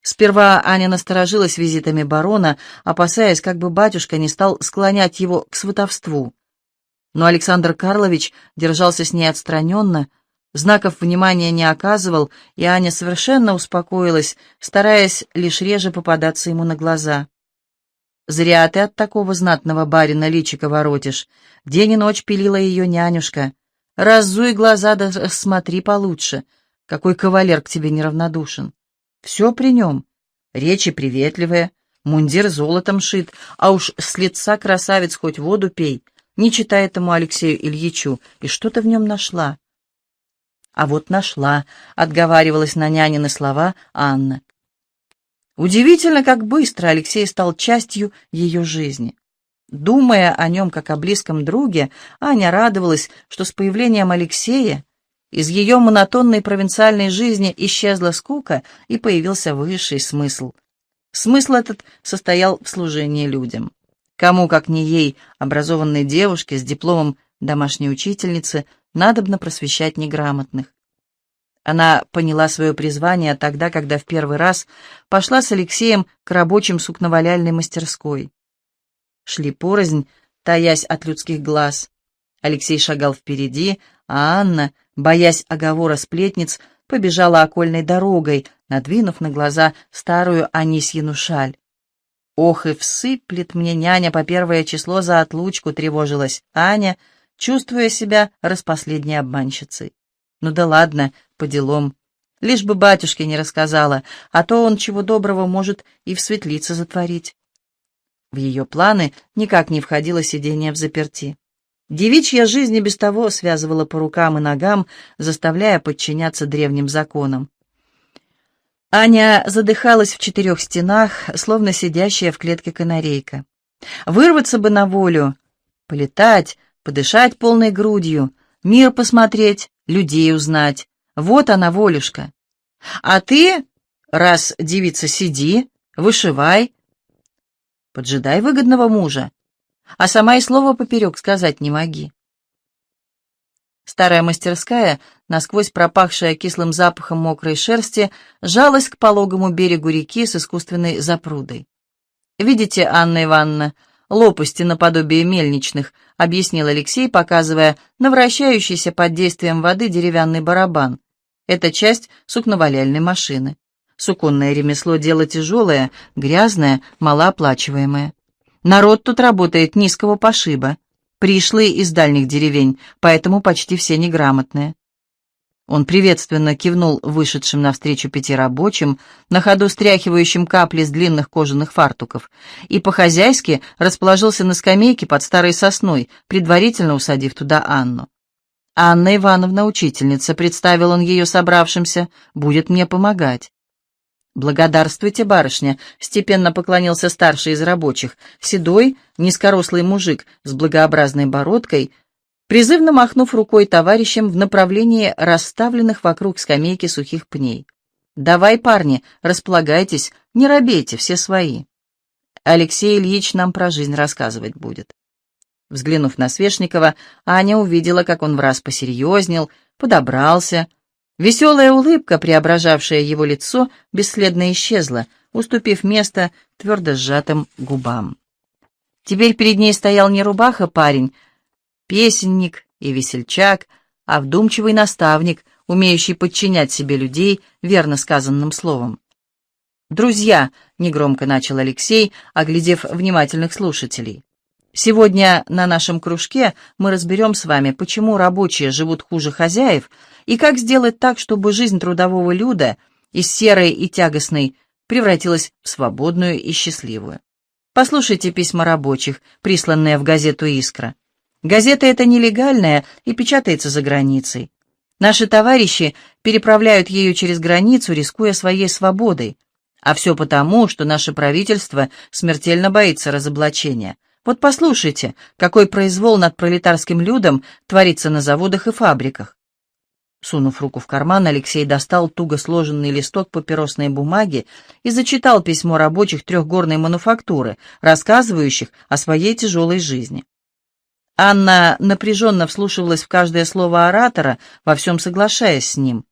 Сперва Аня насторожилась визитами барона, опасаясь, как бы батюшка не стал склонять его к сватовству. Но Александр Карлович держался с ней отстраненно, знаков внимания не оказывал, и Аня совершенно успокоилась, стараясь лишь реже попадаться ему на глаза. «Зря ты от такого знатного барина личика воротишь. День и ночь пилила ее нянюшка. Разуй глаза да смотри получше. Какой кавалер к тебе неравнодушен. Все при нем. Речи приветливые, мундир золотом шит, а уж с лица красавец хоть воду пей. Не читай этому Алексею Ильичу, и что-то в нем нашла. А вот нашла, отговаривалась на нянины слова Анна. Удивительно, как быстро Алексей стал частью ее жизни. Думая о нем как о близком друге, Аня радовалась, что с появлением Алексея из ее монотонной провинциальной жизни исчезла скука и появился высший смысл. Смысл этот состоял в служении людям. Кому, как не ей, образованной девушке с дипломом домашней учительницы, надобно просвещать неграмотных. Она поняла свое призвание тогда, когда в первый раз пошла с Алексеем к рабочим сукноваляльной мастерской. Шли порознь, таясь от людских глаз. Алексей шагал впереди, а Анна, боясь оговора сплетниц, побежала окольной дорогой, надвинув на глаза старую Анисьину шаль. «Ох, и всыплет мне няня по первое число за отлучку», — тревожилась Аня, — чувствуя себя распоследней обманщицей. Ну да ладно, по делам. Лишь бы батюшке не рассказала, а то он чего доброго может и в светлице затворить. В ее планы никак не входило сидение в заперти. Девичья жизнь и без того связывала по рукам и ногам, заставляя подчиняться древним законам. Аня задыхалась в четырех стенах, словно сидящая в клетке канарейка. Вырваться бы на волю, полетать, подышать полной грудью, мир посмотреть, людей узнать. Вот она, волюшка. А ты, раз девица, сиди, Вышивай. Поджидай выгодного мужа. А сама и слова поперек сказать не моги. Старая мастерская, насквозь пропахшая кислым запахом мокрой шерсти, жалась к пологому берегу реки с искусственной запрудой. «Видите, Анна Ивановна, лопасти наподобие мельничных», — объяснил Алексей, показывая на вращающийся под действием воды деревянный барабан. Это часть сукноваляльной машины. Суконное ремесло — дело тяжелое, грязное, малооплачиваемое. Народ тут работает низкого пошиба. Пришлые из дальних деревень, поэтому почти все неграмотные. Он приветственно кивнул вышедшим навстречу пяти рабочим, на ходу стряхивающим капли с длинных кожаных фартуков, и по-хозяйски расположился на скамейке под старой сосной, предварительно усадив туда Анну. «Анна Ивановна, учительница», — представил он ее собравшимся, — «будет мне помогать». «Благодарствуйте, барышня», — степенно поклонился старший из рабочих, седой, низкорослый мужик с благообразной бородкой, призывно махнув рукой товарищам в направлении расставленных вокруг скамейки сухих пней. «Давай, парни, располагайтесь, не робейте, все свои». Алексей Ильич нам про жизнь рассказывать будет. Взглянув на Свешникова, Аня увидела, как он враз посерьезнел, подобрался, Веселая улыбка, преображавшая его лицо, бесследно исчезла, уступив место твердо сжатым губам. Теперь перед ней стоял не рубаха парень, песенник и весельчак, а вдумчивый наставник, умеющий подчинять себе людей верно сказанным словом. «Друзья», — негромко начал Алексей, оглядев внимательных слушателей, Сегодня на нашем кружке мы разберем с вами, почему рабочие живут хуже хозяев и как сделать так, чтобы жизнь трудового люда из серой и тягостной превратилась в свободную и счастливую. Послушайте письма рабочих, присланные в газету «Искра». Газета эта нелегальная и печатается за границей. Наши товарищи переправляют ею через границу, рискуя своей свободой. А все потому, что наше правительство смертельно боится разоблачения – вот послушайте, какой произвол над пролетарским людом творится на заводах и фабриках. Сунув руку в карман, Алексей достал туго сложенный листок папиросной бумаги и зачитал письмо рабочих трехгорной мануфактуры, рассказывающих о своей тяжелой жизни. Анна напряженно вслушивалась в каждое слово оратора, во всем соглашаясь с ним.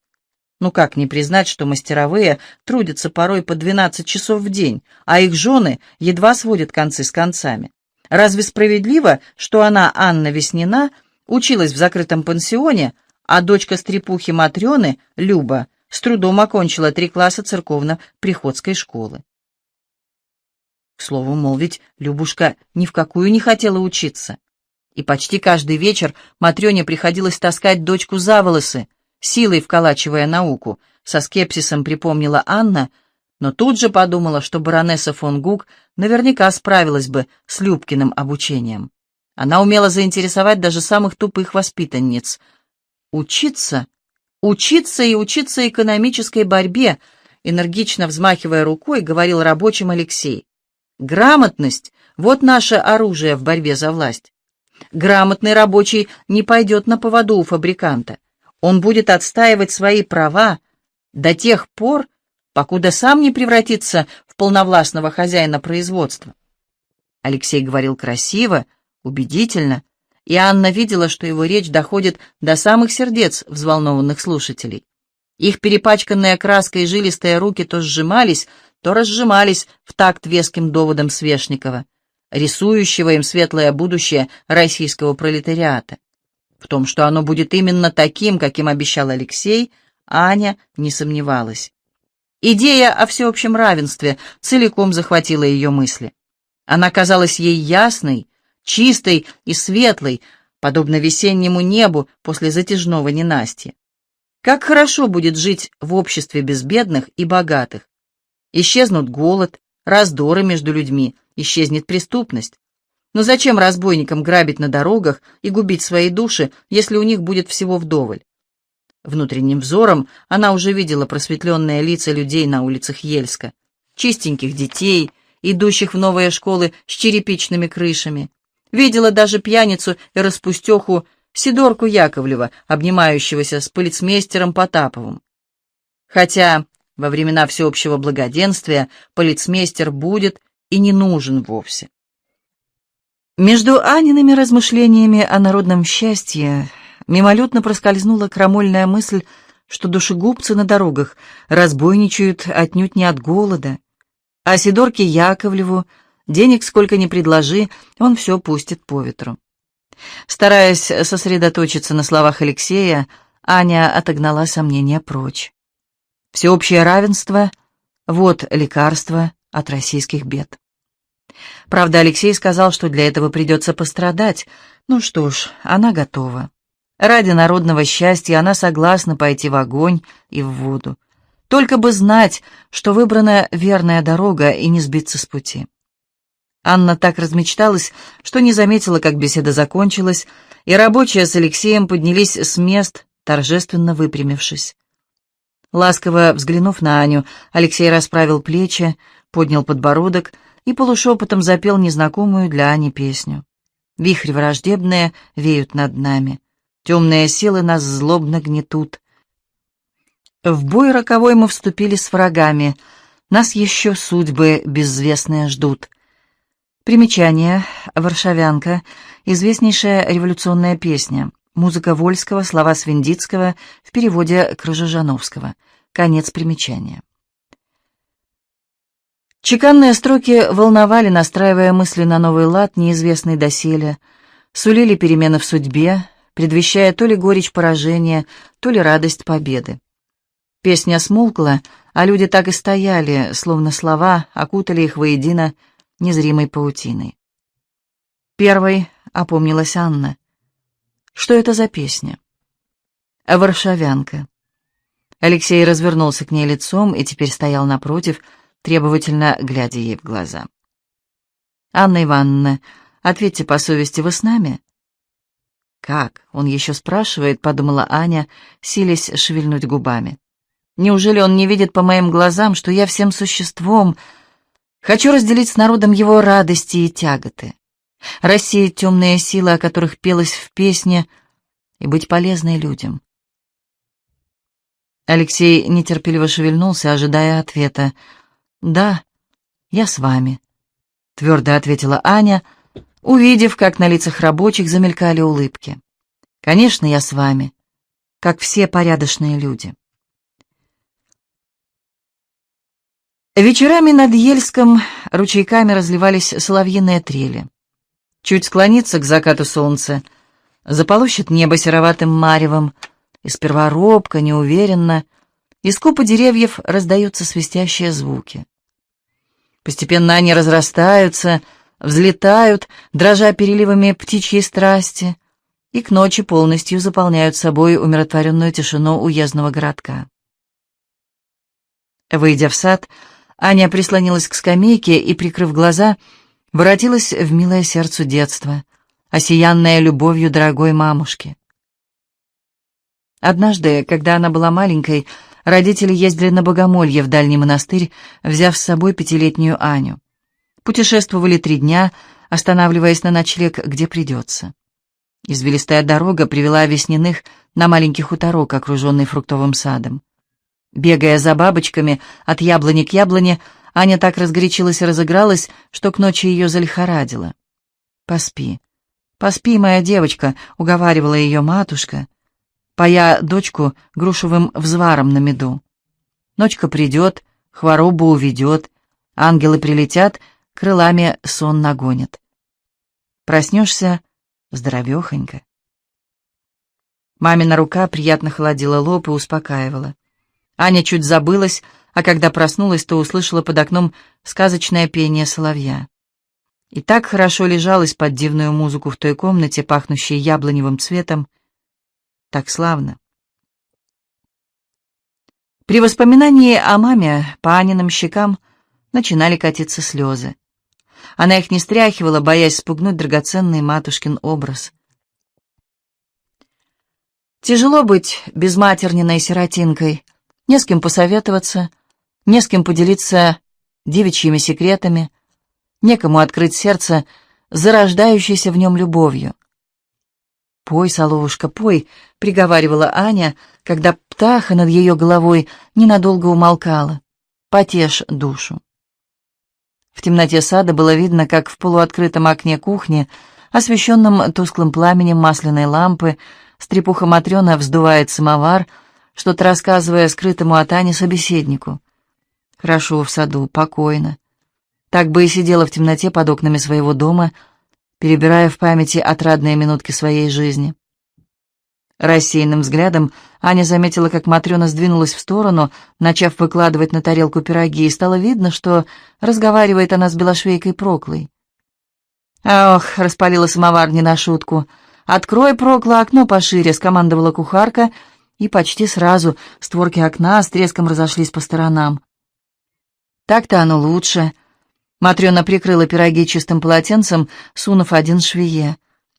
Ну как не признать, что мастеровые трудятся порой по 12 часов в день, а их жены едва сводят концы с концами? Разве справедливо, что она, Анна Веснина, училась в закрытом пансионе, а дочка стрепухи Матрёны, Люба, с трудом окончила три класса церковно-приходской школы? К слову, мол, ведь Любушка ни в какую не хотела учиться. И почти каждый вечер Матрёне приходилось таскать дочку за волосы, силой вколачивая науку, со скепсисом припомнила Анна — но тут же подумала, что баронесса фон Гук наверняка справилась бы с Любкиным обучением. Она умела заинтересовать даже самых тупых воспитанниц. Учиться, учиться и учиться экономической борьбе, энергично взмахивая рукой, говорил рабочим Алексей. Грамотность — вот наше оружие в борьбе за власть. Грамотный рабочий не пойдет на поводу у фабриканта. Он будет отстаивать свои права до тех пор, покуда сам не превратится в полновластного хозяина производства. Алексей говорил красиво, убедительно, и Анна видела, что его речь доходит до самых сердец взволнованных слушателей. Их перепачканные краской жилистые руки то сжимались, то разжимались в такт веским доводом Свешникова, рисующего им светлое будущее российского пролетариата. В том, что оно будет именно таким, каким обещал Алексей, Аня не сомневалась. Идея о всеобщем равенстве целиком захватила ее мысли. Она казалась ей ясной, чистой и светлой, подобно весеннему небу после затяжного ненастья. Как хорошо будет жить в обществе безбедных и богатых. Исчезнут голод, раздоры между людьми, исчезнет преступность. Но зачем разбойникам грабить на дорогах и губить свои души, если у них будет всего вдоволь? Внутренним взором она уже видела просветленные лица людей на улицах Ельска, чистеньких детей, идущих в новые школы с черепичными крышами. Видела даже пьяницу и распустеху Сидорку Яковлева, обнимающегося с полицмейстером Потаповым. Хотя Во времена всеобщего благоденствия полицмейстер будет и не нужен вовсе. Между Аниными размышлениями о народном счастье мимолетно проскользнула крамольная мысль, что душегубцы на дорогах разбойничают отнюдь не от голода, а Сидорке Яковлеву денег сколько ни предложи, он все пустит по ветру. Стараясь сосредоточиться на словах Алексея, Аня отогнала сомнения прочь. Всеобщее равенство — вот лекарство от российских бед. Правда, Алексей сказал, что для этого придется пострадать. Ну что ж, она готова. Ради народного счастья она согласна пойти в огонь и в воду. Только бы знать, что выбрана верная дорога и не сбиться с пути. Анна так размечталась, что не заметила, как беседа закончилась, и рабочие с Алексеем поднялись с мест, торжественно выпрямившись. Ласково взглянув на Аню, Алексей расправил плечи, поднял подбородок и полушепотом запел незнакомую для Ани песню. «Вихри враждебные веют над нами, темные силы нас злобно гнетут. В бой роковой мы вступили с врагами, нас еще судьбы безвестные ждут». Примечание. Варшавянка. Известнейшая революционная песня. Музыка Вольского, слова Свиндицкого в переводе Крыжижановского. Конец примечания. Чеканные строки волновали, настраивая мысли на новый лад, неизвестный доселе, сулили перемены в судьбе, предвещая то ли горечь поражения, то ли радость победы. Песня смолкла, а люди так и стояли, словно слова окутали их воедино незримой паутиной. Первой опомнилась Анна. Что это за песня? «Варшавянка». Алексей развернулся к ней лицом и теперь стоял напротив, требовательно глядя ей в глаза. «Анна Ивановна, ответьте по совести, вы с нами?» «Как? Он еще спрашивает», — подумала Аня, силясь шевельнуть губами. «Неужели он не видит по моим глазам, что я всем существом хочу разделить с народом его радости и тяготы, рассеять темные силы, о которых пелось в песне, и быть полезной людям?» Алексей нетерпеливо шевельнулся, ожидая ответа. «Да, я с вами», — твердо ответила Аня, увидев, как на лицах рабочих замелькали улыбки. «Конечно, я с вами, как все порядочные люди». Вечерами над Ельском ручейками разливались соловьиные трели. Чуть склонится к закату солнца, заполощет небо сероватым маревом, и сперва робко, неуверенно — из купы деревьев раздаются свистящие звуки. Постепенно они разрастаются, взлетают, дрожа переливами птичьей страсти, и к ночи полностью заполняют собой умиротворенную тишину уездного городка. Выйдя в сад, Аня прислонилась к скамейке и, прикрыв глаза, воротилась в милое сердце детства, осиянное любовью дорогой мамушки. Однажды, когда она была маленькой, Родители ездили на богомолье в дальний монастырь, взяв с собой пятилетнюю Аню. Путешествовали три дня, останавливаясь на ночлег, где придется. Извилистая дорога привела Весняных на маленький хуторок, окруженный фруктовым садом. Бегая за бабочками от яблони к яблоне, Аня так разгорячилась и разыгралась, что к ночи ее залихорадило. «Поспи, поспи, моя девочка», — уговаривала ее матушка, поя дочку грушевым взваром на меду. Ночка придет, хворобу уведет, ангелы прилетят, крылами сон нагонят. Проснешься здоровехонько. Мамина рука приятно холодила лоб и успокаивала. Аня чуть забылась, а когда проснулась, то услышала под окном сказочное пение соловья. И так хорошо лежалась под дивную музыку в той комнате, пахнущей яблоневым цветом, так славно. При воспоминании о маме по Аниным щекам начинали катиться слезы. Она их не стряхивала, боясь спугнуть драгоценный матушкин образ. Тяжело быть безматерниной сиротинкой, не с кем посоветоваться, не с кем поделиться девичьими секретами, некому открыть сердце зарождающейся в нем любовью. «Пой, соловушка, пой», — приговаривала Аня, когда птаха над ее головой ненадолго умолкала. «Потешь душу». В темноте сада было видно, как в полуоткрытом окне кухни, освещенном тусклым пламенем масляной лампы, стрепуха Матрена вздувает самовар, что-то рассказывая скрытому от Ани собеседнику. Хорошо в саду, покойно. Так бы и сидела в темноте под окнами своего дома, перебирая в памяти отрадные минутки своей жизни. Рассеянным взглядом Аня заметила, как Матрена сдвинулась в сторону, начав выкладывать на тарелку пироги, и стало видно, что разговаривает она с белошвейкой Проклой. «Ох!» — распалила самовар не на шутку. «Открой, Прокла, окно пошире!» — скомандовала кухарка, и почти сразу створки окна с треском разошлись по сторонам. «Так-то оно лучше!» Матрена прикрыла пироги чистым полотенцем, сунув один швее.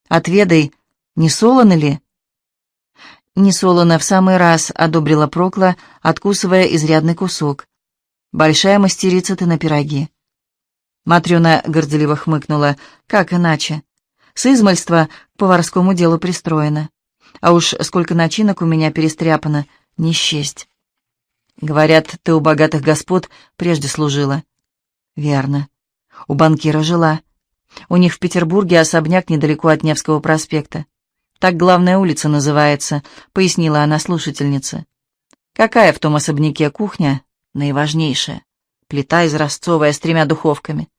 «Отведай, не солоно ли?» «Не солоно в самый раз», — одобрила Прокла, откусывая изрядный кусок. «Большая мастерица ты на пироги». Матрена горделиво хмыкнула. «Как иначе? С измальства к поварскому делу пристроено. А уж сколько начинок у меня перестряпано, не счесть». «Говорят, ты у богатых господ прежде служила». «Верно. У банкира жила. У них в Петербурге особняк недалеко от Невского проспекта. Так главная улица называется», — пояснила она слушательнице. «Какая в том особняке кухня? Наиважнейшая. Плита изразцовая с тремя духовками.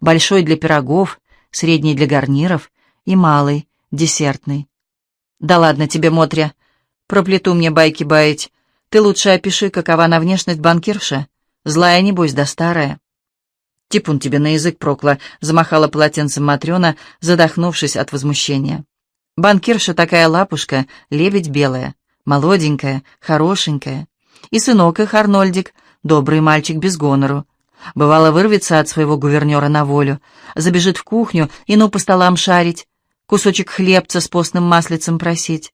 Большой для пирогов, средний для гарниров и малый, десертный. Да ладно тебе, Мотря, про плиту мне байки баять. Ты лучше опиши, какова на внешность банкирша. Злая, небось, да старая». «Типун тебе на язык прокла», — замахала полотенцем Матрена, задохнувшись от возмущения. Банкирша такая лапушка, лебедь белая, молоденькая, хорошенькая. И сынок их, Арнольдик, добрый мальчик без гонору. Бывало, вырвется от своего гувернера на волю, забежит в кухню и ну по столам шарить, кусочек хлебца с постным маслицем просить.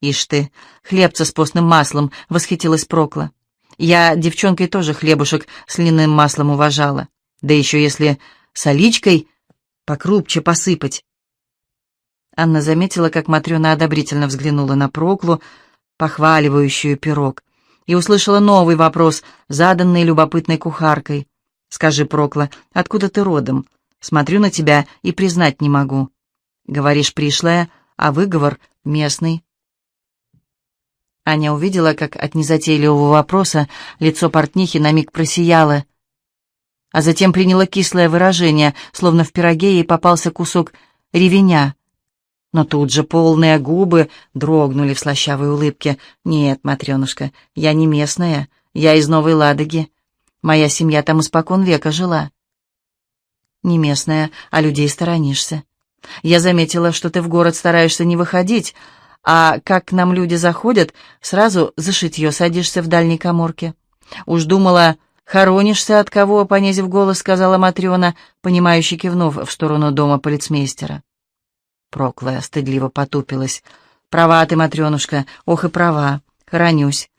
«Ишь ты, хлебца с постным маслом!» — восхитилась Прокла. «Я девчонкой тоже хлебушек с льняным маслом уважала. Да еще если соличкой покрупче посыпать. Анна заметила, как Матрена одобрительно взглянула на Проклу, похваливающую пирог, и услышала новый вопрос, заданный любопытной кухаркой. «Скажи, Прокла, откуда ты родом? Смотрю на тебя и признать не могу. Говоришь пришлая, а выговор местный». Аня увидела, как от незатейливого вопроса лицо портнихи на миг просияло, а затем приняло кислое выражение, словно в пироге ей попался кусок ревеня. Но тут же полные губы дрогнули в слащавой улыбке. «Нет, Матренушка, я не местная, я из Новой Ладоги. Моя семья там испокон века жила». «Не местная, а людей сторонишься. Я заметила, что ты в город стараешься не выходить, а как к нам люди заходят, сразу за шитье садишься в дальней коморке. Уж думала, хоронишься от кого, понизив голос, сказала Матрена, понимающе кивнув в сторону дома полицмейстера. Проклая стыдливо потупилась. «Права ты, Матренушка, ох и права, хоронюсь.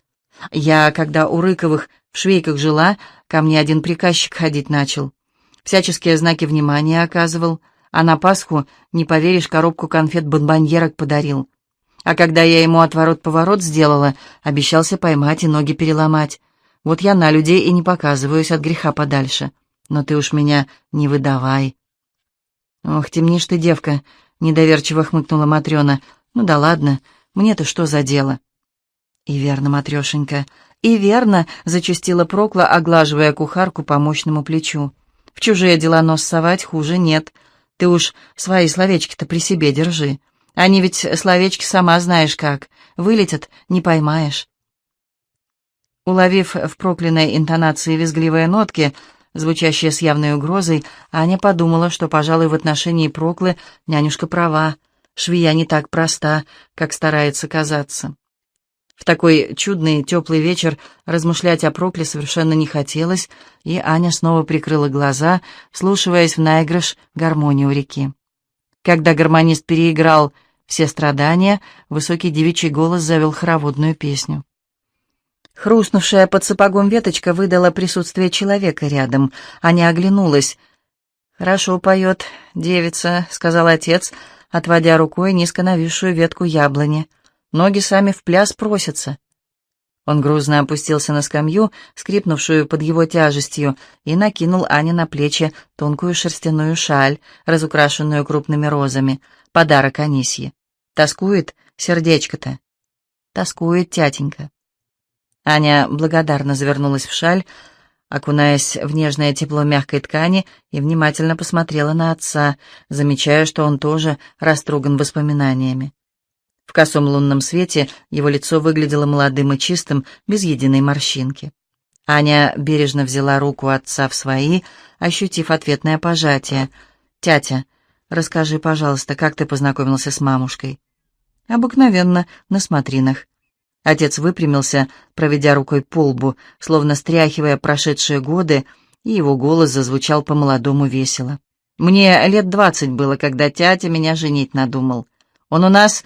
Я, когда у Рыковых в швейках жила, ко мне один приказчик ходить начал. Всяческие знаки внимания оказывал, а на Пасху, не поверишь, коробку конфет-бонбоньерок подарил. А когда я ему отворот-поворот сделала, обещался поймать и ноги переломать. Вот я на людей и не показываюсь от греха подальше. Но ты уж меня не выдавай. Ох, темнишь ты, девка, — недоверчиво хмыкнула Матрена. «Ну да ладно, мне-то что за дело?» «И верно, Матрешенька, и верно», — зачастила Прокла, оглаживая кухарку по мощному плечу. «В чужие дела нос совать хуже нет. Ты уж свои словечки-то при себе держи. Они ведь словечки сама знаешь как. Вылетят, не поймаешь». Уловив в прокляной интонации визгливые нотки, звучащее с явной угрозой, Аня подумала, что, пожалуй, в отношении Проклы нянюшка права, швея не так проста, как старается казаться. В такой чудный теплый вечер размышлять о Прокле совершенно не хотелось, и Аня снова прикрыла глаза, слушаясь в наигрыш гармонию реки. Когда гармонист переиграл все страдания, высокий девичий голос завел хороводную песню. Хрустнувшая под сапогом веточка выдала присутствие человека рядом. Аня оглянулась. «Хорошо поет девица», — сказал отец, отводя рукой низко нависшую ветку яблони. «Ноги сами в пляс просятся». Он грузно опустился на скамью, скрипнувшую под его тяжестью, и накинул Ане на плечи тонкую шерстяную шаль, разукрашенную крупными розами, подарок Анисье. Тоскует сердечко-то. Тоскует тятенька. Аня благодарно завернулась в шаль, окунаясь в нежное тепло мягкой ткани, и внимательно посмотрела на отца, замечая, что он тоже растроган воспоминаниями. В косом лунном свете его лицо выглядело молодым и чистым, без единой морщинки. Аня бережно взяла руку отца в свои, ощутив ответное пожатие. «Тятя, расскажи, пожалуйста, как ты познакомился с мамушкой?» «Обыкновенно, на смотринах». Отец выпрямился, проведя рукой по лбу, словно стряхивая прошедшие годы, и его голос зазвучал по-молодому весело. «Мне лет двадцать было, когда тятя меня женить надумал. Он у нас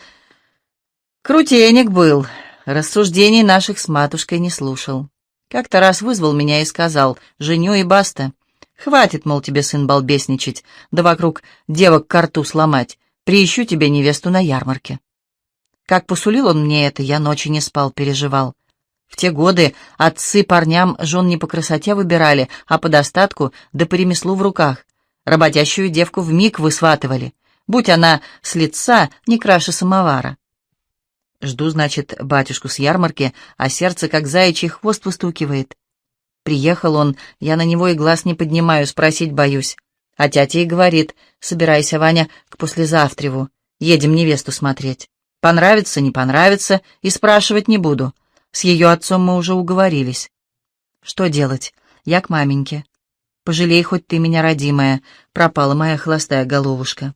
Крутейник был, рассуждений наших с матушкой не слушал. Как-то раз вызвал меня и сказал, женю и баста. Хватит, мол, тебе, сын, балбесничать, да вокруг девок карту сломать. Приищу тебе невесту на ярмарке. Как посулил он мне это, я ночи не спал, переживал. В те годы отцы парням жен не по красоте выбирали, а по достатку да по ремеслу в руках. Работящую девку в миг высватывали, будь она с лица не краше самовара. Жду, значит, батюшку с ярмарки, а сердце, как заячий хвост, выстукивает. Приехал он, я на него и глаз не поднимаю, спросить боюсь. А тятя и говорит, собирайся, Ваня, к послезавтриву, едем невесту смотреть. Понравится, не понравится, и спрашивать не буду. С ее отцом мы уже уговорились. Что делать? Я к маменьке. Пожалей хоть ты меня, родимая, пропала моя холостая головушка.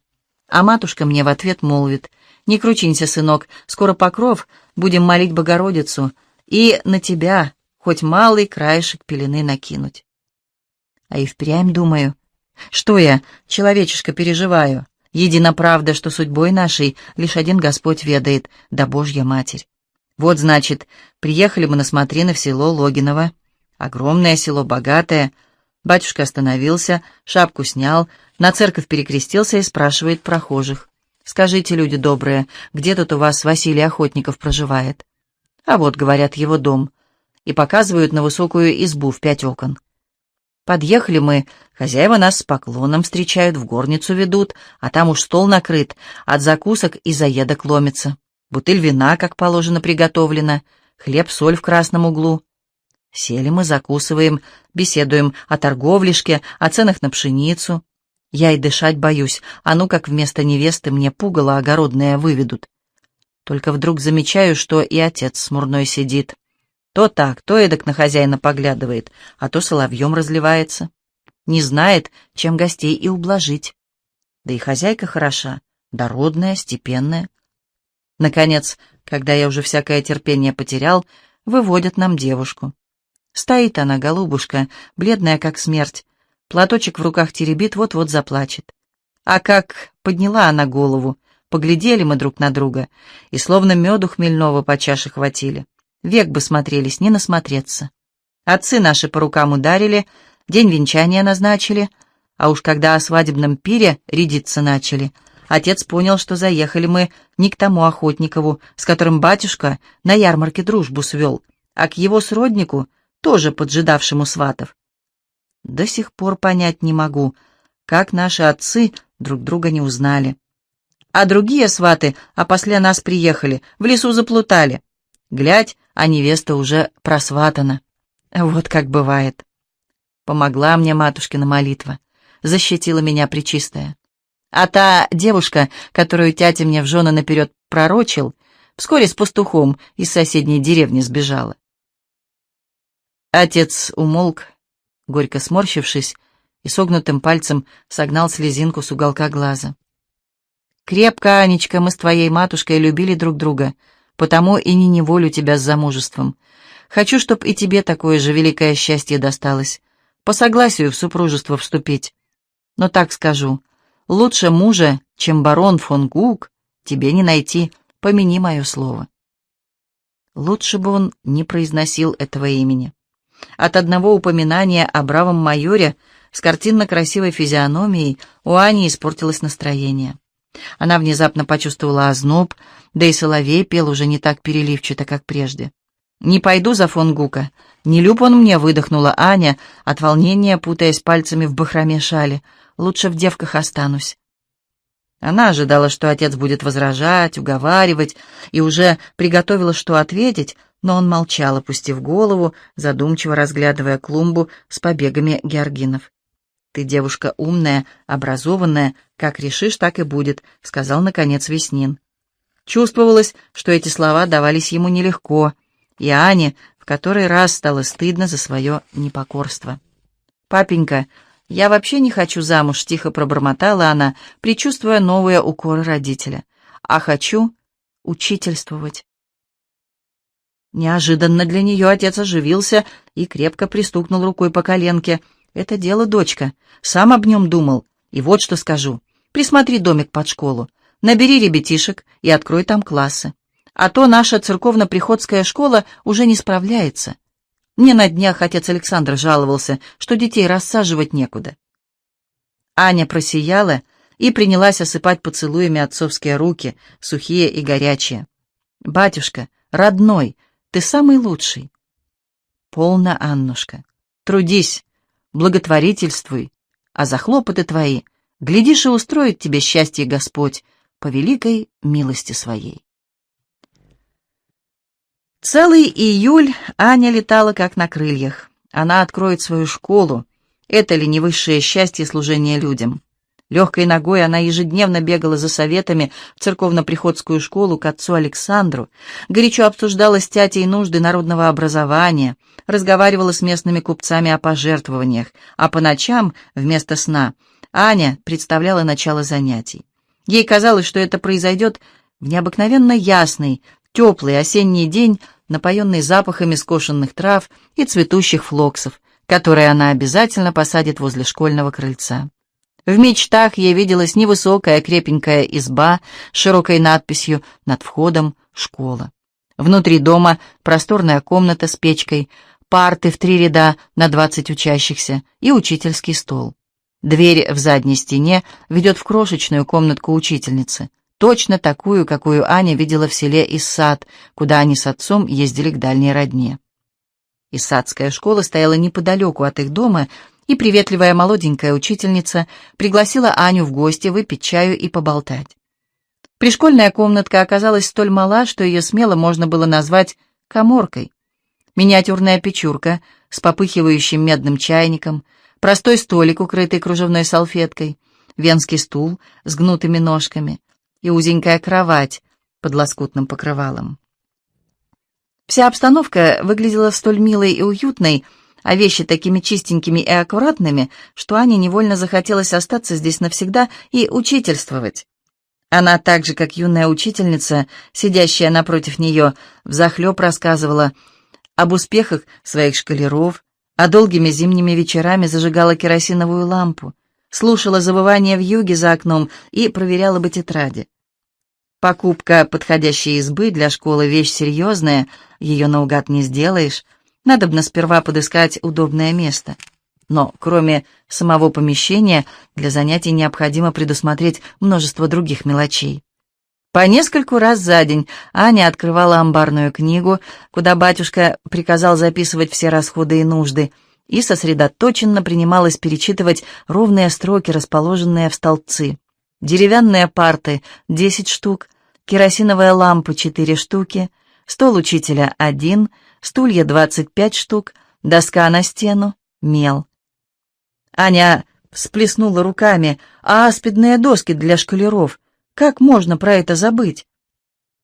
А матушка мне в ответ молвит — не кручинься, сынок, скоро покров, будем молить Богородицу, и на тебя хоть малый краешек пелены накинуть. А и впрямь думаю, что я, человечишка, переживаю. Едина правда, что судьбой нашей лишь один Господь ведает, да Божья Матерь. Вот, значит, приехали мы на смотрины в село Логиново. Огромное село, богатое. Батюшка остановился, шапку снял, на церковь перекрестился и спрашивает прохожих. Скажите, люди добрые, где тут у вас Василий Охотников проживает? А вот, говорят, его дом. И показывают на высокую избу в пять окон. Подъехали мы, хозяева нас с поклоном встречают, в горницу ведут, а там уж стол накрыт, от закусок и заедок ломится. Бутыль вина, как положено, приготовлена, хлеб-соль в красном углу. Сели мы, закусываем, беседуем о торговлишке, о ценах на пшеницу. Я и дышать боюсь, а ну как вместо невесты мне пугало огородное выведут. Только вдруг замечаю, что и отец смурной сидит. То так, то эдак на хозяина поглядывает, а то соловьем разливается. Не знает, чем гостей и ублажить. Да и хозяйка хороша, дородная, степенная. Наконец, когда я уже всякое терпение потерял, выводят нам девушку. Стоит она, голубушка, бледная как смерть, Платочек в руках теребит, вот-вот заплачет. А как подняла она голову, поглядели мы друг на друга, и словно меду хмельного по чаше хватили. Век бы смотрелись, не насмотреться. Отцы наши по рукам ударили, день венчания назначили, а уж когда о свадебном пире рядиться начали, отец понял, что заехали мы не к тому Охотникову, с которым батюшка на ярмарке дружбу свел, а к его сроднику, тоже поджидавшему сватов. До сих пор понять не могу, как наши отцы друг друга не узнали. А другие сваты, а после нас приехали, в лесу заплутали. Глядь, а невеста уже просватана. Вот как бывает. Помогла мне матушкина молитва, защитила меня причистая. А та девушка, которую тятя мне в жены наперед пророчил, вскоре с пастухом из соседней деревни сбежала. Отец умолк, горько сморщившись, и согнутым пальцем согнал слезинку с уголка глаза. «Крепко, Анечка, мы с твоей матушкой любили друг друга, потому и не неволю тебя с замужеством. Хочу, чтоб и тебе такое же великое счастье досталось, по согласию в супружество вступить. Но так скажу, лучше мужа, чем барон фон Гук, тебе не найти, помяни мое слово». Лучше бы он не произносил этого имени. От одного упоминания о бравом майоре с картинно-красивой физиономией у Ани испортилось настроение. Она внезапно почувствовала озноб, да и соловей пел уже не так переливчато, как прежде. «Не пойду за фон Гука. Не люб он мне», — выдохнула Аня, от волнения путаясь пальцами в бахроме шали. «Лучше в девках останусь». Она ожидала, что отец будет возражать, уговаривать, и уже приготовила, что ответить, но он молчал, опустив голову, задумчиво разглядывая клумбу с побегами георгинов. «Ты девушка умная, образованная, как решишь, так и будет», — сказал, наконец, Веснин. Чувствовалось, что эти слова давались ему нелегко, и Ане в который раз стало стыдно за свое непокорство. «Папенька, я вообще не хочу замуж», — тихо пробормотала она, предчувствуя новые укоры родителя. «А хочу учительствовать». Неожиданно для нее отец оживился и крепко пристукнул рукой по коленке. «Это дело, дочка. Сам об нем думал. И вот что скажу. Присмотри домик под школу. Набери ребятишек и открой там классы. А то наша церковно-приходская школа уже не справляется. Мне на днях отец Александр жаловался, что детей рассаживать некуда. Аня просияла и принялась осыпать поцелуями отцовские руки, сухие и горячие. «Батюшка, родной, ты самый лучший». «Полно, Аннушка. Трудись, благотворительствуй, а за хлопоты твои, глядишь, и устроит тебе счастье Господь, по великой милости своей. Целый июль Аня летала как на крыльях. Она откроет свою школу. Это ли не высшее счастье служения людям? Легкой ногой она ежедневно бегала за советами в церковно-приходскую школу к отцу Александру, горячо обсуждала с тятей нужды народного образования, разговаривала с местными купцами о пожертвованиях, а по ночам, вместо сна, Аня представляла начало занятий. Ей казалось, что это произойдет в необыкновенно ясный, теплый осенний день, напоенный запахами скошенных трав и цветущих флоксов, которые она обязательно посадит возле школьного крыльца. В мечтах ей виделась невысокая крепенькая изба с широкой надписью над входом «Школа». Внутри дома просторная комната с печкой, парты в три ряда на двадцать учащихся и учительский стол. Дверь в задней стене ведет в крошечную комнатку учительницы, точно такую, какую Аня видела в селе Иссад, куда они с отцом ездили к дальней родне. Иссадская школа стояла неподалеку от их дома, и приветливая молоденькая учительница пригласила Аню в гости выпить чаю и поболтать. Пришкольная комнатка оказалась столь мала, что ее смело можно было назвать коморкой. Миниатюрная печурка с попыхивающим медным чайником — простой столик, укрытый кружевной салфеткой, венский стул с гнутыми ножками и узенькая кровать под лоскутным покрывалом. Вся обстановка выглядела столь милой и уютной, а вещи такими чистенькими и аккуратными, что Ане невольно захотелось остаться здесь навсегда и учительствовать. Она, так же, как юная учительница, сидящая напротив нее, взахлеб рассказывала об успехах своих школяров, а долгими зимними вечерами зажигала керосиновую лампу, слушала завывание в юге за окном и проверяла бы тетради. Покупка подходящей избы для школы — вещь серьезная, ее наугад не сделаешь, надобно сперва подыскать удобное место. Но кроме самого помещения, для занятий необходимо предусмотреть множество других мелочей. По нескольку раз за день Аня открывала амбарную книгу, куда батюшка приказал записывать все расходы и нужды, и сосредоточенно принималась перечитывать ровные строки, расположенные в столбцы. Деревянные парты — десять штук, керосиновая лампа — четыре штуки, стол учителя — один, стулья — двадцать пять штук, доска на стену, мел. Аня всплеснула руками, а аспидные доски для шкалеров — как можно про это забыть?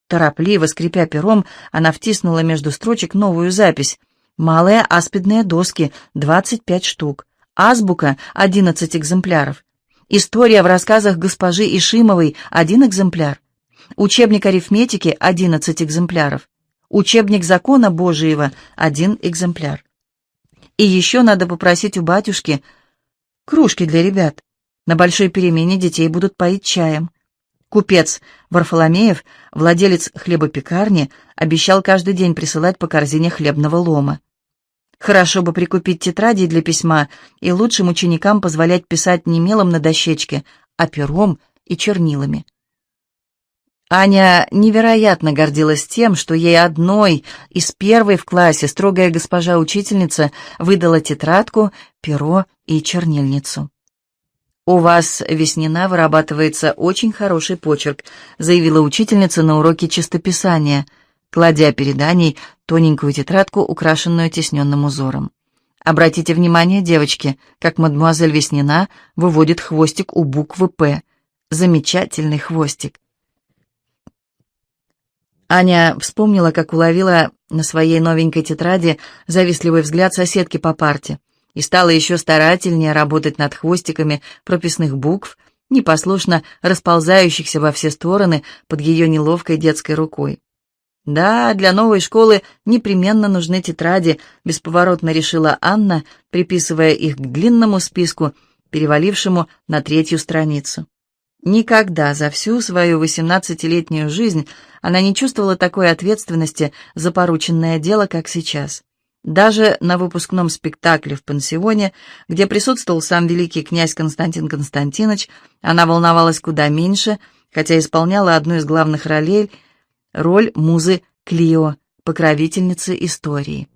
Торопливо, скрипя пером, она втиснула между строчек новую запись. Малые аспидные доски, 25 штук. Азбука, 11 экземпляров. История в рассказах госпожи Ишимовой, один экземпляр. Учебник арифметики, 11 экземпляров. Учебник закона Божиего, один экземпляр. И еще надо попросить у батюшки кружки для ребят. На большой перемене детей будут поить чаем. Купец Варфоломеев, владелец хлебопекарни, обещал каждый день присылать по корзине хлебного лома. Хорошо бы прикупить тетради для письма и лучшим ученикам позволять писать не мелом на дощечке, а пером и чернилами. Аня невероятно гордилась тем, что ей одной из первой в классе строгая госпожа-учительница выдала тетрадку, перо и чернильницу. «У вас, Веснина, вырабатывается очень хороший почерк», заявила учительница на уроке чистописания, кладя перед Аней тоненькую тетрадку, украшенную тесненным узором. «Обратите внимание, девочки, как мадемуазель Веснина выводит хвостик у буквы «П». Замечательный хвостик». Аня вспомнила, как уловила на своей новенькой тетради завистливый взгляд соседки по парте и стала еще старательнее работать над хвостиками прописных букв, непослушно расползающихся во все стороны под ее неловкой детской рукой. «Да, для новой школы непременно нужны тетради», — бесповоротно решила Анна, приписывая их к длинному списку, перевалившему на третью страницу. Никогда за всю свою восемнадцатилетнюю жизнь она не чувствовала такой ответственности за порученное дело, как сейчас. Даже на выпускном спектакле в пансионе, где присутствовал сам великий князь Константин Константинович, она волновалась куда меньше, хотя исполняла одну из главных ролей — роль музы Клио, покровительницы истории.